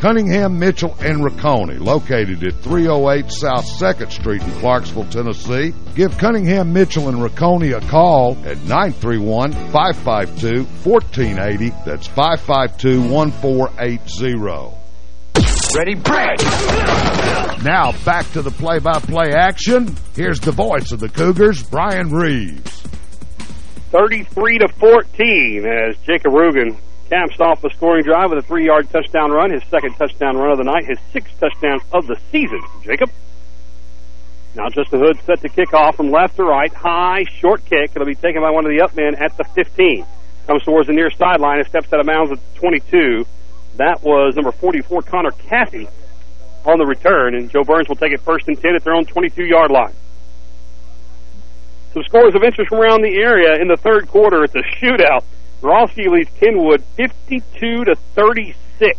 Cunningham, Mitchell, and Rocconi, located at 308 South 2nd Street in Clarksville, Tennessee. Give Cunningham, Mitchell, and Rocconi a call at 931-552-1480. That's 552-1480. Ready, break! Now back to the play-by-play -play action. Here's the voice of the Cougars, Brian Reeves. 33 to 14 as Jacob Rugen caps off the scoring drive with a three-yard touchdown run, his second touchdown run of the night, his sixth touchdown of the season. Jacob. Now Justin Hood set to kick off from left to right. High, short kick. It'll be taken by one of the up men at the 15. Comes towards the near sideline and steps out of bounds at 22. That was number 44, Connor Caffey, on the return. And Jo Byrns will take it first and 10 at their own 22-yard line. Some scores of interest from around the area in the third quarter. It's a shootout. Rossview leads Kenwood 52 to 36.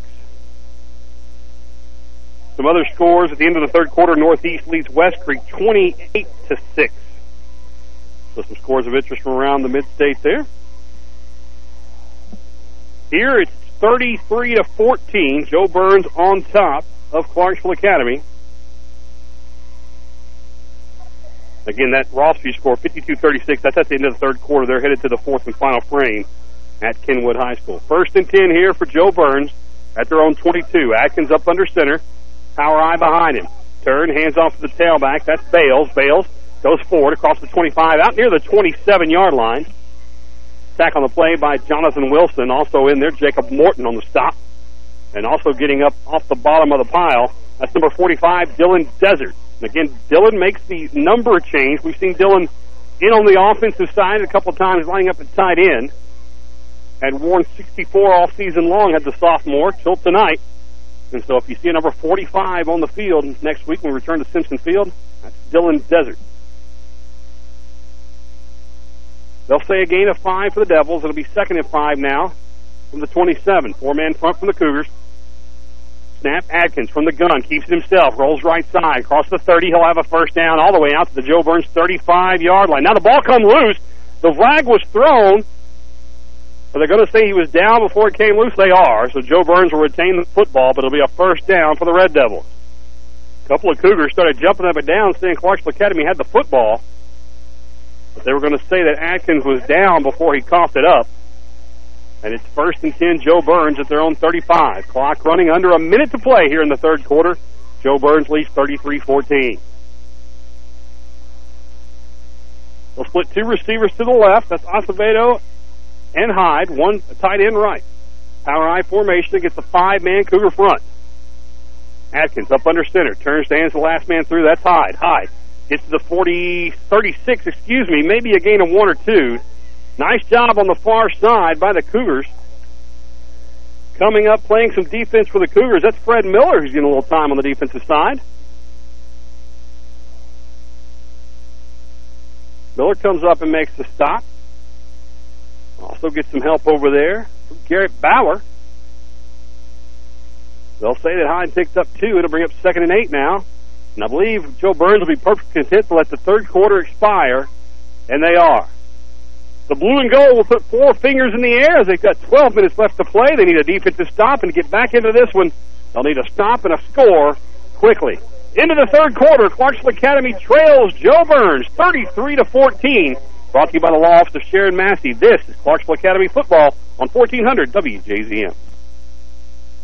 Some other scores at the end of the third quarter. Northeast leads West Creek 28 to 6. So some scores of interest from around the mid-state there. Here it's 33 to 14. Jo Byrns on top of Clarksville Academy. Again, that Rossview score 52-36. That's at the end of the third quarter. They're headed to the fourth and final frame at Kenwood High School. First and 10 here for Jo Byrns at their own 22. Atkins up under center. Power I behind him. Turn, hands off to the tailback. That's Bales. Bales goes forward across the 25, out near the 27-yard line. Sack on the play by Jonathan Wilson. Also in there, Jacob Morton on the stop. And also getting up off the bottom of the pile, that's number 45, Dylan Desert. again, Dylan makes the number change. We've seen Dylan in on the offensive side a couple of times lining up at tight end had worn 64 all season long, had the sophomore, till tonight. And so if you see a number 45 on the field next week when we return to Simpson Field, that's Dylan Desert. They'll say a gain of five for the Devils. It'll be second and five now from the 27. Four-man front from the Cougars. Snap Atkins from the gun, keeps it himself, rolls right side, across the 30. He'll have a first down all the way out to the Jo Byrns 35-yard line. Now the ball comes loose. The flag was thrown, are they going to say he was down before it came loose? They are. So Jo Byrns will retain the football, but it'll be a first down for the Red Devils. A couple of Cougars started jumping up and down, saying Clarksville Academy had the football. But they were going to say that Atkins was down before he coughed it up. And it's first and 10, Jo Byrns at their own 35. Clock running under a minute to play here in the third quarter. Jo Byrns leads 33-14. They'll split two receivers to the left. That's Acevedo and Hyde, one tight end right. Power I formation against the five-man Cougar front. Atkins up under center, turns to the last man through. That's Hyde. Hyde gets to the 40, 36, excuse me, maybe a gain of one or two. Nice job on the far side by the Cougars. Coming up, playing some defense for the Cougars, that's Fred Miller who's getting a little time on the defensive side. Miller comes up and makes the stop. Also get some help over there from Garrett Bauer. They'll say that Hyde picked up two. It'll bring up second and eight now. And I believe Jo Byrns will be perfectly content to let the third quarter expire, and they are. The blue and gold will put four fingers in the air as they've got 12 minutes left to play. They need a defensive stop, and to get back into this one, they'll need a stop and a score quickly. Into the third quarter, Clarksville Academy trails Jo Byrns 33 to 14 Brought to you by the law office of Sharon Massey. This is Clarksville Academy Football on 1400 WJZM.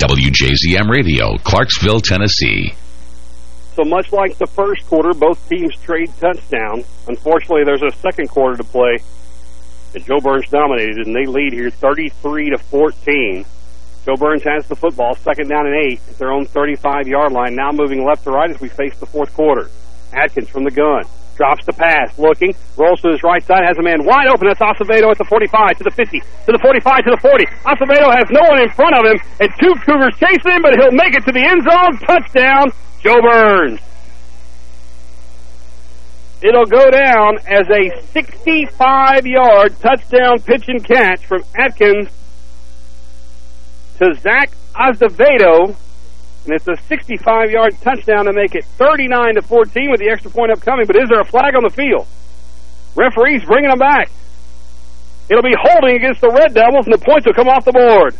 WJZM Radio, Clarksville, Tennessee. So much like the first quarter, both teams trade touchdowns. Unfortunately, there's a second quarter to play. And Jo Byrns dominated, and they lead here 33 to 14. Jo Byrns has the football, second down and eight at their own 35-yard line. Now moving left to right as we face the fourth quarter. Atkins from the gun. Drops the pass, looking, rolls to his right side, has a man wide open. That's Acevedo at the 45, to the 50, to the 45, to the 40. Acevedo has no one in front of him, and two Cougars chasing him, but he'll make it to the end zone. Touchdown, Jo Byrns. It'll go down as a 65-yard touchdown pitch and catch from Atkins to Zach Acevedo, and it's a 65-yard touchdown to make it 39 to 14 with the extra point upcoming. But is there a flag on the field? Referees bringing them back. It'll be holding against the Red Devils, and the points will come off the board.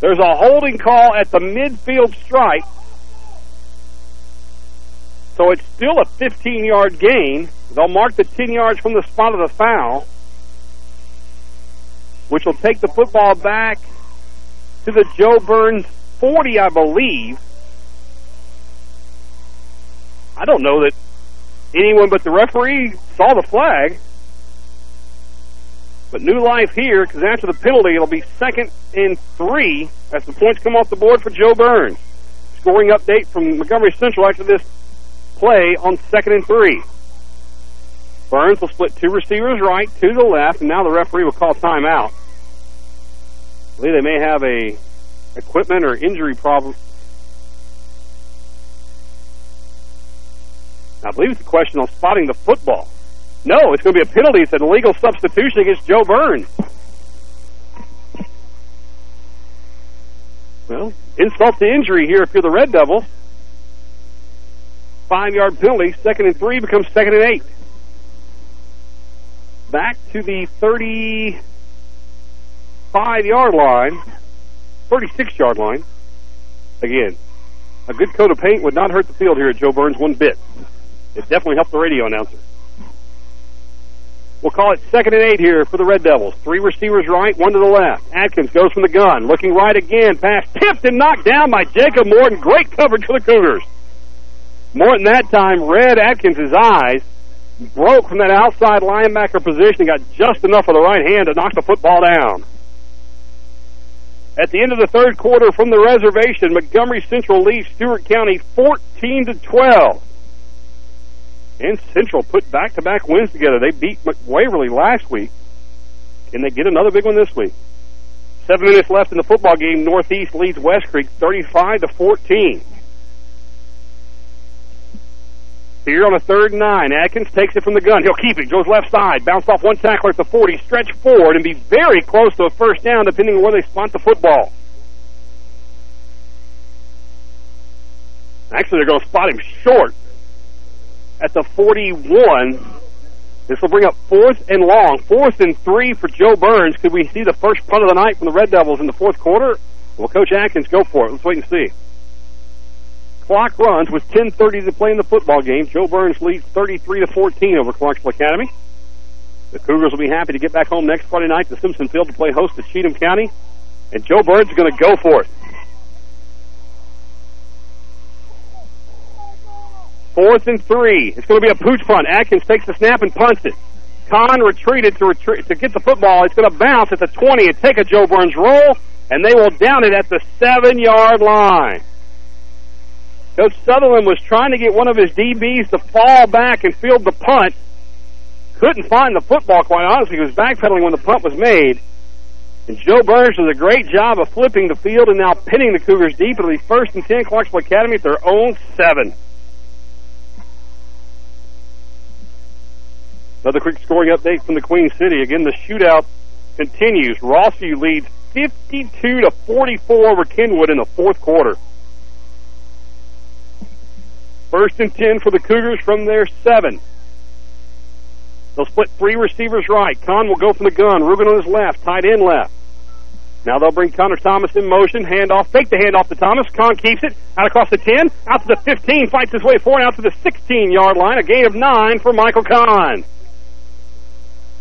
There's a holding call at the midfield strike. So it's still a 15-yard gain. They'll mark the 10 yards from the spot of the foul, which will take the football back to the Jo Byrns 40, I believe. I don't know that anyone but the referee saw the flag. But new life here, because after the penalty, it'll be second and three as the points come off the board for Jo Byrns. Scoring update from Montgomery Central after this play on second and three. Byrns will split two receivers right, two to the left, and now the referee will call timeout. I believe they may have a equipment or injury problem. I believe it's a question on spotting the football. No, it's going to be a penalty. It's an illegal substitution against Joe Byrns. Well, insult to injury here if you're the Red Devils. Five-yard penalty, second and three becomes second and eight. Back to the 35-yard line, 36-yard line. Again, a good coat of paint would not hurt the field here at Jo Byrns one bit. It definitely helped the radio announcer. We'll call it second and eight here for the Red Devils. Three receivers right, one to the left. Atkins goes from the gun, looking right again. Pass tipped and knocked down by Jacob Morton. Great coverage for the Cougars. Morton that time read Atkins' eyes, broke from that outside linebacker position, and got just enough of the right hand to knock the football down. At the end of the third quarter from the reservation, Montgomery Central leads Stewart County 14 to 12. And Central put back-to-back wins together. They beat Waverly last week. Can they get another big one this week? Seven minutes left in the football game. Northeast leads West Creek 35 to 14. Here on a third and nine, Atkins takes it from the gun. He'll keep it. Goes left side. Bounce off one tackler at the 40. Stretch forward and be very close to a first down depending on where they spot the football. Actually, they're going to spot him short at the 41. This will bring up fourth and long. Fourth and three for Jo Byrns. Could we see the first punt of the night from the Red Devils in the fourth quarter? Will Coach Atkins go for it? Let's wait and see. Clock runs with 10.30 to play in the football game. Jo Byrns leads 33 to 14 over Clarksville Academy. The Cougars will be happy to get back home next Friday night to Simpson Field to play host to Cheatham County. And Jo Byrns is going to go for it. Fourth and three. It's going to be a pooch punt. Atkins takes the snap and punts it. Kahn retreated to retreat to get the football. It's going to bounce at the 20 and take a Jo Byrns roll, and they will down it at the seven-yard line. Coach Sutherland was trying to get one of his DBs to fall back and field the punt. Couldn't find the football, quite honestly. He was backpedaling when the punt was made. And Jo Byrns does a great job of flipping the field and now pinning the Cougars deep. It'll be first and 10, Clarksville Academy at their own seven. Another quick scoring update from the Queen City. Again, the shootout continues. Rossview leads 52 to 44 over Kenwood in the fourth quarter. First and 10 for the Cougars from their seven. They'll split three receivers right. Kahn will go from the gun. Rugen on his left. Tight end left. Now they'll bring Connor Thomas in motion. Handoff. Fake the handoff to Thomas. Kahn keeps it. Out across the 10. Out to the 15. Fights his way forward. Out to the 16-yard line. A gain of nine for Michael Kahn.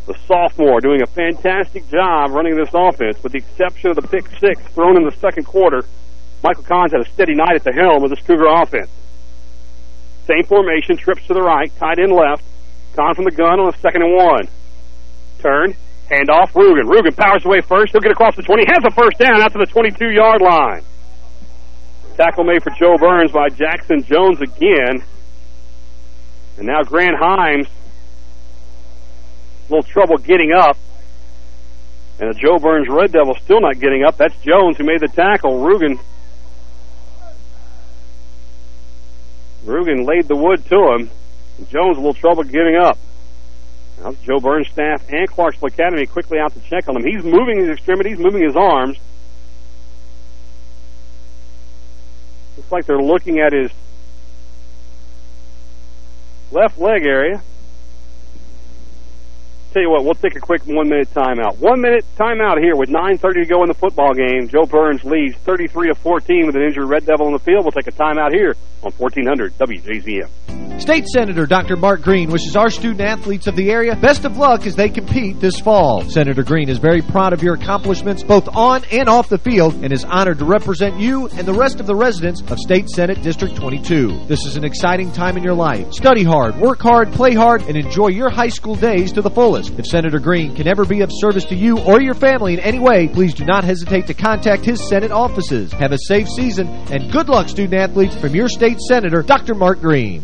The sophomore doing a fantastic job running this offense with the exception of the pick six thrown in the second quarter. Michael Kahn's had a steady night at the helm of this Cougar offense. Same formation. Trips to the right. Tight end left. Kahn from the gun on a second and one. Turn. Hand off Rugen. Rugen powers away first. He'll get across the 20. Has a first down out to the 22-yard line. Tackle made for Jo Byrns by Jackson Jones again. And now Grant Himes, a little trouble getting up. And the Jo Byrns Red Devil still not getting up. That's Jones who made the tackle. Rugen Rugen laid the wood to him. Jones a little trouble getting up. Now, Jo Byrns staff and Clarksville Academy quickly out to check on him. He's moving his extremities, moving his arms. Looks like they're looking at his left leg area. Tell you what, we'll take a quick one-minute timeout. One-minute timeout here with 9.30 to go in the football game. Jo Byrns leads 33 to 14 with an injured Red Devil on the field. We'll take a timeout here on 1400 WJZM. State Senator Dr. Mark Green wishes our student-athletes of the area best of luck as they compete this fall. Senator Green is very proud of your accomplishments both on and off the field and is honored to represent you and the rest of the residents of State Senate District 22. This is an exciting time in your life. Study hard, work hard, play hard, and enjoy your high school days to the fullest. If Senator Green can ever be of service to you or your family in any way, please do not hesitate to contact his Senate offices. Have a safe season, and good luck, student-athletes, from your state senator, Dr. Mark Green.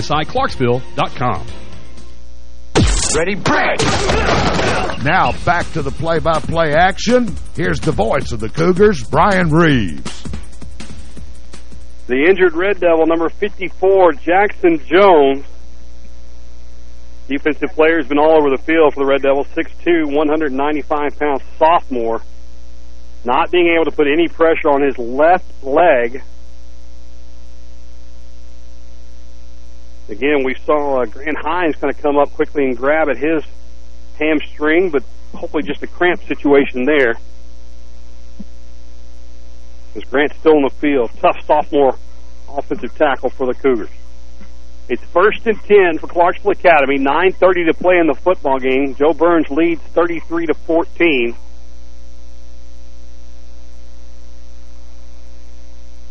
MSIClarksville.com. Ready, break! Now back to the play-by-play -play action. Here's the voice of the Cougars, Brian Reeves. The injured Red Devil, number 54, Jackson Jones. Defensive player has been all over the field for the Red Devils. 6'2", 195-pound sophomore. Not being able to put any pressure on his left leg Again, we saw uh, Grant Himes kind of come up quickly and grab at his hamstring, but hopefully just a cramp situation there. As Grant's still in the field. Tough sophomore offensive tackle for the Cougars. It's first and 10 for Clarksville Academy. 9.30 to play in the football game. Jo Byrns leads 33 to 14.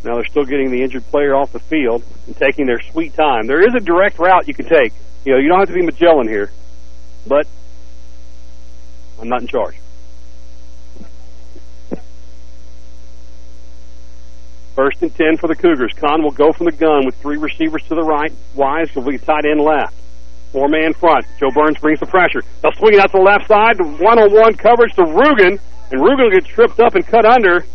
Now they're still getting the injured player off the field and taking their sweet time. There is a direct route you can take. You know, you don't have to be Magellan here, but I'm not in charge. First and 10 for the Cougars. Kahn will go from the gun with three receivers to the right. Wise will be tight end left. Four-man front. Jo Byrns brings the pressure. They'll swing it out to the left side. One-on-one coverage to Rugen. And Rugen will get tripped up and cut under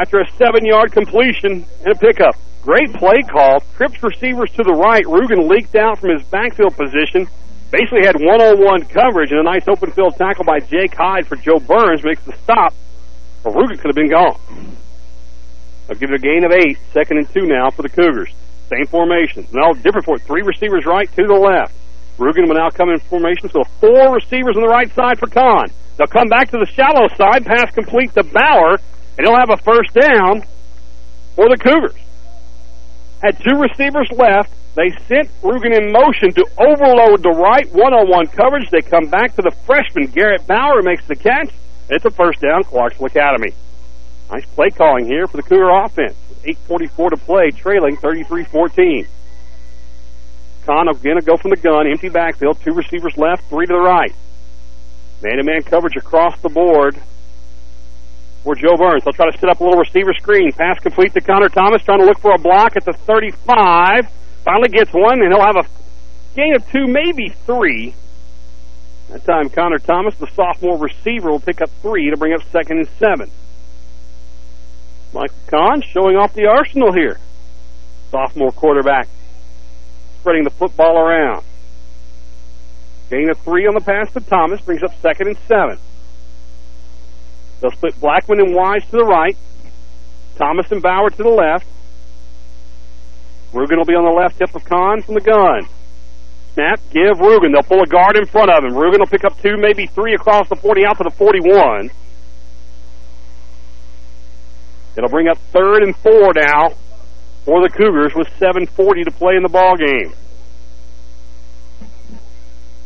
after a seven-yard completion and a pickup. Great play call. Trips receivers to the right. Rugen leaked out from his backfield position. Basically had one-on-one coverage and a nice open field tackle by Jake Hyde for Jo Byrns makes the stop. But Rugen could have been gone. I'll give it a gain of eight. Second and two now for the Cougars. Same formation. No, different for Three receivers right, two to the left. Rugen will now come in formation, so four receivers on the right side for Kahn. They'll come back to the shallow side, pass complete to Bauer, and he'll have a first down for the Cougars. Had two receivers left. They sent Rugen in motion to overload the right one-on-one coverage. They come back to the freshman, Garrett Bauer, makes the catch. It's a first down, Clarksville Academy. Nice play calling here for the Cougar offense. 8.44 to play, trailing 33-14. Kahn again to go from the gun, empty backfield, two receivers left, three to the right. Man-to-man coverage across the board for Jo Byrns. They'll try to set up a little receiver screen. Pass complete to Connor Thomas, trying to look for a block at the 35. Finally gets one, and he'll have a gain of two, maybe three. That time, Connor Thomas, the sophomore receiver, will pick up three to bring up second and seven. Michael Kahn showing off the arsenal here. Sophomore quarterback spreading the football around. Gain of three on the pass to Thomas brings up second and seven. They'll split Blackman and Wise to the right. Thomas and Bauer to the left. Rugen will be on the left hip of Kahn from the gun. Snap, give Rugen. They'll pull a guard in front of him. Rugen will pick up two, maybe three across the 40 out to the 41. It'll bring up third and four now for the Cougars with 7.40 to play in the ball game.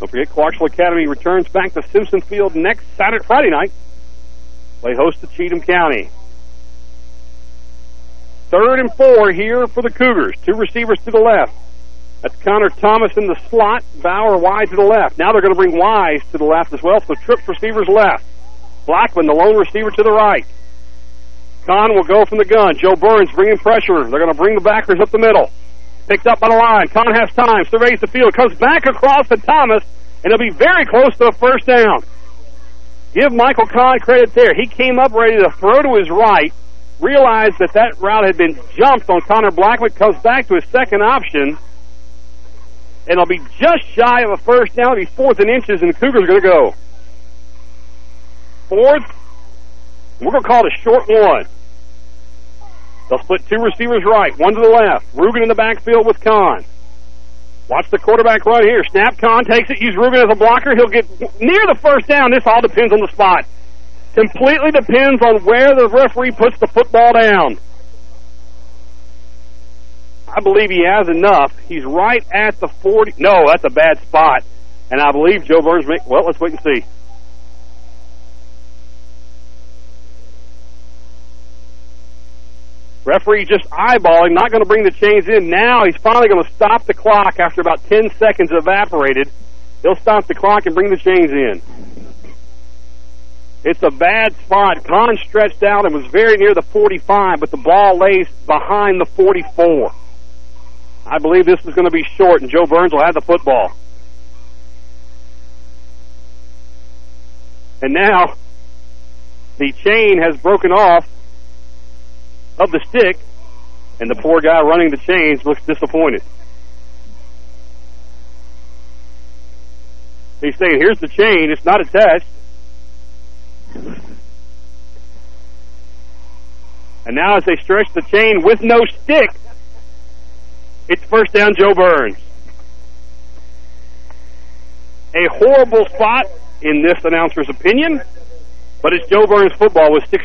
Don't forget, Clarksville Academy returns back to Simpson Field next Saturday, Friday night. Play host to Cheatham County. Third and four here for the Cougars. Two receivers to the left. That's Connor Thomas in the slot. Bauer wide to the left. Now they're going to bring Wise to the left as well. So trips receivers left. Blackman, the lone receiver to the right. Kahn will go from the gun. Jo Byrns bringing pressure. They're going to bring the backers up the middle. Picked up by the line. Kahn has time. Surveys the field. Comes back across to Thomas. And it'll be very close to a first down. Give Michael Kahn credit there. He came up ready to throw to his right. Realized that that route had been jumped on Connor Blackman. Comes back to his second option. And it'll be just shy of a first down. It'll be fourth and inches, and the Cougars are going to go. Fourth. We're going to call it a short one. They'll split two receivers right, one to the left. Rugen in the backfield with Kahn. Watch the quarterback run here. Snap, Kahn takes it, use Rugen as a blocker. He'll get near the first down. This all depends on the spot. Completely depends on where the referee puts the football down. I believe he has enough. He's right at the 40. No, that's a bad spot. And I believe Jo Byrns, well, let's wait and see. Referee just eyeballing, not going to bring the chains in. Now he's finally going to stop the clock after about 10 seconds evaporated. He'll stop the clock and bring the chains in. It's a bad spot. Kahn stretched out and was very near the 45, but the ball lays behind the 44. I believe this is going to be short, and Jo Byrns will have the football. And now the chain has broken off of the stick, and the poor guy running the chains looks disappointed. He's saying, here's the chain, it's not attached. And now as they stretch the chain with no stick, it's first down Jo Byrns. A horrible spot in this announcer's opinion, but it's Jo Byrns football with six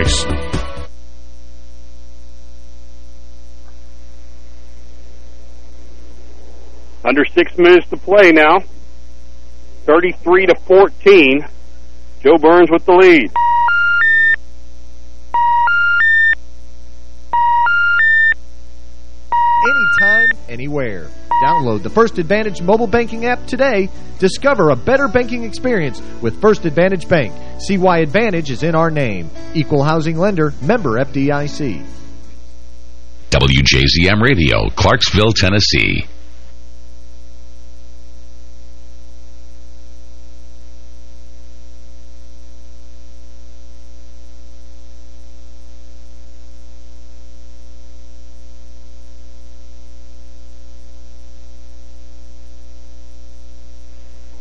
Under six minutes to play now. 33 to 14. Jo Byrns with the lead. Anytime, anywhere. Download the First Advantage mobile banking app today. Discover a better banking experience with First Advantage Bank. See why Advantage is in our name. Equal Housing Lender, member FDIC. WJZM Radio, Clarksville, Tennessee.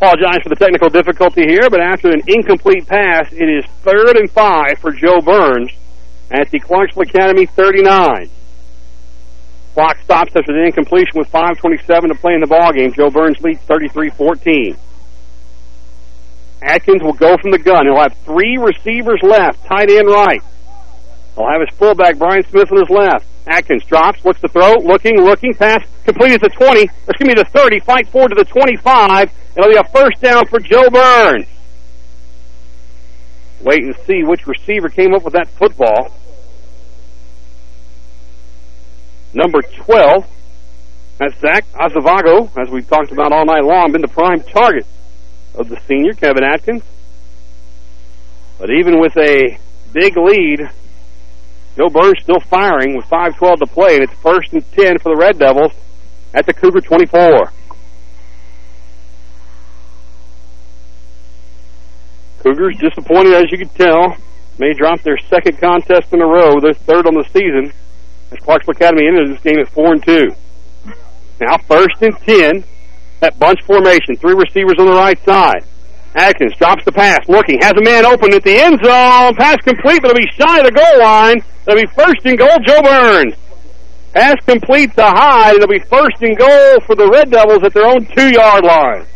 Apologize for the technical difficulty here, but after an incomplete pass, it is third and five for Jo Byrns at the Clarksville Academy 39. Clock stops after the incompletion with 5.27 to play in the ballgame. Jo Byrns leads 33-14. Atkins will go from the gun. He'll have three receivers left, tight end right. He'll have his fullback, Brian Smith, on his left. Atkins drops, looks to throw, looking, looking, pass, completed to 20, excuse me, the 30, fight forward to the 25. It'll be a first down for Jo Byrns. Wait and see which receiver came up with that football. Number 12, that's Zach Acevedo, as we've talked about all night long, been the prime target of the senior, Kevin Atkins. But even with a big lead, Jo Byrns still firing with 5.12 to play, and it's first and 10 for the Red Devils at the Cougar 24. Cougars disappointed, as you can tell. May drop their second contest in a row, their third on the season, as Clarksville Academy ended this game at 4 and 2. Now first and 10, that bunch formation, three receivers on the right side. Atkins drops the pass, looking, has a man open at the end zone. Pass complete, but it'll be shy of the goal line. It'll be first and goal, Jo Byrns. Pass complete to Hyde. It'll be first and goal for the Red Devils at their own two-yard line.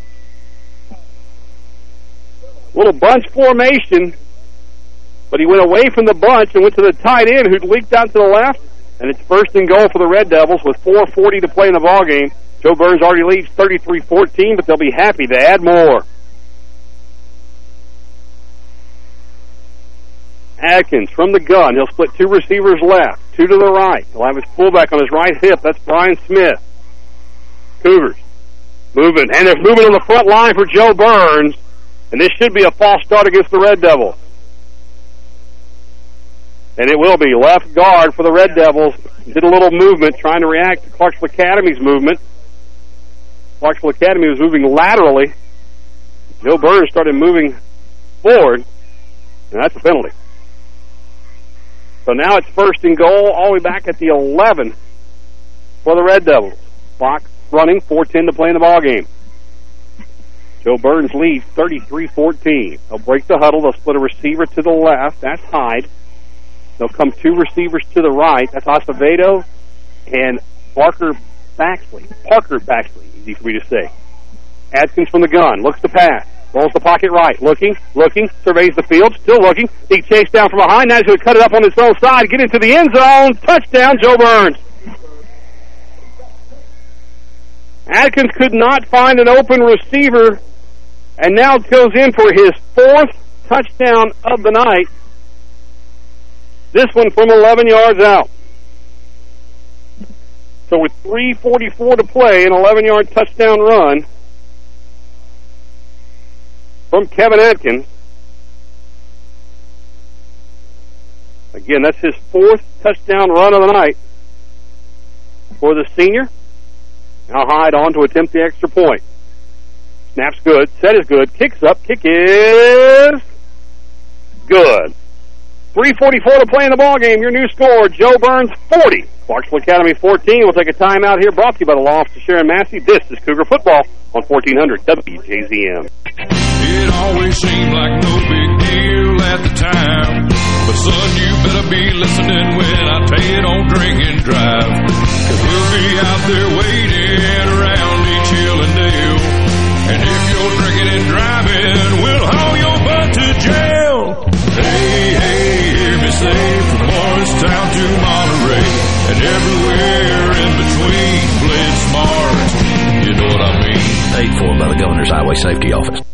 Little bunch formation, but he went away from the bunch and went to the tight end who'd leaked out to the left, and it's first and goal for the Red Devils with 4.40 to play in the ball game. Jo Byrns already leads 33-14, but they'll be happy to add more. Atkins from the gun. He'll split two receivers left, two to the right. He'll have his fullback on his right hip. That's Brian Smith. Cougars moving, and they're moving on the front line for Jo Byrns, and this should be a false start against the Red Devils. And it will be left guard for the Red Devils. Did a little movement trying to react to Clarksville Academy's movement. Clarksville Academy was moving laterally. Jo Byrns started moving forward, and that's a penalty. So now it's first and goal all the way back at the 11 for the Red Devils. Clock running, 4.10 to play in the ball game. Jo Byrns leads 33-14. They'll break the huddle. They'll split a receiver to the left. That's Hyde. They'll come two receivers to the right. That's Acevedo and Parker Baxley. Parker Baxley, easy for me to say. Atkins from the gun. Looks to pass. Rolls the pocket right. Looking, looking, surveys the field, still looking. He chased down from behind. Now he's going to cut it up on his own side, get into the end zone. Touchdown, Jo Byrns. Atkins could not find an open receiver and now goes in for his fourth touchdown of the night. This one from 11 yards out. So with 3.44 to play, an 11-yard touchdown run from Kevin Atkins. Again, that's his fourth touchdown run of the night for the senior. Now Hyde on to attempt the extra point. Snaps good. Set is good. Kicks up. Kick is good. 3.44 to play in the ball game. Your new score, Jo Byrns 40. Clarksville Academy 14. We'll take a timeout here. Brought to you by the Law Office of Sharon Massey. This is Cougar Football on 1400 WJZM. It always seemed like no big deal at the time. But son, you better be listening when I tell you don't drink and drive. Cause we'll be out there waiting around each hill and dale. And if you're drinking and driving, Morristown to Monterey and everywhere in between, it smart. You know what I mean? Paid for by the Governor's Highway Safety Office.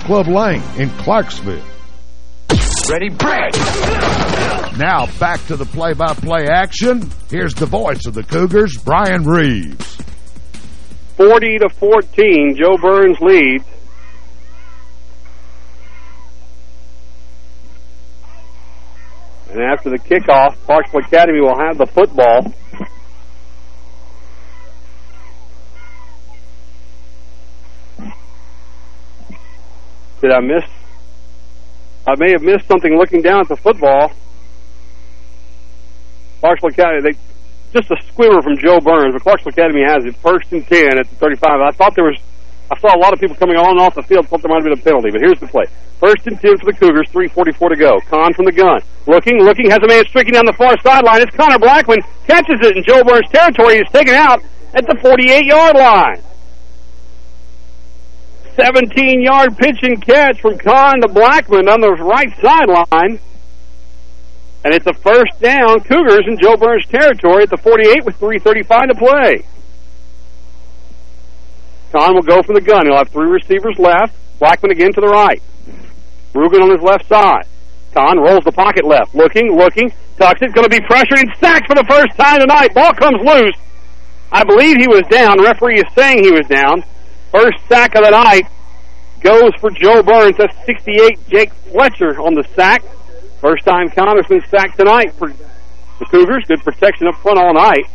Club Lane in Clarksville. Ready, break! Now back to the play-by-play action. Here's the voice of the Cougars, Brian Reeves. 40 to 14, Jo Byrns leads. And after the kickoff, Clarksville Academy will have the football. Did I miss? I may have missed something looking down at the football. Clarksville Academy, they, just a squimmer from Jo Byrns, but Clarksville Academy has it first and 10 at the 35. I thought there was, I saw a lot of people coming on and off the field, thought there might have been a penalty, but here's the play. First and 10 for the Cougars, 3.44 to go. Kahn from the gun. Looking, looking, has a man streaking down the far sideline. It's Connor Blackman, catches it in Jo Byrns' territory. He's taken out at the 48-yard line. 17-yard pitch and catch from Kahn to Blackman on the right sideline. And it's a first down, Cougars in Jo Byrns' territory at the 48 with 3.35 to play. Kahn will go from the gun. He'll have three receivers left. Blackman again to the right. Rugen on his left side. Kahn rolls the pocket left. Looking, looking, tucks it. Going to be pressured and sacked for the first time tonight. Ball comes loose. I believe he was down. Referee is saying he was down. First sack of the night goes for Jo Byrns. That's 68 Jake Fletcher on the sack. First time been sacked tonight for the Cougars. Good protection up front all night.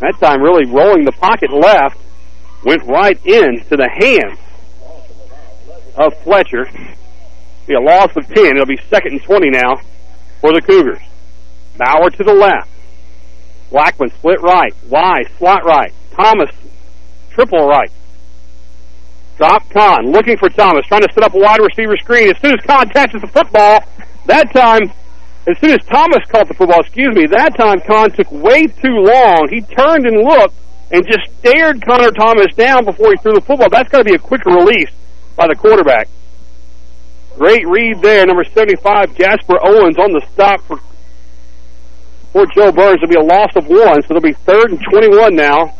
That time really rolling the pocket left. Went right into the hands of Fletcher. Be a loss of 10. It'll be second and 20 now for the Cougars. Bauer to the left. Blackman split right. Wise slot right. Thomas triple right. Drop Kahn, looking for Thomas, trying to set up a wide receiver screen. As soon as Kahn catches the football, that time, as soon as Thomas caught the football, excuse me, that time Kahn took way too long. He turned and looked and just stared Connor Thomas down before he threw the football. That's got to be a quicker release by the quarterback. Great read there, number 75, Jasper Owens on the stop for for Jo Byrns. It'll be a loss of one, so it'll be third and 21 now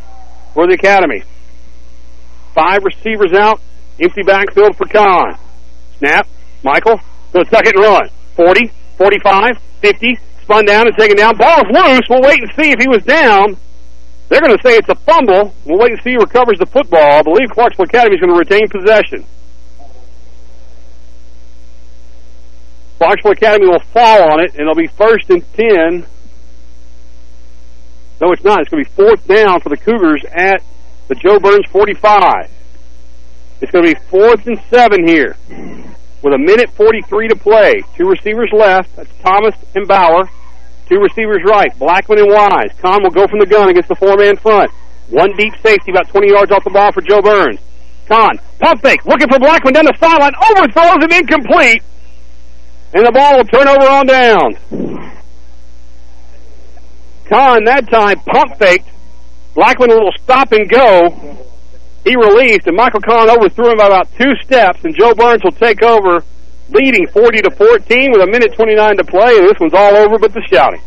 for the Academy. Five receivers out. Empty backfield for Kahn. Snap. Michael. The second run. 40, 45, 50. Spun down and taken down. Ball's loose. We'll wait and see if he was down. They're going to say it's a fumble. We'll wait and see who recovers the football. I believe Clarksville Academy is going to retain possession. Clarksville Academy will fall on it, and it'll be first and 10. No, it's not. It's going to be fourth down for the Cougars at the Jo Byrns 45. It's going to be fourth and seven here with a minute 43 to play. Two receivers left. That's Thomas and Bauer. Two receivers right. Blackman and Wise. Kahn will go from the gun against the four-man front. One deep safety about 20 yards off the ball for Jo Byrns. Kahn, pump fake, looking for Blackman down the sideline, overthrows him incomplete, and the ball will turn over on down. Kahn, that time pump faked, Blackman a little stop and go. He released, and Michael Kahn overthrew him by about two steps, and Jo Byrns will take over, leading 40 to 14 with a minute 29 to play, and this one's all over but the shouting.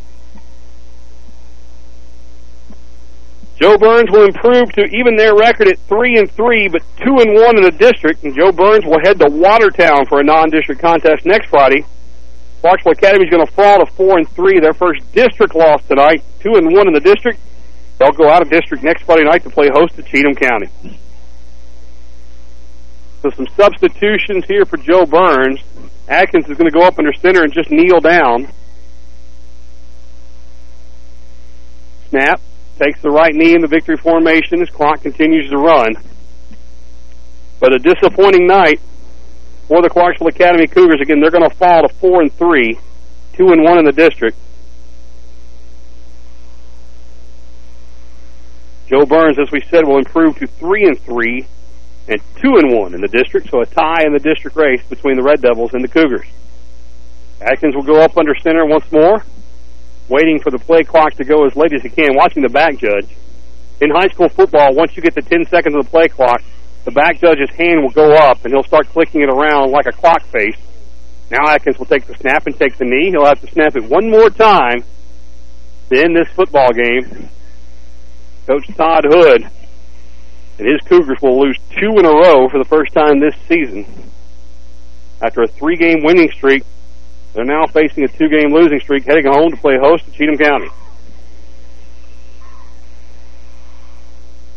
Jo Byrns will improve to even their record at 3 and 3, but 2 and 1 in the district, and Jo Byrns will head to Watertown for a non-district contest next Friday. Clarksville Academy is going to fall to 4 and 3, their first district loss tonight, 2 and 1 in the district. They'll go out of district next Friday night to play host to Cheatham County. So some substitutions here for Jo Byrns. Atkins is going to go up under center and just kneel down. Snap. Takes the right knee in the victory formation as clock continues to run. But a disappointing night for the Clarksville Academy Cougars. Again, they're going to fall to 4 and 3, 2 and 1 in the district. Jo Byrns, as we said, will improve to 3 and 3, and two and one in the district, so a tie in the district race between the Red Devils and the Cougars. Atkins will go up under center once more, waiting for the play clock to go as late as he can, watching the back judge. In high school football, once you get to 10 seconds of the play clock, the back judge's hand will go up, and he'll start clicking it around like a clock face. Now Atkins will take the snap and take the knee. He'll have to snap it one more time to end this football game. Coach Todd Hood and his Cougars will lose two in a row for the first time this season. After a three-game winning streak, they're now facing a two-game losing streak, heading home to play host to Cheatham County.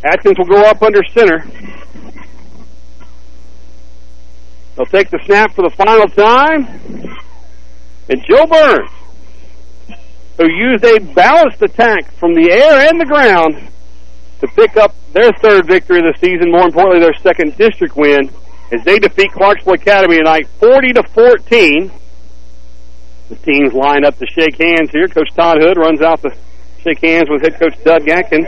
Atkins will go up under center. They'll take the snap for the final time. And Jo Byrns, who used a balanced attack from the air and the ground to pick up their third victory of the season, more importantly, their second district win, as they defeat Clarksville Academy tonight 40 to 14. The teams line up to shake hands here. Coach Todd Hood runs out to shake hands with head coach Doug Atkins.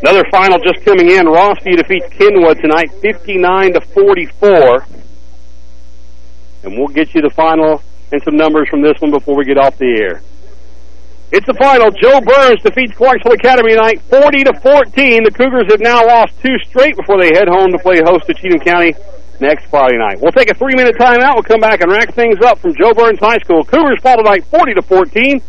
Another final just coming in. Rossview defeats Kenwood tonight, 59 to 44. And we'll get you the final and some numbers from this one before we get off the air. It's the final. Jo Byrns defeats Clarksville Academy tonight, 40 to 14. The Cougars have now lost two straight before they head home to play host to Cheatham County next Friday night. We'll take a three-minute timeout. We'll come back and rack things up from Jo Byrns High School. Cougars fall tonight, 40 to 14.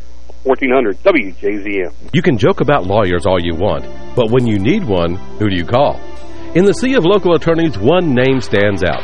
1400 WJZM. You can joke about lawyers all you want, but when you need one, who do you call? In the sea of local attorneys, one name stands out.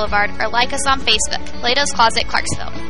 Boulevard or like us on Facebook, Plato's Closet, Clarksville.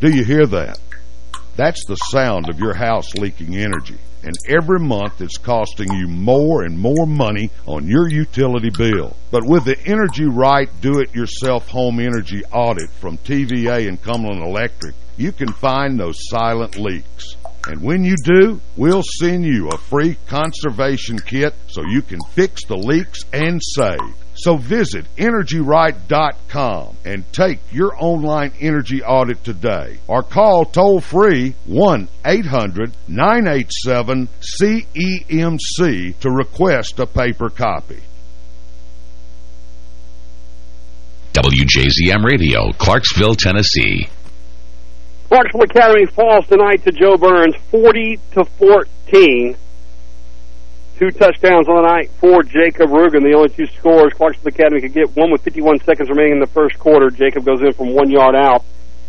Do you hear that? That's the sound of your house leaking energy. And every month it's costing you more and more money on your utility bill. But with the Energy Right Do-It-Yourself Home Energy Audit from TVA and Cumberland Electric, you can find those silent leaks. And when you do, we'll send you a free conservation kit so you can fix the leaks and save. So visit EnergyRight.com and take your online energy audit today. Or call toll-free 1-800-987-CEMC to request a paper copy. WJZM Radio, Clarksville, Tennessee. Clarksville Academy falls tonight to Jo Byrns, 40 to 14. Two touchdowns on the night for Jacob Rugen, the only two scores Clarksville Academy could get. One with 51 seconds remaining in the first quarter. Jacob goes in from one yard out.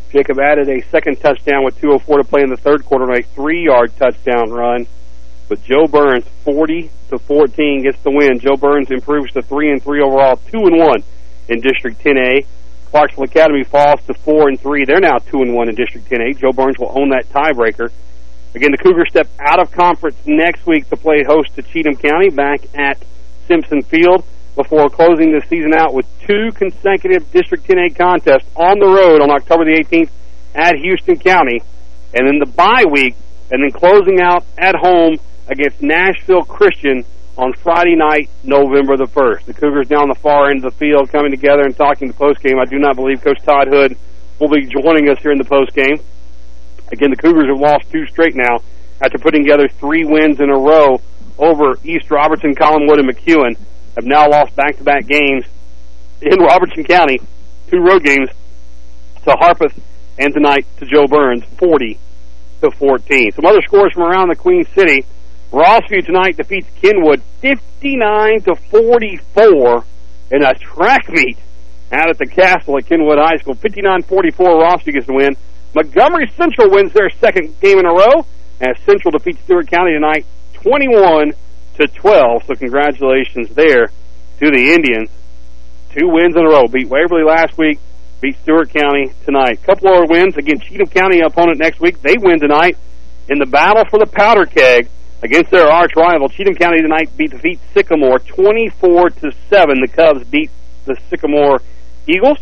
Jacob added a second touchdown with 2.04 to play in the third quarter on a three-yard touchdown run. But Jo Byrns, 40 to 14, gets the win. Jo Byrns improves to 3 and 3 overall, 2 and 1 in District 10A. Clarksville Academy falls to 4 and 3. They're now 2 and 1 in District 10A. Jo Byrns will own that tiebreaker. Again, the Cougars step out of conference next week to play host to Cheatham County back at Simpson Field before closing the season out with two consecutive District 10A contests on the road on October the 18th at Houston County, and then the bye week, and then closing out at home against Nashville Christian on Friday night, November the 1st. The Cougars down the far end of the field coming together and talking the postgame. I do not believe Coach Todd Hood will be joining us here in the postgame. Again, the Cougars have lost two straight now after putting together three wins in a row over East Robertson, Collinwood, and McEwen. Have now lost back-to-back -back games in Robertson County, two road games to Harpeth and tonight to Jo Byrns, 40 to 14. Some other scores from around the Queen City. Rossview tonight defeats Kenwood 59 to 44 in a track meet out at the Castle at Kenwood High School. 59-44, Rossview gets the win. Montgomery Central wins their second game in a row as Central defeats Stewart County tonight 21 to 12. So congratulations there to the Indians. Two wins in a row. Beat Waverly last week, beat Stewart County tonight. Couple more wins. against Cheatham County opponent next week. They win tonight in the battle for the powder keg against their arch rival. Cheatham County tonight beat defeat Sycamore 24 to 7. The Cubs beat the Sycamore Eagles.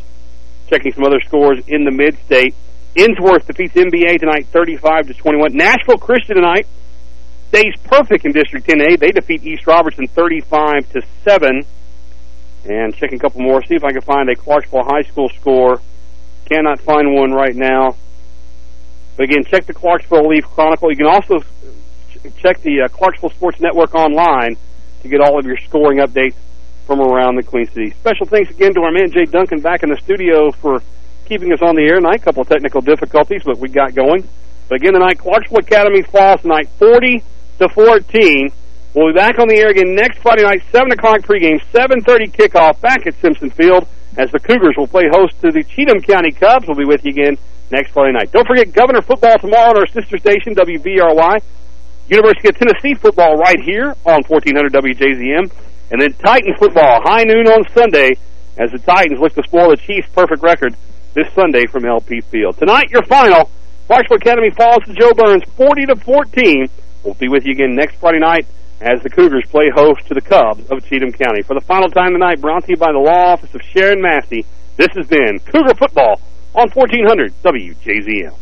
Checking some other scores in the mid-state. Ensworth defeats MBA tonight 35 to 21. Nashville Christian tonight stays perfect in District 10A. They defeat East Robertson 35 to 7. And checking a couple more, see if I can find a Clarksville High School score. Cannot find one right now. But again, check the Clarksville Leaf Chronicle. You can also check the uh, Clarksville Sports Network online to get all of your scoring updates from around the Queen City. Special thanks again to our man Jay Duncan back in the studio for keeping us on the air tonight. A couple of technical difficulties, but we got going. But again tonight, Clarksville Academy falls tonight 40 to 14. We'll be back on the air again next Friday night, 7 o'clock pregame, 7.30 kickoff back at Simpson Field as the Cougars will play host to the Cheatham County Cubs. We'll be with you again next Friday night. Don't forget Governor Football tomorrow on our sister station, WBRY. University of Tennessee football right here on 1400 WJZM. And then Titan football, high noon on Sunday, as the Titans look to spoil the Chiefs' perfect record this Sunday from LP Field. Tonight, your final. Clarksville Academy falls to Jo Byrns 40 to 14. We'll be with you again next Friday night as the Cougars play host to the Cubs of Cheatham County. For the final time tonight, brought to you by the law office of Sharon Massey, this has been Cougar Football on 1400 WJZM.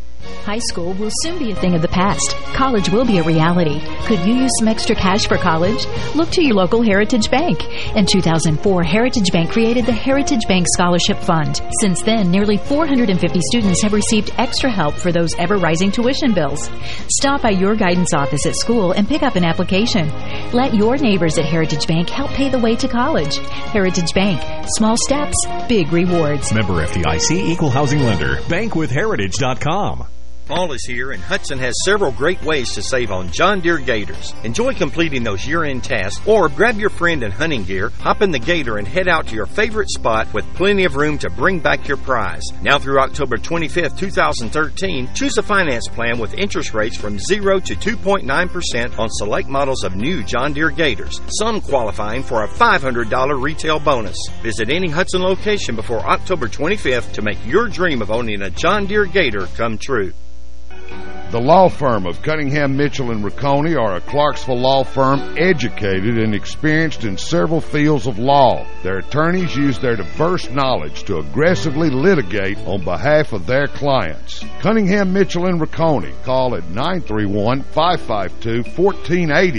High school will soon be a thing of the past. College will be a reality. Could you use some extra cash for college? Look to your local Heritage Bank. In 2004, Heritage Bank created the Heritage Bank Scholarship Fund. Since then, nearly 450 students have received extra help for those ever-rising tuition bills. Stop by your guidance office at school and pick up an application. Let your neighbors at Heritage Bank help pay the way to college. Heritage Bank. Small steps, big rewards. Member FDIC Equal Housing Lender. Bankwithheritage.com. Fall is here, and Hudson has several great ways to save on John Deere gators. Enjoy completing those year-end tasks, or grab your friend and hunting gear, hop in the gator, and head out to your favorite spot with plenty of room to bring back your prize. Now through October 25th, 2013, choose a finance plan with interest rates from 0 to 2.9% on select models of new John Deere gators, some qualifying for a $500 retail bonus. Visit any Hudson location before October 25th to make your dream of owning a John Deere gator come true. The law firm of Cunningham, Mitchell, and Rocconi are a Clarksville law firm educated and experienced in several fields of law. Their attorneys use their diverse knowledge to aggressively litigate on behalf of their clients. Cunningham, Mitchell, and Rocconi. Call at 931-552-1480